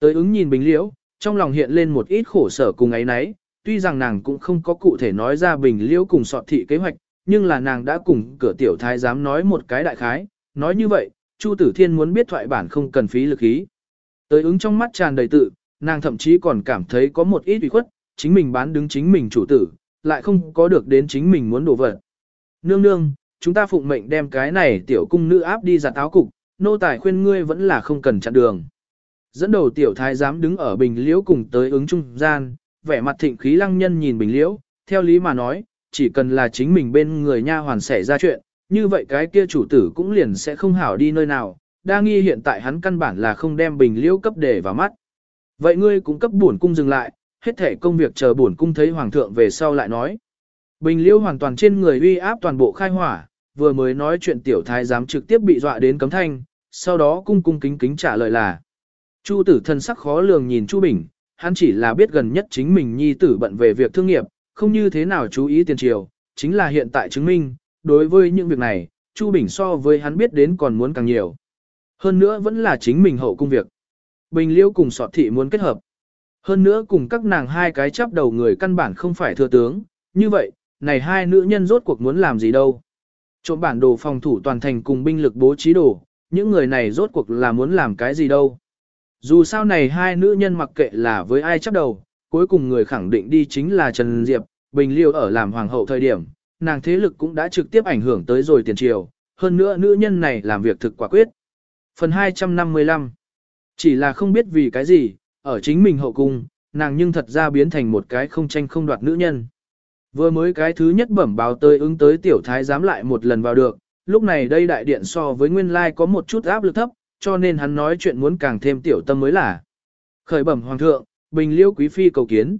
Tới ứng nhìn bình liễu, trong lòng hiện lên một ít khổ sở cùng ấy nấy, tuy rằng nàng cũng không có cụ thể nói ra bình liễu cùng sọt thị kế hoạch, nhưng là nàng đã cùng cửa tiểu thái dám nói một cái đại khái, nói như vậy, Chu Tử Thiên muốn biết thoại bản không cần phí lực ý. Tới ứng trong mắt tràn đầy tự, nàng thậm chí còn cảm thấy có một ít ủy khuất, chính mình bán đứng chính mình chủ tử, lại không có được đến chính mình muốn đổ vật. Nương nương, chúng ta phụng mệnh đem cái này tiểu cung nữ áp đi giặt áo cục, nô tài khuyên ngươi vẫn là không cần chặn đường. Dẫn đầu tiểu thái giám đứng ở bình liễu cùng tới ứng trung gian, vẻ mặt thịnh khí lăng nhân nhìn bình liễu, theo lý mà nói, chỉ cần là chính mình bên người nha hoàn xảy ra chuyện, như vậy cái kia chủ tử cũng liền sẽ không hảo đi nơi nào, đa nghi hiện tại hắn căn bản là không đem bình liễu cấp để vào mắt. Vậy ngươi cũng cấp bổn cung dừng lại, hết thể công việc chờ bổn cung thấy hoàng thượng về sau lại nói. Bình liêu hoàn toàn trên người uy áp toàn bộ khai hỏa, vừa mới nói chuyện tiểu thái giám trực tiếp bị dọa đến cấm thanh, sau đó cung cung kính kính trả lời là. Chu tử thân sắc khó lường nhìn Chu Bình, hắn chỉ là biết gần nhất chính mình nhi tử bận về việc thương nghiệp, không như thế nào chú ý tiền triều, chính là hiện tại chứng minh, đối với những việc này, Chu Bình so với hắn biết đến còn muốn càng nhiều. Hơn nữa vẫn là chính mình hậu công việc. Bình liêu cùng sọt thị muốn kết hợp. Hơn nữa cùng các nàng hai cái chắp đầu người căn bản không phải thừa tướng, như vậy, này hai nữ nhân rốt cuộc muốn làm gì đâu. Trộm bản đồ phòng thủ toàn thành cùng binh lực bố trí đồ, những người này rốt cuộc là muốn làm cái gì đâu. Dù sao này hai nữ nhân mặc kệ là với ai chấp đầu, cuối cùng người khẳng định đi chính là Trần Diệp, Bình Liêu ở làm hoàng hậu thời điểm, nàng thế lực cũng đã trực tiếp ảnh hưởng tới rồi tiền triều, hơn nữa nữ nhân này làm việc thực quả quyết. Phần 255 Chỉ là không biết vì cái gì, ở chính mình hậu cung, nàng nhưng thật ra biến thành một cái không tranh không đoạt nữ nhân. Vừa mới cái thứ nhất bẩm báo tới ứng tới tiểu thái dám lại một lần vào được, lúc này đây đại điện so với nguyên lai có một chút áp lực thấp, cho nên hắn nói chuyện muốn càng thêm tiểu tâm mới là. Khởi bẩm hoàng thượng, bình liêu quý phi cầu kiến.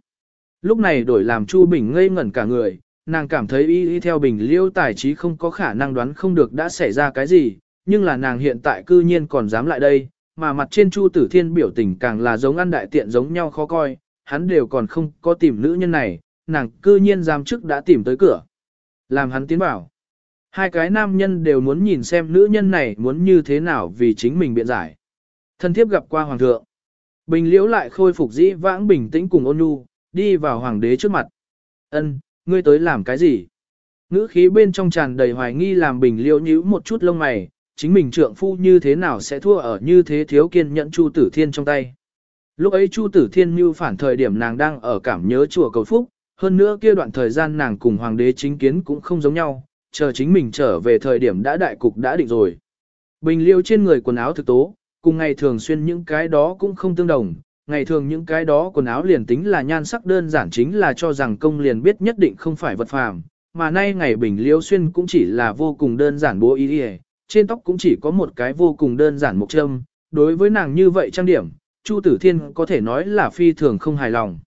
Lúc này đổi làm Chu Bình ngây ngẩn cả người, nàng cảm thấy y y theo bình liêu tài trí không có khả năng đoán không được đã xảy ra cái gì, nhưng là nàng hiện tại cư nhiên còn dám lại đây, mà mặt trên Chu Tử Thiên biểu tình càng là giống ăn đại tiện giống nhau khó coi, hắn đều còn không có tìm nữ nhân này, nàng cư nhiên giam chức đã tìm tới cửa. Làm hắn tiến bảo. Hai cái nam nhân đều muốn nhìn xem nữ nhân này muốn như thế nào vì chính mình biện giải. Thân thiếp gặp qua hoàng thượng. Bình liễu lại khôi phục dĩ vãng bình tĩnh cùng ôn nhu, đi vào hoàng đế trước mặt. Ân, ngươi tới làm cái gì? Ngữ khí bên trong tràn đầy hoài nghi làm bình liễu nhíu một chút lông mày, chính mình trượng phu như thế nào sẽ thua ở như thế thiếu kiên nhẫn Chu Tử Thiên trong tay. Lúc ấy Chu Tử Thiên mưu phản thời điểm nàng đang ở cảm nhớ chùa cầu phúc, hơn nữa kia đoạn thời gian nàng cùng hoàng đế chính kiến cũng không giống nhau, chờ chính mình trở về thời điểm đã đại cục đã định rồi. Bình liêu trên người quần áo thực tố, cùng ngày thường xuyên những cái đó cũng không tương đồng, ngày thường những cái đó quần áo liền tính là nhan sắc đơn giản chính là cho rằng công liền biết nhất định không phải vật phàm, mà nay ngày bình liêu xuyên cũng chỉ là vô cùng đơn giản bố ý ý trên tóc cũng chỉ có một cái vô cùng đơn giản mộc trâm, đối với nàng như vậy trang điểm, Chu Tử Thiên có thể nói là phi thường không hài lòng.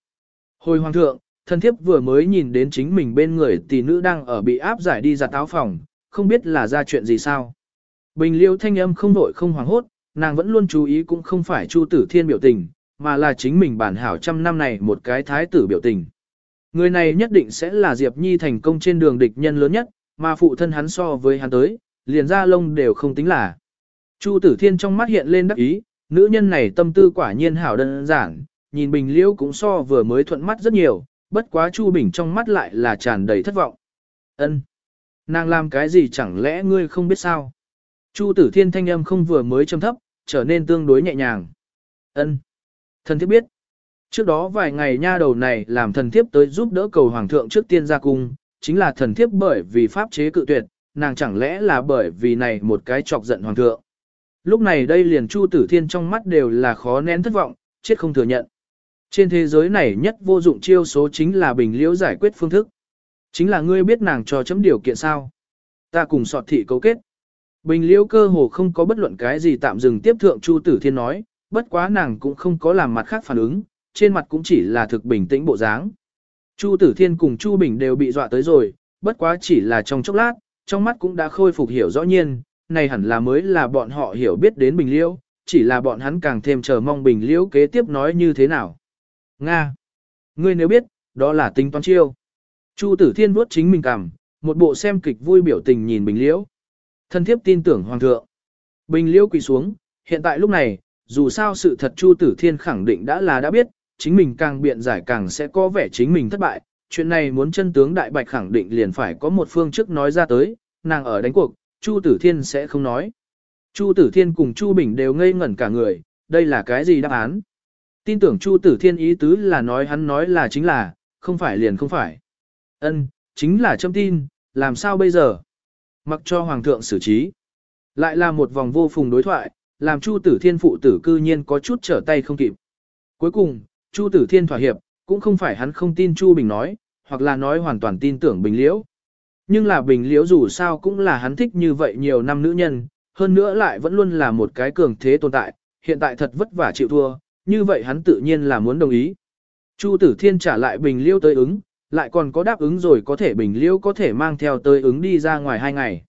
Hồi hoàng thượng, thân thiếp vừa mới nhìn đến chính mình bên người tỷ nữ đang ở bị áp giải đi giặt áo phòng, không biết là ra chuyện gì sao. Bình liêu thanh âm không nội không hoàng hốt, nàng vẫn luôn chú ý cũng không phải Chu Tử Thiên biểu tình, mà là chính mình bản hảo trăm năm này một cái thái tử biểu tình. Người này nhất định sẽ là Diệp Nhi thành công trên đường địch nhân lớn nhất, mà phụ thân hắn so với hắn tới, liền ra lông đều không tính là. Chu Tử Thiên trong mắt hiện lên đắc ý, nữ nhân này tâm tư quả nhiên hảo đơn giản, nhìn Bình Liễu cũng so vừa mới thuận mắt rất nhiều, bất quá Chu Bình trong mắt lại là tràn đầy thất vọng. Ân, Nàng làm cái gì chẳng lẽ ngươi không biết sao? Chu Tử Thiên thanh âm không vừa mới trầm thấp, trở nên tương đối nhẹ nhàng. Ân, Thần thiếp biết. Trước đó vài ngày nha đầu này làm thần thiếp tới giúp đỡ cầu hoàng thượng trước tiên ra cung, chính là thần thiếp bởi vì pháp chế cự tuyệt, nàng chẳng lẽ là bởi vì này một cái chọc giận hoàng thượng. Lúc này đây liền Chu Tử Thiên trong mắt đều là khó nén thất vọng, chết không thừa nhận. Trên thế giới này nhất vô dụng chiêu số chính là bình liễu giải quyết phương thức. Chính là ngươi biết nàng cho chấm điều kiện sao. Ta cùng sọt thị cấu kết. Bình liễu cơ hồ không có bất luận cái gì tạm dừng tiếp thượng Chu Tử Thiên nói, bất quá nàng cũng không có làm mặt khác phản ứng, trên mặt cũng chỉ là thực bình tĩnh bộ dáng. Chu Tử Thiên cùng Chu Bình đều bị dọa tới rồi, bất quá chỉ là trong chốc lát, trong mắt cũng đã khôi phục hiểu rõ nhiên, này hẳn là mới là bọn họ hiểu biết đến Bình Liễu, chỉ là bọn hắn càng thêm chờ mong Bình Liễu kế tiếp nói như thế nào. Nga! Ngươi nếu biết, đó là tính toán chiêu. Chu Tử Thiên vuốt chính mình cảm, một bộ xem kịch vui biểu tình nhìn Bình Liễu. Thân thiếp tin tưởng Hoàng thượng. Bình Liễu quỳ xuống, hiện tại lúc này, dù sao sự thật Chu Tử Thiên khẳng định đã là đã biết, chính mình càng biện giải càng sẽ có vẻ chính mình thất bại. Chuyện này muốn chân tướng đại bạch khẳng định liền phải có một phương trước nói ra tới, nàng ở đánh cuộc, Chu Tử Thiên sẽ không nói. Chu Tử Thiên cùng Chu Bình đều ngây ngẩn cả người, đây là cái gì đáp án? Tin tưởng Chu Tử Thiên ý tứ là nói hắn nói là chính là, không phải liền không phải. Ân, chính là châm tin, làm sao bây giờ? Mặc cho Hoàng thượng xử trí. Lại là một vòng vô phùng đối thoại, làm Chu Tử Thiên phụ tử cư nhiên có chút trở tay không kịp. Cuối cùng, Chu Tử Thiên thỏa hiệp, cũng không phải hắn không tin Chu Bình nói, hoặc là nói hoàn toàn tin tưởng Bình Liễu. Nhưng là Bình Liễu dù sao cũng là hắn thích như vậy nhiều năm nữ nhân, hơn nữa lại vẫn luôn là một cái cường thế tồn tại, hiện tại thật vất vả chịu thua, như vậy hắn tự nhiên là muốn đồng ý. Chu Tử Thiên trả lại Bình Liễu tới ứng, lại còn có đáp ứng rồi có thể Bình Liễu có thể mang theo tới ứng đi ra ngoài hai ngày.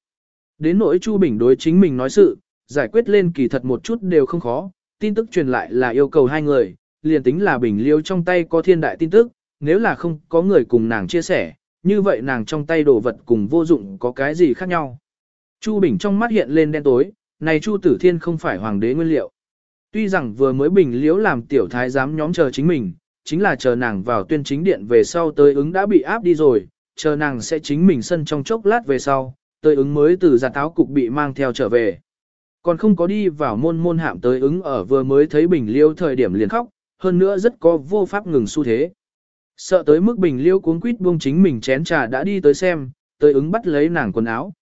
Đến nỗi Chu Bình đối chính mình nói sự, giải quyết lên kỳ thật một chút đều không khó, tin tức truyền lại là yêu cầu hai người, liền tính là Bình Liễu trong tay có thiên đại tin tức, nếu là không có người cùng nàng chia sẻ, như vậy nàng trong tay đồ vật cùng vô dụng có cái gì khác nhau. Chu Bình trong mắt hiện lên đen tối, này Chu Tử Thiên không phải hoàng đế nguyên liệu. Tuy rằng vừa mới Bình Liễu làm tiểu thái giám nhóm chờ chính mình, chính là chờ nàng vào tuyên chính điện về sau tới ứng đã bị áp đi rồi, chờ nàng sẽ chính mình sân trong chốc lát về sau, tới ứng mới từ giả táo cục bị mang theo trở về. Còn không có đi vào môn môn hạm tới ứng ở vừa mới thấy Bình Liễu thời điểm liền khóc, hơn nữa rất có vô pháp ngừng xu thế. Sợ tới mức bình liêu cuốn quýt buông chính mình chén trà đã đi tới xem, tới ứng bắt lấy nàng quần áo.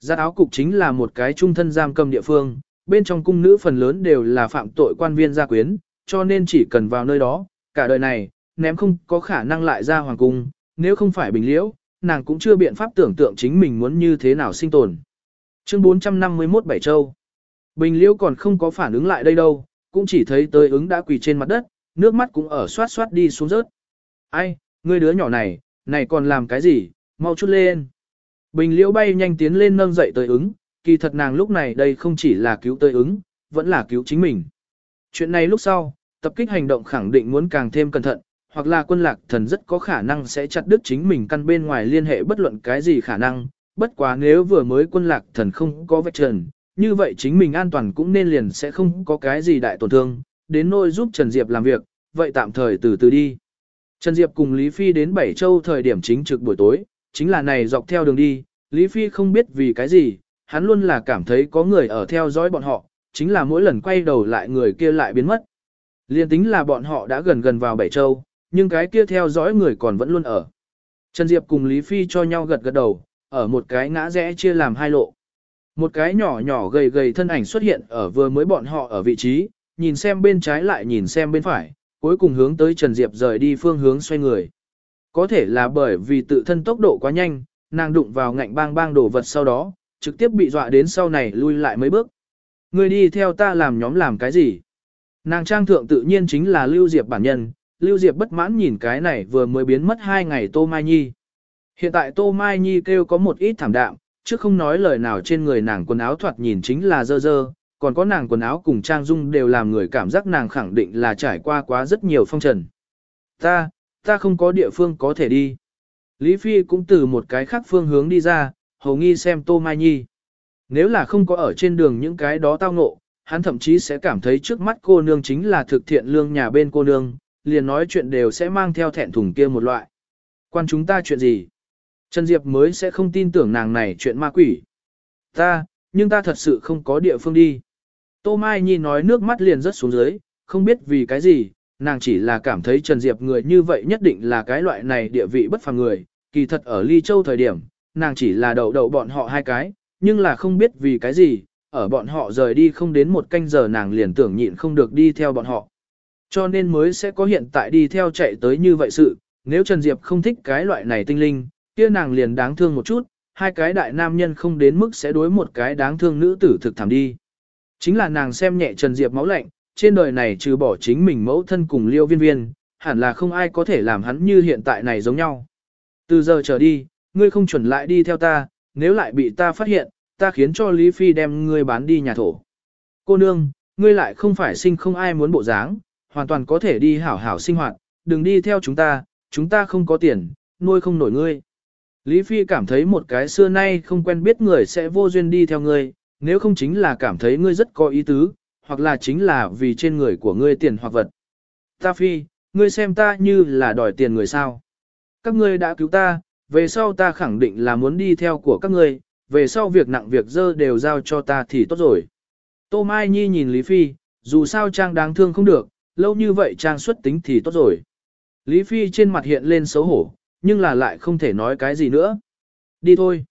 Giác áo cục chính là một cái trung thân giam cầm địa phương, bên trong cung nữ phần lớn đều là phạm tội quan viên gia quyến, cho nên chỉ cần vào nơi đó, cả đời này, ném không có khả năng lại ra hoàng cung, nếu không phải bình liễu, nàng cũng chưa biện pháp tưởng tượng chính mình muốn như thế nào sinh tồn. Chương 451 Bảy Châu Bình liễu còn không có phản ứng lại đây đâu, cũng chỉ thấy tới ứng đã quỳ trên mặt đất, nước mắt cũng ở xoát xoát đi xuống rớt. Ai, ngươi đứa nhỏ này, này còn làm cái gì, mau chút lên. Bình liễu bay nhanh tiến lên nâng dậy tới ứng, kỳ thật nàng lúc này đây không chỉ là cứu tới ứng, vẫn là cứu chính mình. Chuyện này lúc sau, tập kích hành động khẳng định muốn càng thêm cẩn thận, hoặc là quân lạc thần rất có khả năng sẽ chặt đứt chính mình căn bên ngoài liên hệ bất luận cái gì khả năng, bất quá nếu vừa mới quân lạc thần không có vết trần, như vậy chính mình an toàn cũng nên liền sẽ không có cái gì đại tổn thương, đến nỗi giúp Trần Diệp làm việc, vậy tạm thời từ từ đi. Trần Diệp cùng Lý Phi đến Bảy Châu thời điểm chính trực buổi tối, chính là này dọc theo đường đi, Lý Phi không biết vì cái gì, hắn luôn là cảm thấy có người ở theo dõi bọn họ, chính là mỗi lần quay đầu lại người kia lại biến mất. Liên tính là bọn họ đã gần gần vào Bảy Châu, nhưng cái kia theo dõi người còn vẫn luôn ở. Trần Diệp cùng Lý Phi cho nhau gật gật đầu, ở một cái ngã rẽ chia làm hai lộ. Một cái nhỏ nhỏ gầy gầy thân ảnh xuất hiện ở vừa mới bọn họ ở vị trí, nhìn xem bên trái lại nhìn xem bên phải, cuối cùng hướng tới Trần Diệp rời đi phương hướng xoay người. Có thể là bởi vì tự thân tốc độ quá nhanh, nàng đụng vào ngạnh bang bang đổ vật sau đó, trực tiếp bị dọa đến sau này lui lại mấy bước. Người đi theo ta làm nhóm làm cái gì? Nàng trang thượng tự nhiên chính là Lưu Diệp bản nhân, Lưu Diệp bất mãn nhìn cái này vừa mới biến mất hai ngày Tô Mai Nhi. Hiện tại Tô Mai Nhi kêu có một ít thảm đạm, chứ không nói lời nào trên người nàng quần áo thoạt nhìn chính là dơ dơ, còn có nàng quần áo cùng trang dung đều làm người cảm giác nàng khẳng định là trải qua quá rất nhiều phong trần. Ta, ta không có địa phương có thể đi. Lý Phi cũng từ một cái khác phương hướng đi ra, hầu nghi xem Tô Mai Nhi. Nếu là không có ở trên đường những cái đó tao ngộ, hắn thậm chí sẽ cảm thấy trước mắt cô nương chính là thực thiện lương nhà bên cô nương, liền nói chuyện đều sẽ mang theo thẹn thùng kia một loại. Quan chúng ta chuyện gì? Trần Diệp mới sẽ không tin tưởng nàng này chuyện ma quỷ. Ta, nhưng ta thật sự không có địa phương đi. Tô Mai Nhi nói nước mắt liền rớt xuống dưới, không biết vì cái gì, nàng chỉ là cảm thấy Trần Diệp người như vậy nhất định là cái loại này địa vị bất phàm người, kỳ thật ở Ly Châu thời điểm, nàng chỉ là đầu đầu bọn họ hai cái, nhưng là không biết vì cái gì, ở bọn họ rời đi không đến một canh giờ nàng liền tưởng nhịn không được đi theo bọn họ. Cho nên mới sẽ có hiện tại đi theo chạy tới như vậy sự, nếu Trần Diệp không thích cái loại này tinh linh, kia nàng liền đáng thương một chút, hai cái đại nam nhân không đến mức sẽ đối một cái đáng thương nữ tử thực thảm đi. Chính là nàng xem nhẹ Trần Diệp máu lạnh, trên đời này trừ bỏ chính mình mẫu thân cùng liêu viên viên, hẳn là không ai có thể làm hắn như hiện tại này giống nhau. Từ giờ trở đi, ngươi không chuẩn lại đi theo ta, nếu lại bị ta phát hiện, ta khiến cho Lý Phi đem ngươi bán đi nhà thổ. Cô nương, ngươi lại không phải sinh không ai muốn bộ dáng, hoàn toàn có thể đi hảo hảo sinh hoạt, đừng đi theo chúng ta, chúng ta không có tiền, nuôi không nổi ngươi. Lý Phi cảm thấy một cái xưa nay không quen biết người sẽ vô duyên đi theo ngươi, nếu không chính là cảm thấy ngươi rất có ý tứ, hoặc là chính là vì trên người của ngươi tiền hoặc vật. Ta Phi, ngươi xem ta như là đòi tiền người sao. Các ngươi đã cứu ta, về sau ta khẳng định là muốn đi theo của các ngươi, về sau việc nặng việc dơ đều giao cho ta thì tốt rồi. Tô Mai Nhi nhìn Lý Phi, dù sao Trang đáng thương không được, lâu như vậy Trang xuất tính thì tốt rồi. Lý Phi trên mặt hiện lên xấu hổ, nhưng là lại không thể nói cái gì nữa. Đi thôi.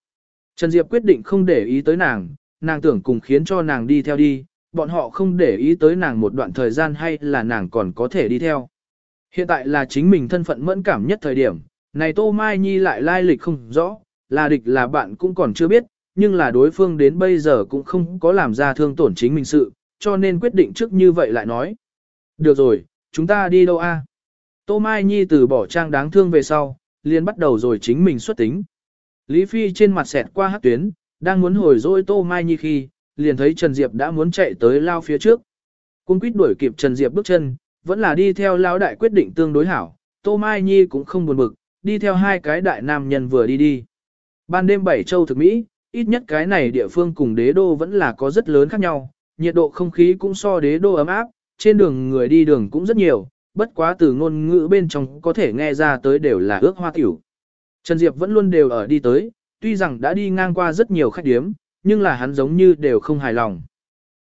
Trần Diệp quyết định không để ý tới nàng, nàng tưởng cùng khiến cho nàng đi theo đi, bọn họ không để ý tới nàng một đoạn thời gian hay là nàng còn có thể đi theo. Hiện tại là chính mình thân phận mẫn cảm nhất thời điểm, này Tô Mai Nhi lại lai lịch không rõ, là địch là bạn cũng còn chưa biết, nhưng là đối phương đến bây giờ cũng không có làm ra thương tổn chính mình sự, cho nên quyết định trước như vậy lại nói. Được rồi, chúng ta đi đâu a? Tô Mai Nhi từ bỏ trang đáng thương về sau, liền bắt đầu rồi chính mình xuất tính. Lý Phi trên mặt xẹt qua hát tuyến, đang muốn hồi dỗi Tô Mai Nhi khi, liền thấy Trần Diệp đã muốn chạy tới lao phía trước. Cung quýt đuổi kịp Trần Diệp bước chân, vẫn là đi theo lao đại quyết định tương đối hảo, Tô Mai Nhi cũng không buồn bực, đi theo hai cái đại nam nhân vừa đi đi. Ban đêm bảy châu thực Mỹ, ít nhất cái này địa phương cùng đế đô vẫn là có rất lớn khác nhau, nhiệt độ không khí cũng so đế đô ấm áp, trên đường người đi đường cũng rất nhiều, bất quá từ ngôn ngữ bên trong có thể nghe ra tới đều là ước hoa tiểu. Trần Diệp vẫn luôn đều ở đi tới, tuy rằng đã đi ngang qua rất nhiều khách điếm, nhưng là hắn giống như đều không hài lòng.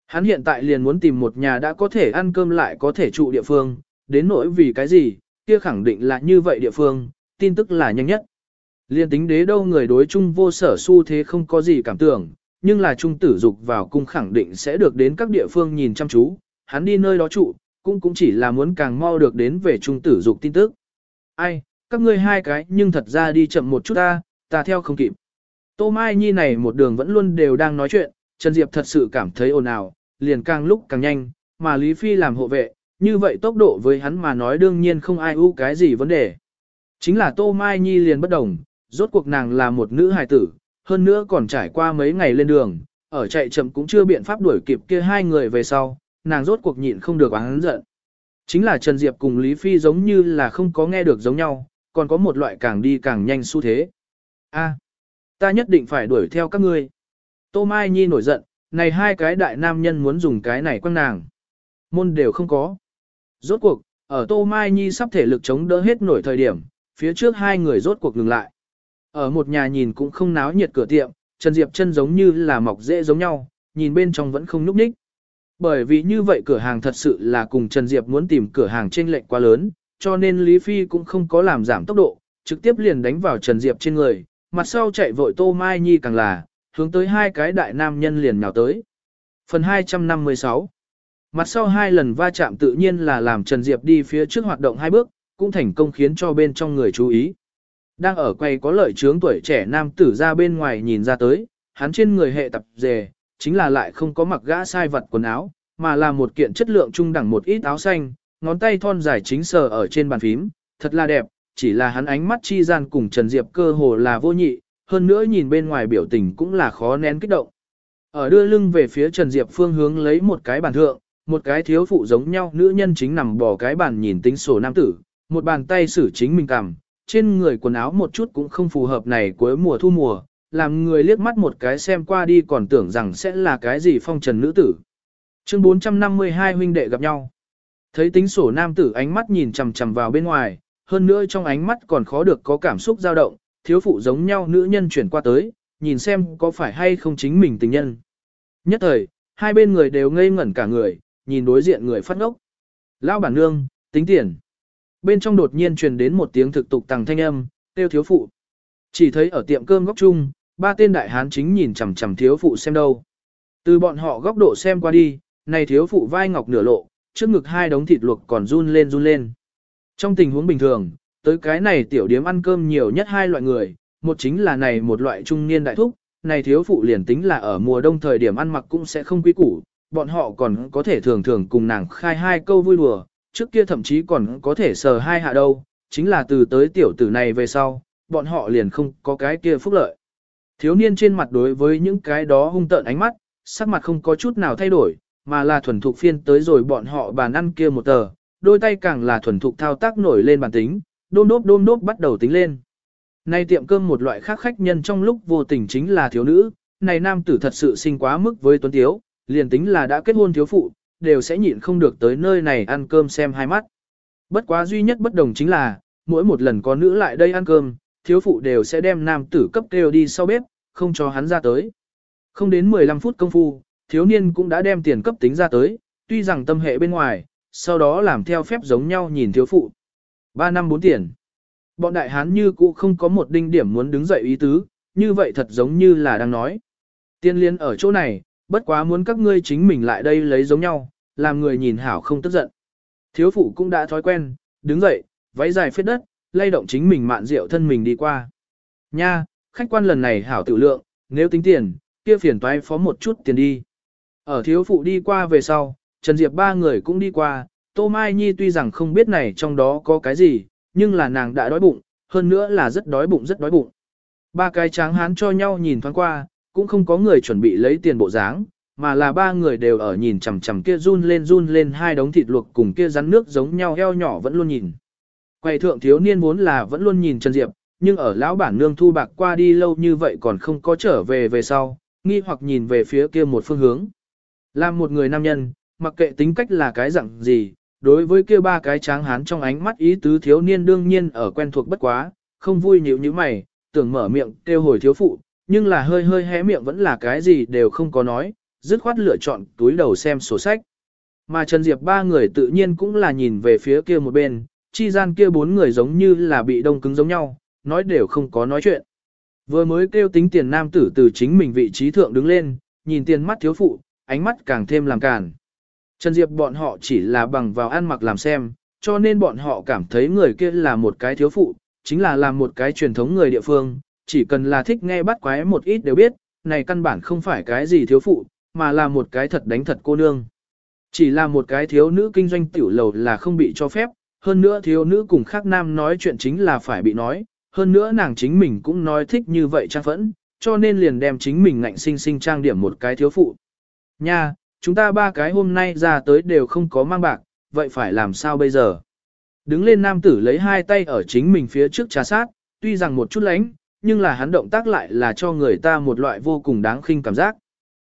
Hắn hiện tại liền muốn tìm một nhà đã có thể ăn cơm lại có thể trụ địa phương, đến nỗi vì cái gì, kia khẳng định là như vậy địa phương, tin tức là nhanh nhất. Liên tính đế đâu người đối chung vô sở su thế không có gì cảm tưởng, nhưng là trung tử dục vào cung khẳng định sẽ được đến các địa phương nhìn chăm chú, hắn đi nơi đó trụ, cũng cũng chỉ là muốn càng mau được đến về trung tử dục tin tức. Ai, các ngươi hai cái nhưng thật ra đi chậm một chút ta, ta theo không kịp. Tô Mai Nhi này một đường vẫn luôn đều đang nói chuyện, Trần Diệp thật sự cảm thấy ồn ào, liền càng lúc càng nhanh, mà Lý Phi làm hộ vệ, như vậy tốc độ với hắn mà nói đương nhiên không ai ưu cái gì vấn đề. Chính là Tô Mai Nhi liền bất đồng, rốt cuộc nàng là một nữ hài tử, hơn nữa còn trải qua mấy ngày lên đường, ở chạy chậm cũng chưa biện pháp đuổi kịp kia hai người về sau, nàng rốt cuộc nhịn không được oán giận. Chính là Trần Diệp cùng Lý Phi giống như là không có nghe được giống nhau, còn có một loại càng đi càng nhanh xu thế. A, ta nhất định phải đuổi theo các ngươi. Tô Mai Nhi nổi giận, này hai cái đại nam nhân muốn dùng cái này quăng nàng. Môn đều không có. Rốt cuộc, ở Tô Mai Nhi sắp thể lực chống đỡ hết nổi thời điểm, phía trước hai người rốt cuộc ngừng lại. Ở một nhà nhìn cũng không náo nhiệt cửa tiệm, Trần Diệp chân giống như là mọc dễ giống nhau, nhìn bên trong vẫn không nhúc nhích. Bởi vì như vậy cửa hàng thật sự là cùng Trần Diệp muốn tìm cửa hàng trên lệnh quá lớn, cho nên Lý Phi cũng không có làm giảm tốc độ, trực tiếp liền đánh vào Trần Diệp trên người, mặt sau chạy vội Tô Mai Nhi càng là, hướng tới hai cái đại nam nhân liền nhào tới. Phần 256 Mặt sau hai lần va chạm tự nhiên là làm Trần Diệp đi phía trước hoạt động hai bước, cũng thành công khiến cho bên trong người chú ý. Đang ở quay có lợi trướng tuổi trẻ nam tử ra bên ngoài nhìn ra tới, hắn trên người hệ tập dề, chính là lại không có mặc gã sai vật quần áo, mà là một kiện chất lượng trung đẳng một ít áo xanh, ngón tay thon dài chính sờ ở trên bàn phím, thật là đẹp, chỉ là hắn ánh mắt chi gian cùng Trần Diệp cơ hồ là vô nhị, hơn nữa nhìn bên ngoài biểu tình cũng là khó nén kích động. Ở đưa lưng về phía Trần Diệp phương hướng lấy một cái bàn thượng, một cái thiếu phụ giống nhau nữ nhân chính nằm bò cái bàn nhìn tính sổ nam tử, một bàn tay xử chính mình cầm, trên người quần áo một chút cũng không phù hợp này cuối mùa thu mùa, làm người liếc mắt một cái xem qua đi còn tưởng rằng sẽ là cái gì phong trần nữ tử. Chương 452 huynh đệ gặp nhau. Thấy tính sổ nam tử ánh mắt nhìn chằm chằm vào bên ngoài, hơn nữa trong ánh mắt còn khó được có cảm xúc dao động, thiếu phụ giống nhau nữ nhân chuyển qua tới, nhìn xem có phải hay không chính mình tình nhân. Nhất thời, hai bên người đều ngây ngẩn cả người, nhìn đối diện người phát ngốc. Lão bản nương, tính tiền. Bên trong đột nhiên truyền đến một tiếng thực tục tàng thanh âm, tiêu thiếu phụ. Chỉ thấy ở tiệm cơm góc chung, ba tên đại hán chính nhìn chằm chằm thiếu phụ xem đâu. Từ bọn họ góc độ xem qua đi, này thiếu phụ vai ngọc nửa lộ, trước ngực hai đống thịt luộc còn run lên run lên. Trong tình huống bình thường, tới cái này tiểu điếm ăn cơm nhiều nhất hai loại người, một chính là này một loại trung niên đại thúc, này thiếu phụ liền tính là ở mùa đông thời điểm ăn mặc cũng sẽ không quý củ, bọn họ còn có thể thường thường cùng nàng khai hai câu vui đùa, trước kia thậm chí còn có thể sờ hai hạ đâu, chính là từ tới tiểu tử này về sau, bọn họ liền không có cái kia phúc lợi. Thiếu niên trên mặt đối với những cái đó hung tợn ánh mắt, sắc mặt không có chút nào thay đổi, mà là thuần thục phiên tới rồi bọn họ bàn ăn kia một tờ, đôi tay càng là thuần thục thao tác nổi lên bàn tính, đôm đốp đôm đốp bắt đầu tính lên. Nay tiệm cơm một loại khác khách nhân trong lúc vô tình chính là thiếu nữ, này nam tử thật sự sinh quá mức với tuấn tiếu, liền tính là đã kết hôn thiếu phụ, đều sẽ nhịn không được tới nơi này ăn cơm xem hai mắt. Bất quá duy nhất bất đồng chính là, mỗi một lần có nữ lại đây ăn cơm, thiếu phụ đều sẽ đem nam tử cấp kêu đi sau bếp, không cho hắn ra tới. Không đến 15 phút công phu, thiếu niên cũng đã đem tiền cấp tính ra tới, tuy rằng tâm hệ bên ngoài, sau đó làm theo phép giống nhau nhìn thiếu phụ. 3 năm 4 tiền. Bọn đại hán như cũ không có một đinh điểm muốn đứng dậy ý tứ, như vậy thật giống như là đang nói. Tiên liên ở chỗ này, bất quá muốn các ngươi chính mình lại đây lấy giống nhau, làm người nhìn hảo không tức giận. Thiếu phụ cũng đã thói quen, đứng dậy, váy dài phết đất, lay động chính mình mạn rượu thân mình đi qua. Nha, khách quan lần này hảo tự lượng, nếu tính tiền, kia phiền toái phó một chút tiền đi. Ở thiếu phụ đi qua về sau, Trần Diệp ba người cũng đi qua, Tô Mai Nhi tuy rằng không biết này trong đó có cái gì, nhưng là nàng đã đói bụng, hơn nữa là rất đói bụng rất đói bụng. Ba cái tráng hán cho nhau nhìn thoáng qua, cũng không có người chuẩn bị lấy tiền bộ dáng, mà là ba người đều ở nhìn chằm chằm kia run lên run lên hai đống thịt luộc cùng kia rắn nước giống nhau eo nhỏ vẫn luôn nhìn. Quầy thượng thiếu niên vốn là vẫn luôn nhìn Trần Diệp, nhưng ở lão bản nương thu bạc qua đi lâu như vậy còn không có trở về về sau, nghi hoặc nhìn về phía kia một phương hướng. Làm một người nam nhân, mặc kệ tính cách là cái dạng gì, đối với kia ba cái tráng hán trong ánh mắt ý tứ thiếu niên đương nhiên ở quen thuộc bất quá, không vui nhíu như mày, tưởng mở miệng kêu hồi thiếu phụ, nhưng là hơi hơi hé miệng vẫn là cái gì đều không có nói, dứt khoát lựa chọn túi đầu xem sổ sách. Mà Trần Diệp ba người tự nhiên cũng là nhìn về phía kia một bên, chi gian kia bốn người giống như là bị đông cứng giống nhau, nói đều không có nói chuyện. Vừa mới kêu tính tiền nam tử từ chính mình vị trí thượng đứng lên, nhìn tiền mắt thiếu phụ, ánh mắt càng thêm làm càn. Trần Diệp bọn họ chỉ là bằng vào ăn mặc làm xem, cho nên bọn họ cảm thấy người kia là một cái thiếu phụ, chính là làm một cái truyền thống người địa phương, chỉ cần là thích nghe bắt quái một ít đều biết, này căn bản không phải cái gì thiếu phụ, mà là một cái thật đánh thật cô nương. Chỉ là một cái thiếu nữ kinh doanh tiểu lầu là không bị cho phép, hơn nữa thiếu nữ cùng khác nam nói chuyện chính là phải bị nói, hơn nữa nàng chính mình cũng nói thích như vậy trang phẫn, cho nên liền đem chính mình ngạnh sinh sinh trang điểm một cái thiếu phụ. Nha, chúng ta ba cái hôm nay ra tới đều không có mang bạc, vậy phải làm sao bây giờ? Đứng lên nam tử lấy hai tay ở chính mình phía trước trà sát, tuy rằng một chút lánh, nhưng là hắn động tác lại là cho người ta một loại vô cùng đáng khinh cảm giác.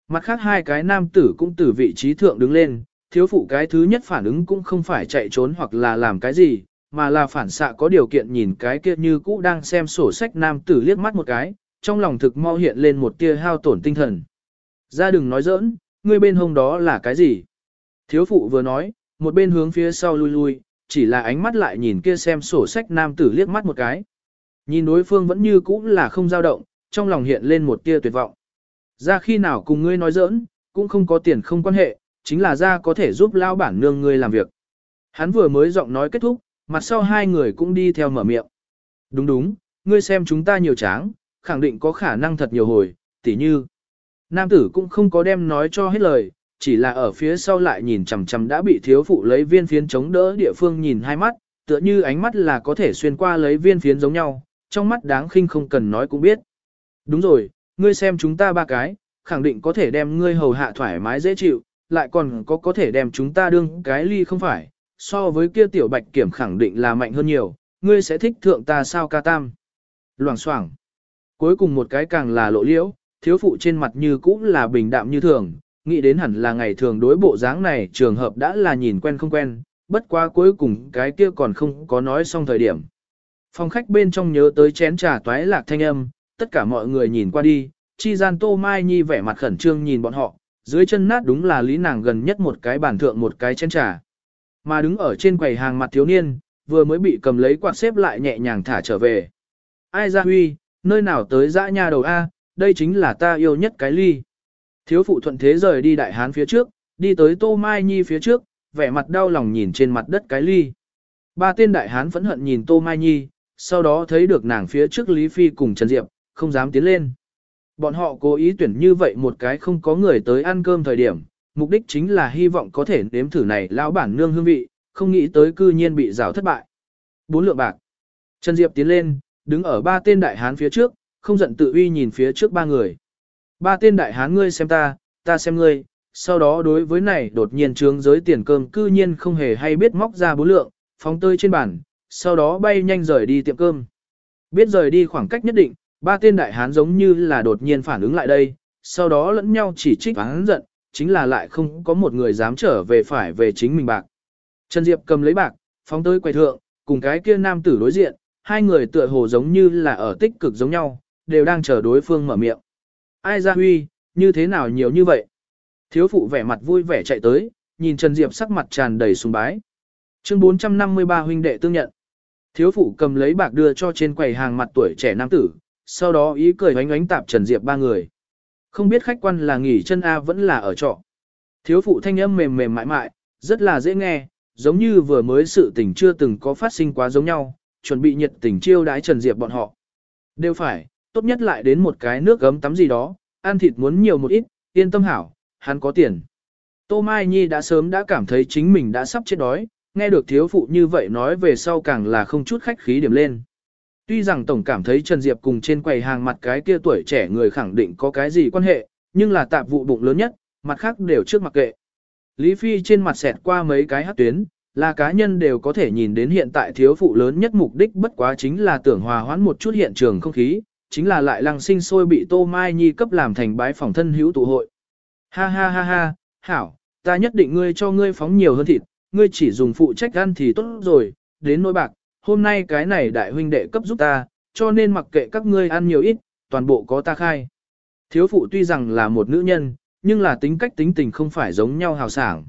Mặt khác hai cái nam tử cũng từ vị trí thượng đứng lên, thiếu phụ cái thứ nhất phản ứng cũng không phải chạy trốn hoặc là làm cái gì, mà là phản xạ có điều kiện nhìn cái kia như cũ đang xem sổ sách nam tử liếc mắt một cái, trong lòng thực mau hiện lên một tia hao tổn tinh thần. Ra đừng nói giỡn, ngươi bên hông đó là cái gì? Thiếu phụ vừa nói, một bên hướng phía sau lui lui, chỉ là ánh mắt lại nhìn kia xem sổ sách nam tử liếc mắt một cái. Nhìn đối phương vẫn như cũ là không dao động, trong lòng hiện lên một tia tuyệt vọng. Ra khi nào cùng ngươi nói giỡn, cũng không có tiền không quan hệ, chính là ra có thể giúp lao bản nương ngươi làm việc. Hắn vừa mới giọng nói kết thúc, mặt sau hai người cũng đi theo mở miệng. Đúng đúng, ngươi xem chúng ta nhiều tráng, khẳng định có khả năng thật nhiều hồi, tỉ như. Nam tử cũng không có đem nói cho hết lời, chỉ là ở phía sau lại nhìn chằm chằm đã bị thiếu phụ lấy viên phiến chống đỡ địa phương nhìn hai mắt, tựa như ánh mắt là có thể xuyên qua lấy viên phiến giống nhau, trong mắt đáng khinh không cần nói cũng biết. Đúng rồi, ngươi xem chúng ta ba cái, khẳng định có thể đem ngươi hầu hạ thoải mái dễ chịu, lại còn có có thể đem chúng ta đương cái ly không phải, so với kia tiểu bạch kiểm khẳng định là mạnh hơn nhiều, ngươi sẽ thích thượng ta sao ca tam. Loảng xoảng Cuối cùng một cái càng là lộ liễu, thiếu phụ trên mặt như cũ là bình đạm như thường, nghĩ đến hẳn là ngày thường đối bộ dáng này trường hợp đã là nhìn quen không quen, bất quá cuối cùng cái kia còn không có nói xong thời điểm. Phòng khách bên trong nhớ tới chén trà toái lạc thanh âm, tất cả mọi người nhìn qua đi, chi gian tô mai nhi vẻ mặt khẩn trương nhìn bọn họ, dưới chân nát đúng là lý nàng gần nhất một cái bàn thượng một cái chén trà. Mà đứng ở trên quầy hàng mặt thiếu niên, vừa mới bị cầm lấy quạt xếp lại nhẹ nhàng thả trở về. Ai ra huy, nơi nào tới dã nhà đầu A, đây chính là ta yêu nhất cái ly. Thiếu phụ thuận thế rời đi đại hán phía trước, đi tới Tô Mai Nhi phía trước, vẻ mặt đau lòng nhìn trên mặt đất cái ly. Ba tên đại hán phẫn hận nhìn Tô Mai Nhi, sau đó thấy được nàng phía trước Lý Phi cùng Trần Diệp, không dám tiến lên. Bọn họ cố ý tuyển như vậy một cái không có người tới ăn cơm thời điểm, mục đích chính là hy vọng có thể nếm thử này lão bản nương hương vị, không nghĩ tới cư nhiên bị rào thất bại. Bốn lượng bạc. Trần Diệp tiến lên, đứng ở ba tên đại hán phía trước, không giận tự uy nhìn phía trước ba người. Ba tên đại hán ngươi xem ta, ta xem ngươi, sau đó đối với này đột nhiên trướng giới tiền cơm cư nhiên không hề hay biết móc ra bốn lượng, phóng tơi trên bàn, sau đó bay nhanh rời đi tiệm cơm. Biết rời đi khoảng cách nhất định, ba tên đại hán giống như là đột nhiên phản ứng lại đây, sau đó lẫn nhau chỉ trích và hắn giận, chính là lại không có một người dám trở về phải về chính mình bạc. Trần Diệp cầm lấy bạc, phóng tới quầy thượng, cùng cái kia nam tử đối diện, hai người tựa hồ giống như là ở tích cực giống nhau, đều đang chờ đối phương mở miệng. Ai ra huy, như thế nào nhiều như vậy? Thiếu phụ vẻ mặt vui vẻ chạy tới, nhìn Trần Diệp sắc mặt tràn đầy sùng bái. Chương 453 huynh đệ tương nhận. Thiếu phụ cầm lấy bạc đưa cho trên quầy hàng mặt tuổi trẻ nam tử, sau đó ý cười oánh oánh tạp Trần Diệp ba người. Không biết khách quan là nghỉ chân A vẫn là ở trọ. Thiếu phụ thanh âm mềm mềm mại mại, rất là dễ nghe, giống như vừa mới sự tình chưa từng có phát sinh quá giống nhau, chuẩn bị nhiệt tình chiêu đái Trần Diệp bọn họ. Đều phải, tốt nhất lại đến một cái nước gấm tắm gì đó, ăn thịt muốn nhiều một ít, yên tâm hảo, hắn có tiền. Tô Mai Nhi đã sớm đã cảm thấy chính mình đã sắp chết đói, nghe được thiếu phụ như vậy nói về sau càng là không chút khách khí điểm lên. Tuy rằng Tổng cảm thấy Trần Diệp cùng trên quầy hàng mặt cái kia tuổi trẻ người khẳng định có cái gì quan hệ, nhưng là tạp vụ bụng lớn nhất, mặt khác đều trước mặc kệ. Lý Phi trên mặt xẹt qua mấy cái hát tuyến, là cá nhân đều có thể nhìn đến hiện tại thiếu phụ lớn nhất mục đích bất quá chính là tưởng hòa hoãn một chút hiện trường không khí, chính là lại lăng sinh sôi bị Tô Mai Nhi cấp làm thành bái phòng thân hữu tụ hội. Ha ha ha ha, hảo, ta nhất định ngươi cho ngươi phóng nhiều hơn thịt, ngươi chỉ dùng phụ trách ăn thì tốt rồi, đến nỗi bạc, hôm nay cái này đại huynh đệ cấp giúp ta, cho nên mặc kệ các ngươi ăn nhiều ít, toàn bộ có ta khai. Thiếu phụ tuy rằng là một nữ nhân, nhưng là tính cách tính tình không phải giống nhau hào sảng.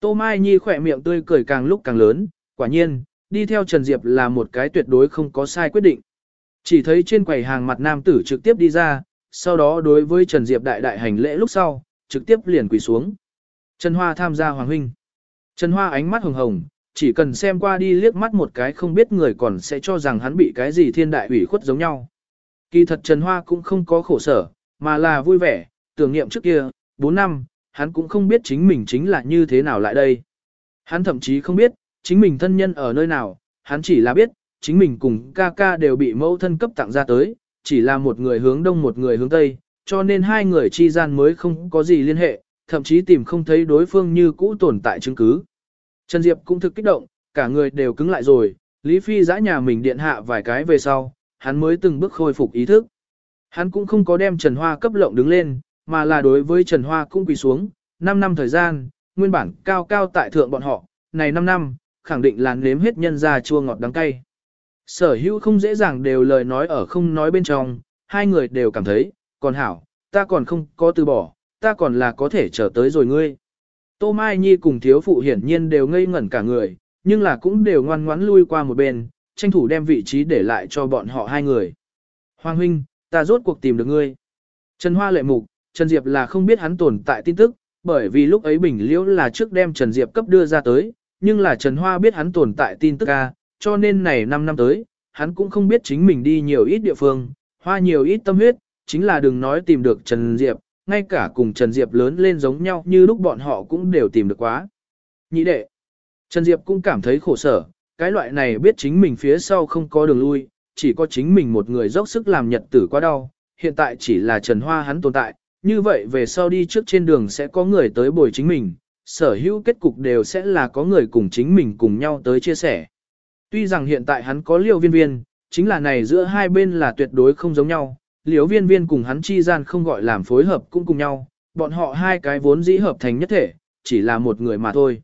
Tô Mai Nhi khỏe miệng tươi cười càng lúc càng lớn, quả nhiên, đi theo Trần Diệp là một cái tuyệt đối không có sai quyết định. Chỉ thấy trên quầy hàng mặt nam tử trực tiếp đi ra, sau đó đối với Trần Diệp đại đại hành lễ lúc sau, trực tiếp liền quỳ xuống. Trần Hoa tham gia Hoàng Huynh. Trần Hoa ánh mắt hồng hồng, chỉ cần xem qua đi liếc mắt một cái không biết người còn sẽ cho rằng hắn bị cái gì thiên đại ủy khuất giống nhau. Kỳ thật Trần Hoa cũng không có khổ sở, mà là vui vẻ, tưởng niệm trước kia, 4 năm, hắn cũng không biết chính mình chính là như thế nào lại đây. Hắn thậm chí không biết, chính mình thân nhân ở nơi nào, hắn chỉ là biết, chính mình cùng ca ca đều bị mẫu thân cấp tặng ra tới, chỉ là một người hướng đông một người hướng tây, cho nên hai người chi gian mới không có gì liên hệ, thậm chí tìm không thấy đối phương như cũ tồn tại chứng cứ. Trần Diệp cũng thực kích động, cả người đều cứng lại rồi, Lý Phi giã nhà mình điện hạ vài cái về sau, hắn mới từng bước khôi phục ý thức. Hắn cũng không có đem Trần Hoa cấp lộng đứng lên, mà là đối với Trần Hoa cũng quỳ xuống, 5 năm thời gian, nguyên bản cao cao tại thượng bọn họ, này 5 năm, khẳng định là nếm hết nhân ra chua ngọt đắng cay. Sở hữu không dễ dàng đều lời nói ở không nói bên trong, hai người đều cảm thấy, còn hảo, ta còn không có từ bỏ, ta còn là có thể trở tới rồi ngươi. Tô Mai Nhi cùng thiếu phụ hiển nhiên đều ngây ngẩn cả người, nhưng là cũng đều ngoan ngoãn lui qua một bên, tranh thủ đem vị trí để lại cho bọn họ hai người. Hoàng huynh, ta rốt cuộc tìm được ngươi. Trần Hoa lệ mục, Trần Diệp là không biết hắn tồn tại tin tức, bởi vì lúc ấy Bình Liễu là trước đem Trần Diệp cấp đưa ra tới, nhưng là Trần Hoa biết hắn tồn tại tin tức ca, cho nên này 5 năm tới, hắn cũng không biết chính mình đi nhiều ít địa phương, hoa nhiều ít tâm huyết, chính là đừng nói tìm được Trần Diệp, ngay cả cùng Trần Diệp lớn lên giống nhau như lúc bọn họ cũng đều tìm được quá. Nhị đệ, Trần Diệp cũng cảm thấy khổ sở, cái loại này biết chính mình phía sau không có đường lui, chỉ có chính mình một người dốc sức làm nhật tử quá đau, hiện tại chỉ là Trần Hoa hắn tồn tại, như vậy về sau đi trước trên đường sẽ có người tới bồi chính mình, sở hữu kết cục đều sẽ là có người cùng chính mình cùng nhau tới chia sẻ. Tuy rằng hiện tại hắn có liều viên viên, chính là này giữa hai bên là tuyệt đối không giống nhau, liều viên viên cùng hắn chi gian không gọi làm phối hợp cũng cùng nhau, bọn họ hai cái vốn dĩ hợp thành nhất thể, chỉ là một người mà thôi.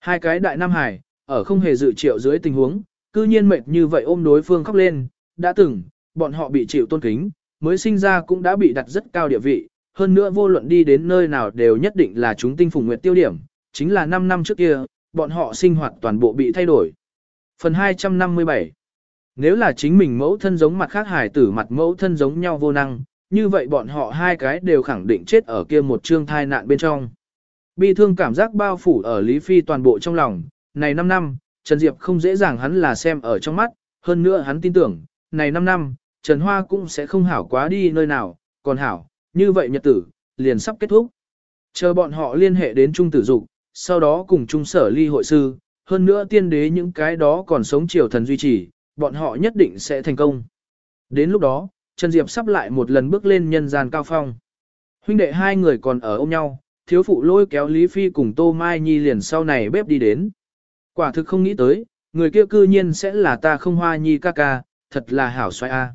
Hai cái đại nam hải, ở không hề dự triệu dưới tình huống, cư nhiên mệt như vậy ôm đối phương khóc lên, đã từng, bọn họ bị chịu tôn kính, mới sinh ra cũng đã bị đặt rất cao địa vị, hơn nữa vô luận đi đến nơi nào đều nhất định là chúng tinh phùng nguyệt tiêu điểm, chính là 5 năm trước kia, bọn họ sinh hoạt toàn bộ bị thay đổi. Phần 257 Nếu là chính mình mẫu thân giống mặt khác hài tử mặt mẫu thân giống nhau vô năng, như vậy bọn họ hai cái đều khẳng định chết ở kia một chương thai nạn bên trong. Bi thương cảm giác bao phủ ở Lý Phi toàn bộ trong lòng, này 5 năm, Trần Diệp không dễ dàng hắn là xem ở trong mắt, hơn nữa hắn tin tưởng, này 5 năm, Trần Hoa cũng sẽ không hảo quá đi nơi nào, còn hảo, như vậy nhật tử, liền sắp kết thúc. Chờ bọn họ liên hệ đến Trung Tử Dục, sau đó cùng Trung Sở Ly hội sư, hơn nữa tiên đế những cái đó còn sống triều thần duy trì, bọn họ nhất định sẽ thành công. Đến lúc đó, Trần Diệp sắp lại một lần bước lên nhân gian cao phong. Huynh đệ hai người còn ở ôm nhau, thiếu phụ lôi kéo Lý Phi cùng Tô Mai Nhi liền sau này bếp đi đến. Quả thực không nghĩ tới, người kia cư nhiên sẽ là ta không hoa nhi ca ca, thật là hảo xoay a.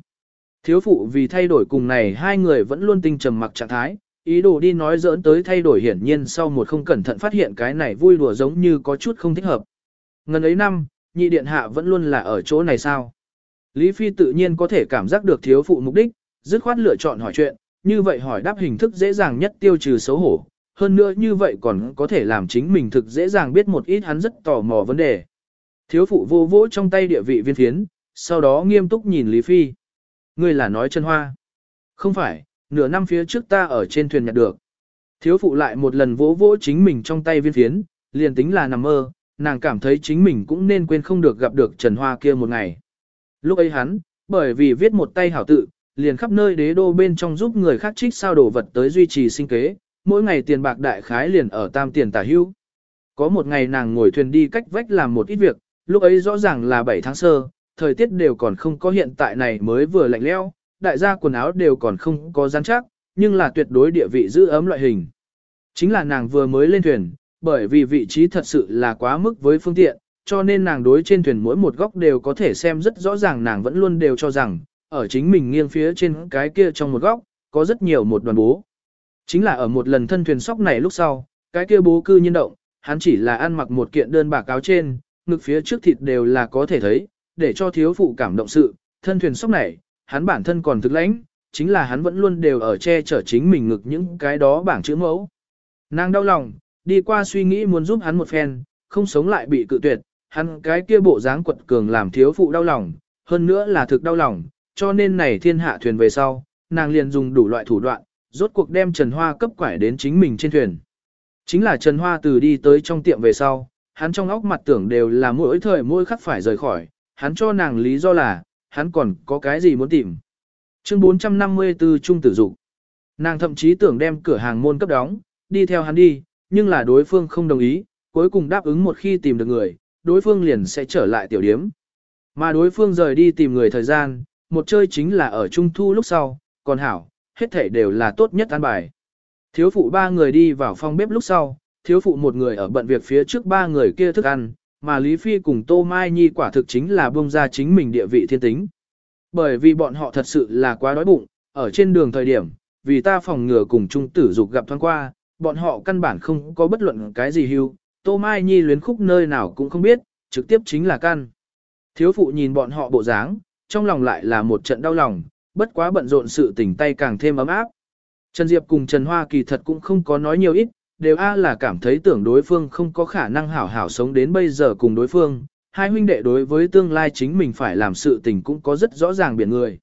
Thiếu phụ vì thay đổi cùng này hai người vẫn luôn tinh trầm mặc trạng thái, ý đồ đi nói giỡn tới thay đổi hiển nhiên sau một không cẩn thận phát hiện cái này vui đùa giống như có chút không thích hợp. Ngần ấy năm, nhị điện hạ vẫn luôn là ở chỗ này sao? Lý Phi tự nhiên có thể cảm giác được thiếu phụ mục đích, dứt khoát lựa chọn hỏi chuyện, như vậy hỏi đáp hình thức dễ dàng nhất tiêu trừ xấu hổ, hơn nữa như vậy còn có thể làm chính mình thực dễ dàng biết một ít hắn rất tò mò vấn đề. Thiếu phụ vô vỗ trong tay địa vị viên phiến, sau đó nghiêm túc nhìn Lý Phi. Ngươi là nói chân hoa. Không phải, nửa năm phía trước ta ở trên thuyền nhặt được. Thiếu phụ lại một lần vỗ vỗ chính mình trong tay viên phiến, liền tính là nằm mơ, nàng cảm thấy chính mình cũng nên quên không được gặp được Trần Hoa kia một ngày. Lúc ấy hắn, bởi vì viết một tay hảo tự, liền khắp nơi đế đô bên trong giúp người khác trích sao đồ vật tới duy trì sinh kế, mỗi ngày tiền bạc đại khái liền ở tam tiền tả hưu. Có một ngày nàng ngồi thuyền đi cách vách làm một ít việc, lúc ấy rõ ràng là 7 tháng sơ, thời tiết đều còn không có hiện tại này mới vừa lạnh leo, đại gia quần áo đều còn không có rắn chắc, nhưng là tuyệt đối địa vị giữ ấm loại hình. Chính là nàng vừa mới lên thuyền, bởi vì vị trí thật sự là quá mức với phương tiện, cho nên nàng đối trên thuyền mỗi một góc đều có thể xem rất rõ ràng nàng vẫn luôn đều cho rằng, ở chính mình nghiêng phía trên cái kia trong một góc, có rất nhiều một đoàn bố. Chính là ở một lần thân thuyền sóc này lúc sau, cái kia bố cư nhiên động, hắn chỉ là ăn mặc một kiện đơn bạc áo trên, ngực phía trước thịt đều là có thể thấy, để cho thiếu phụ cảm động sự, thân thuyền sóc này, hắn bản thân còn thực lãnh, chính là hắn vẫn luôn đều ở che chở chính mình ngực những cái đó bảng chữ mẫu. Nàng đau lòng, đi qua suy nghĩ muốn giúp hắn một phen, không sống lại bị cự tuyệt, hắn cái kia bộ dáng quật cường làm thiếu phụ đau lòng, hơn nữa là thực đau lòng, cho nên này thiên hạ thuyền về sau, nàng liền dùng đủ loại thủ đoạn, rốt cuộc đem Trần Hoa cấp quải đến chính mình trên thuyền. Chính là Trần Hoa từ đi tới trong tiệm về sau, hắn trong óc mặt tưởng đều là mỗi thời mỗi khắc phải rời khỏi, hắn cho nàng lý do là, hắn còn có cái gì muốn tìm. Chương 454 Trung tử dục Nàng thậm chí tưởng đem cửa hàng môn cấp đóng, đi theo hắn đi, nhưng là đối phương không đồng ý, cuối cùng đáp ứng một khi tìm được người, đối phương liền sẽ trở lại tiểu điếm. Mà đối phương rời đi tìm người thời gian, một chơi chính là ở Trung Thu lúc sau, còn hảo, hết thể đều là tốt nhất an bài. Thiếu phụ ba người đi vào phòng bếp lúc sau, thiếu phụ một người ở bận việc phía trước ba người kia thức ăn, mà Lý Phi cùng Tô Mai Nhi quả thực chính là bông ra chính mình địa vị thiên tính. Bởi vì bọn họ thật sự là quá đói bụng, ở trên đường thời điểm, vì ta phòng ngừa cùng trung tử dục gặp thoáng qua, bọn họ căn bản không có bất luận cái gì hưu, Tô Mai Nhi luyến khúc nơi nào cũng không biết, trực tiếp chính là căn. Thiếu phụ nhìn bọn họ bộ dáng, trong lòng lại là một trận đau lòng, bất quá bận rộn sự tình tay càng thêm ấm áp. Trần Diệp cùng Trần Hoa kỳ thật cũng không có nói nhiều ít, đều a là cảm thấy tưởng đối phương không có khả năng hảo hảo sống đến bây giờ cùng đối phương, hai huynh đệ đối với tương lai chính mình phải làm sự tình cũng có rất rõ ràng biển người.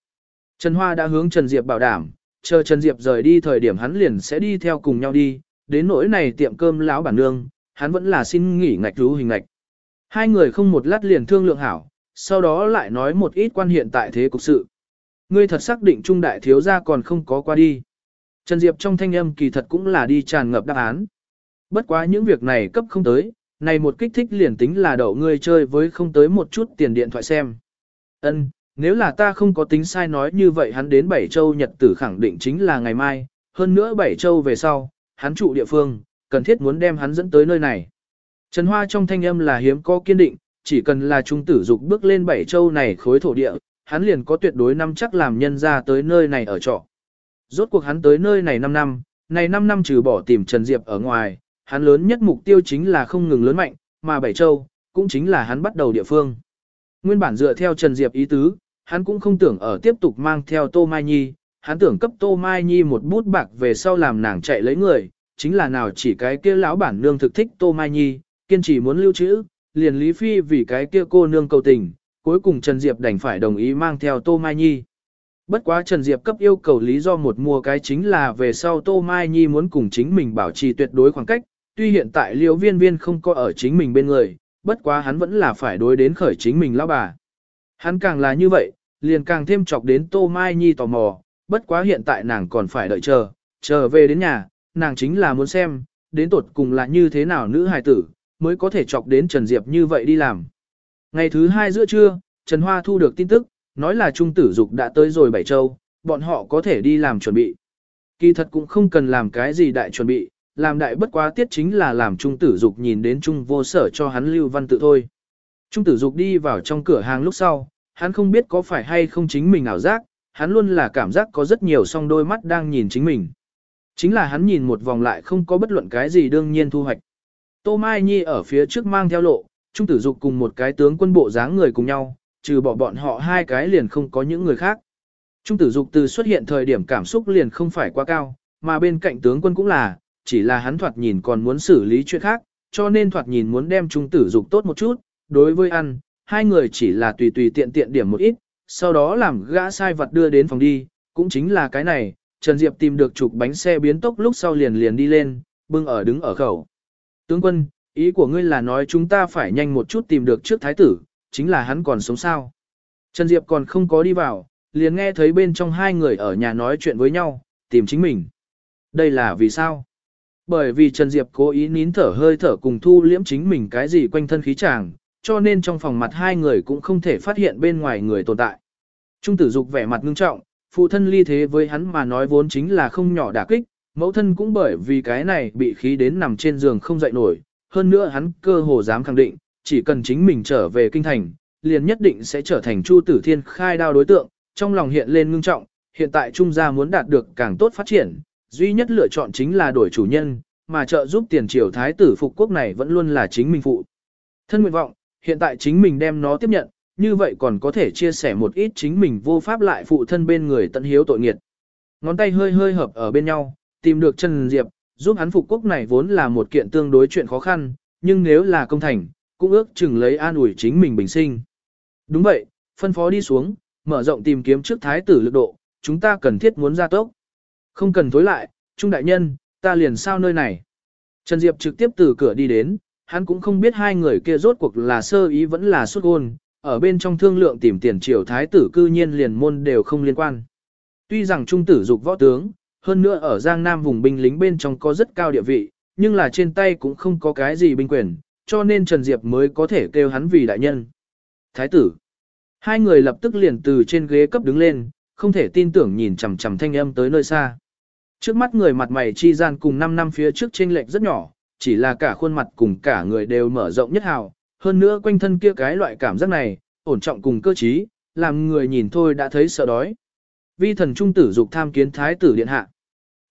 Trần Hoa đã hướng Trần Diệp bảo đảm, chờ Trần Diệp rời đi thời điểm hắn liền sẽ đi theo cùng nhau đi, đến nỗi này tiệm cơm lão bản nương, hắn vẫn là xin nghỉ ngạch rú hình ngạch. Hai người không một lát liền thương lượng hảo, sau đó lại nói một ít quan hiện tại thế cục sự. Ngươi thật xác định trung đại thiếu gia còn không có qua đi. Trần Diệp trong thanh âm kỳ thật cũng là đi tràn ngập đáp án. Bất quá những việc này cấp không tới, này một kích thích liền tính là đậu ngươi chơi với không tới một chút tiền điện thoại xem. Ân, nếu là ta không có tính sai nói như vậy hắn đến Bảy Châu Nhật tử khẳng định chính là ngày mai, hơn nữa Bảy Châu về sau, hắn trụ địa phương, cần thiết muốn đem hắn dẫn tới nơi này. Trần Hoa trong thanh âm là hiếm có kiên định, chỉ cần là trung tử dục bước lên Bảy Châu này khối thổ địa, hắn liền có tuyệt đối năm chắc làm nhân ra tới nơi này ở trọ. Rốt cuộc hắn tới nơi này 5 năm, này 5 năm trừ bỏ tìm Trần Diệp ở ngoài, hắn lớn nhất mục tiêu chính là không ngừng lớn mạnh, mà Bảy Châu, cũng chính là hắn bắt đầu địa phương. Nguyên bản dựa theo Trần Diệp ý tứ, hắn cũng không tưởng ở tiếp tục mang theo Tô Mai Nhi, hắn tưởng cấp Tô Mai Nhi một bút bạc về sau làm nàng chạy lấy người, chính là nào chỉ cái kia lão bản nương thực thích Tô Mai Nhi, kiên trì muốn lưu trữ, liền Lý Phi vì cái kia cô nương cầu tình, cuối cùng Trần Diệp đành phải đồng ý mang theo Tô Mai Nhi. Bất quá Trần Diệp cấp yêu cầu lý do một mua cái chính là về sau Tô Mai Nhi muốn cùng chính mình bảo trì tuyệt đối khoảng cách, tuy hiện tại liễu viên viên không có ở chính mình bên người, bất quá hắn vẫn là phải đối đến khởi chính mình lão bà. Hắn càng là như vậy, liền càng thêm chọc đến Tô Mai Nhi tò mò, bất quá hiện tại nàng còn phải đợi chờ, chờ về đến nhà, nàng chính là muốn xem, đến tột cùng là như thế nào nữ hài tử, mới có thể chọc đến Trần Diệp như vậy đi làm. Ngày thứ hai giữa trưa, Trần Hoa thu được tin tức, nói là Trung tử dục đã tới rồi Bảy Châu, bọn họ có thể đi làm chuẩn bị. Kỳ thật cũng không cần làm cái gì đại chuẩn bị, làm đại bất quá tiết chính là làm Trung tử dục nhìn đến Trung vô sở cho hắn lưu văn tự thôi. Trung tử dục đi vào trong cửa hàng lúc sau, hắn không biết có phải hay không chính mình ảo giác, hắn luôn là cảm giác có rất nhiều song đôi mắt đang nhìn chính mình. Chính là hắn nhìn một vòng lại không có bất luận cái gì đương nhiên thu hoạch. Tô Mai Nhi ở phía trước mang theo lộ, Trung tử dục cùng một cái tướng quân bộ dáng người cùng nhau, trừ bỏ bọn họ hai cái liền không có những người khác. Trung tử dục từ xuất hiện thời điểm cảm xúc liền không phải quá cao, mà bên cạnh tướng quân cũng là, chỉ là hắn thoạt nhìn còn muốn xử lý chuyện khác, cho nên thoạt nhìn muốn đem trung tử dục tốt một chút, đối với ăn, hai người chỉ là tùy tùy tiện tiện điểm một ít, sau đó làm gã sai vật đưa đến phòng đi, cũng chính là cái này, Trần Diệp tìm được trục bánh xe biến tốc lúc sau liền liền đi lên, bưng ở đứng ở khẩu. Tướng quân, ý của ngươi là nói chúng ta phải nhanh một chút tìm được trước thái tử, chính là hắn còn sống sao. Trần Diệp còn không có đi vào, liền nghe thấy bên trong hai người ở nhà nói chuyện với nhau, tìm chính mình. Đây là vì sao? Bởi vì Trần Diệp cố ý nín thở hơi thở cùng thu liễm chính mình cái gì quanh thân khí chàng, cho nên trong phòng mặt hai người cũng không thể phát hiện bên ngoài người tồn tại. Trung tử dục vẻ mặt ngưng trọng, phụ thân ly thế với hắn mà nói vốn chính là không nhỏ đả kích, mẫu thân cũng bởi vì cái này bị khí đến nằm trên giường không dậy nổi, hơn nữa hắn cơ hồ dám khẳng định, chỉ cần chính mình trở về kinh thành, liền nhất định sẽ trở thành Chu Tử Thiên khai đao đối tượng, trong lòng hiện lên ngưng trọng, hiện tại Trung gia muốn đạt được càng tốt phát triển, duy nhất lựa chọn chính là đổi chủ nhân, mà trợ giúp tiền triều thái tử phục quốc này vẫn luôn là chính mình phụ. Thân nguyện vọng, hiện tại chính mình đem nó tiếp nhận, như vậy còn có thể chia sẻ một ít chính mình vô pháp lại phụ thân bên người tận hiếu tội nghiệt. Ngón tay hơi hơi hợp ở bên nhau, tìm được Trần Diệp, giúp hắn phục quốc này vốn là một kiện tương đối chuyện khó khăn, nhưng nếu là công thành, cũng ước chừng lấy an ủi chính mình bình sinh. Đúng vậy, phân phó đi xuống, mở rộng tìm kiếm trước thái tử lực độ, chúng ta cần thiết muốn ra tốc. Không cần thối lại, Trung đại nhân, ta liền sao nơi này. Trần Diệp trực tiếp từ cửa đi đến, hắn cũng không biết hai người kia rốt cuộc là sơ ý vẫn là suốt gôn, ở bên trong thương lượng tìm tiền triều thái tử cư nhiên liền môn đều không liên quan. Tuy rằng trung tử dục võ tướng, hơn nữa ở Giang Nam vùng binh lính bên trong có rất cao địa vị, nhưng là trên tay cũng không có cái gì binh quyền, cho nên Trần Diệp mới có thể kêu hắn vì đại nhân. Thái tử. Hai người lập tức liền từ trên ghế cấp đứng lên, không thể tin tưởng nhìn chằm chằm thanh âm tới nơi xa. Trước mắt người mặt mày chi gian cùng 5 năm phía trước chênh lệch rất nhỏ, chỉ là cả khuôn mặt cùng cả người đều mở rộng nhất hào, hơn nữa quanh thân kia cái loại cảm giác này, ổn trọng cùng cơ trí, làm người nhìn thôi đã thấy sợ đói. Vi thần trung tử dục tham kiến thái tử điện hạ.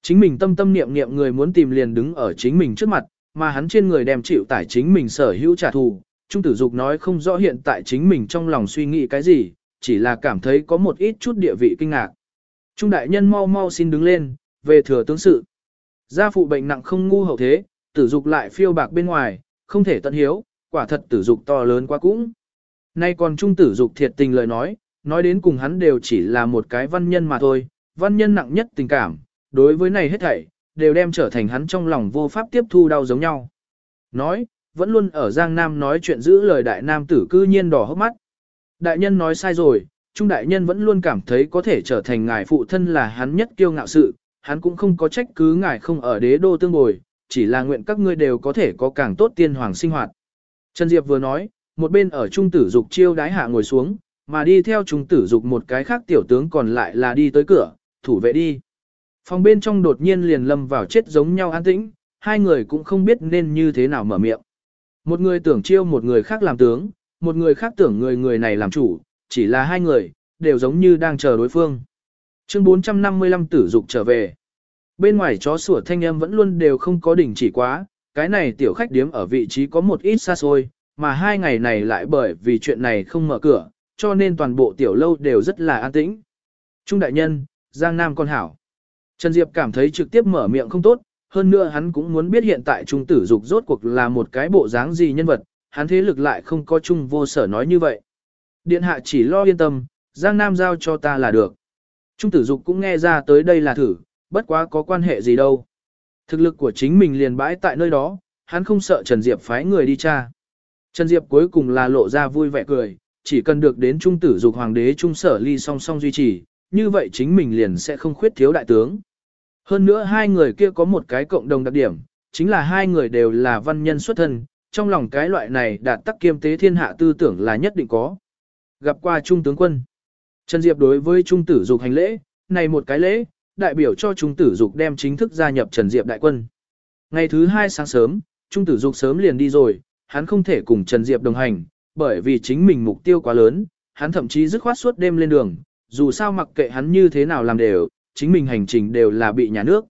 Chính mình tâm tâm niệm niệm người muốn tìm liền đứng ở chính mình trước mặt, mà hắn trên người đem chịu tải chính mình sở hữu trả thù, Trung tử dục nói không rõ hiện tại chính mình trong lòng suy nghĩ cái gì, chỉ là cảm thấy có một ít chút địa vị kinh ngạc. Trung đại nhân mau mau xin đứng lên, về thừa tướng sự. Gia phụ bệnh nặng không ngu hậu thế, tử dục lại phiêu bạc bên ngoài, không thể tận hiếu, quả thật tử dục to lớn quá cũng. Nay còn trung tử dục thiệt tình lời nói, nói đến cùng hắn đều chỉ là một cái văn nhân mà thôi, văn nhân nặng nhất tình cảm, đối với này hết thảy, đều đem trở thành hắn trong lòng vô pháp tiếp thu đau giống nhau. Nói, vẫn luôn ở Giang Nam nói chuyện giữ lời đại nam tử cư nhiên đỏ hốc mắt. Đại nhân nói sai rồi, Trung đại nhân vẫn luôn cảm thấy có thể trở thành ngài phụ thân là hắn nhất kiêu ngạo sự, hắn cũng không có trách cứ ngài không ở đế đô tương bồi, chỉ là nguyện các ngươi đều có thể có càng tốt tiên hoàng sinh hoạt. Trần Diệp vừa nói, một bên ở trung tử dục chiêu đái hạ ngồi xuống, mà đi theo trung tử dục một cái khác tiểu tướng còn lại là đi tới cửa, thủ vệ đi. Phòng bên trong đột nhiên liền lâm vào chết giống nhau an tĩnh, hai người cũng không biết nên như thế nào mở miệng. Một người tưởng chiêu một người khác làm tướng, một người khác tưởng người người này làm chủ, chỉ là hai người, đều giống như đang chờ đối phương. Chương 455 tử dục trở về. Bên ngoài chó sủa thanh âm vẫn luôn đều không có đỉnh chỉ quá, cái này tiểu khách điếm ở vị trí có một ít xa xôi, mà hai ngày này lại bởi vì chuyện này không mở cửa, cho nên toàn bộ tiểu lâu đều rất là an tĩnh. Trung đại nhân, Giang Nam con hảo. Trần Diệp cảm thấy trực tiếp mở miệng không tốt, hơn nữa hắn cũng muốn biết hiện tại Trung tử dục rốt cuộc là một cái bộ dáng gì nhân vật, hắn thế lực lại không có Trung vô sở nói như vậy. Điện hạ chỉ lo yên tâm, Giang Nam giao cho ta là được. Trung tử dục cũng nghe ra tới đây là thử, bất quá có quan hệ gì đâu. Thực lực của chính mình liền bãi tại nơi đó, hắn không sợ Trần Diệp phái người đi tra. Trần Diệp cuối cùng là lộ ra vui vẻ cười, chỉ cần được đến trung tử dục hoàng đế trung sở ly song song duy trì, như vậy chính mình liền sẽ không khuyết thiếu đại tướng. Hơn nữa hai người kia có một cái cộng đồng đặc điểm, chính là hai người đều là văn nhân xuất thân, trong lòng cái loại này đạt tắc kiêm tế thiên hạ tư tưởng là nhất định có. Gặp qua trung tướng quân. Trần Diệp đối với trung tử dục hành lễ, này một cái lễ, đại biểu cho trung tử dục đem chính thức gia nhập Trần Diệp đại quân. Ngày thứ hai sáng sớm, trung tử dục sớm liền đi rồi, hắn không thể cùng Trần Diệp đồng hành, bởi vì chính mình mục tiêu quá lớn, hắn thậm chí dứt khoát suốt đêm lên đường, dù sao mặc kệ hắn như thế nào làm đều, chính mình hành trình đều là bị nhà nước.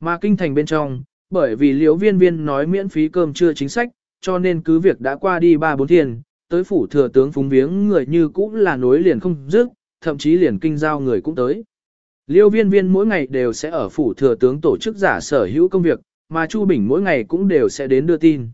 Mà kinh thành bên trong, bởi vì liễu viên viên nói miễn phí cơm chưa chính sách, cho nên cứ việc đã qua đi ba bốn thiên, tới phủ thừa tướng phúng viếng người như cũ là nối liền không dứt, thậm chí liền kinh giao người cũng tới. Liêu viên viên mỗi ngày đều sẽ ở phủ thừa tướng tổ chức giả sở hữu công việc, mà Chu Bình mỗi ngày cũng đều sẽ đến đưa tin.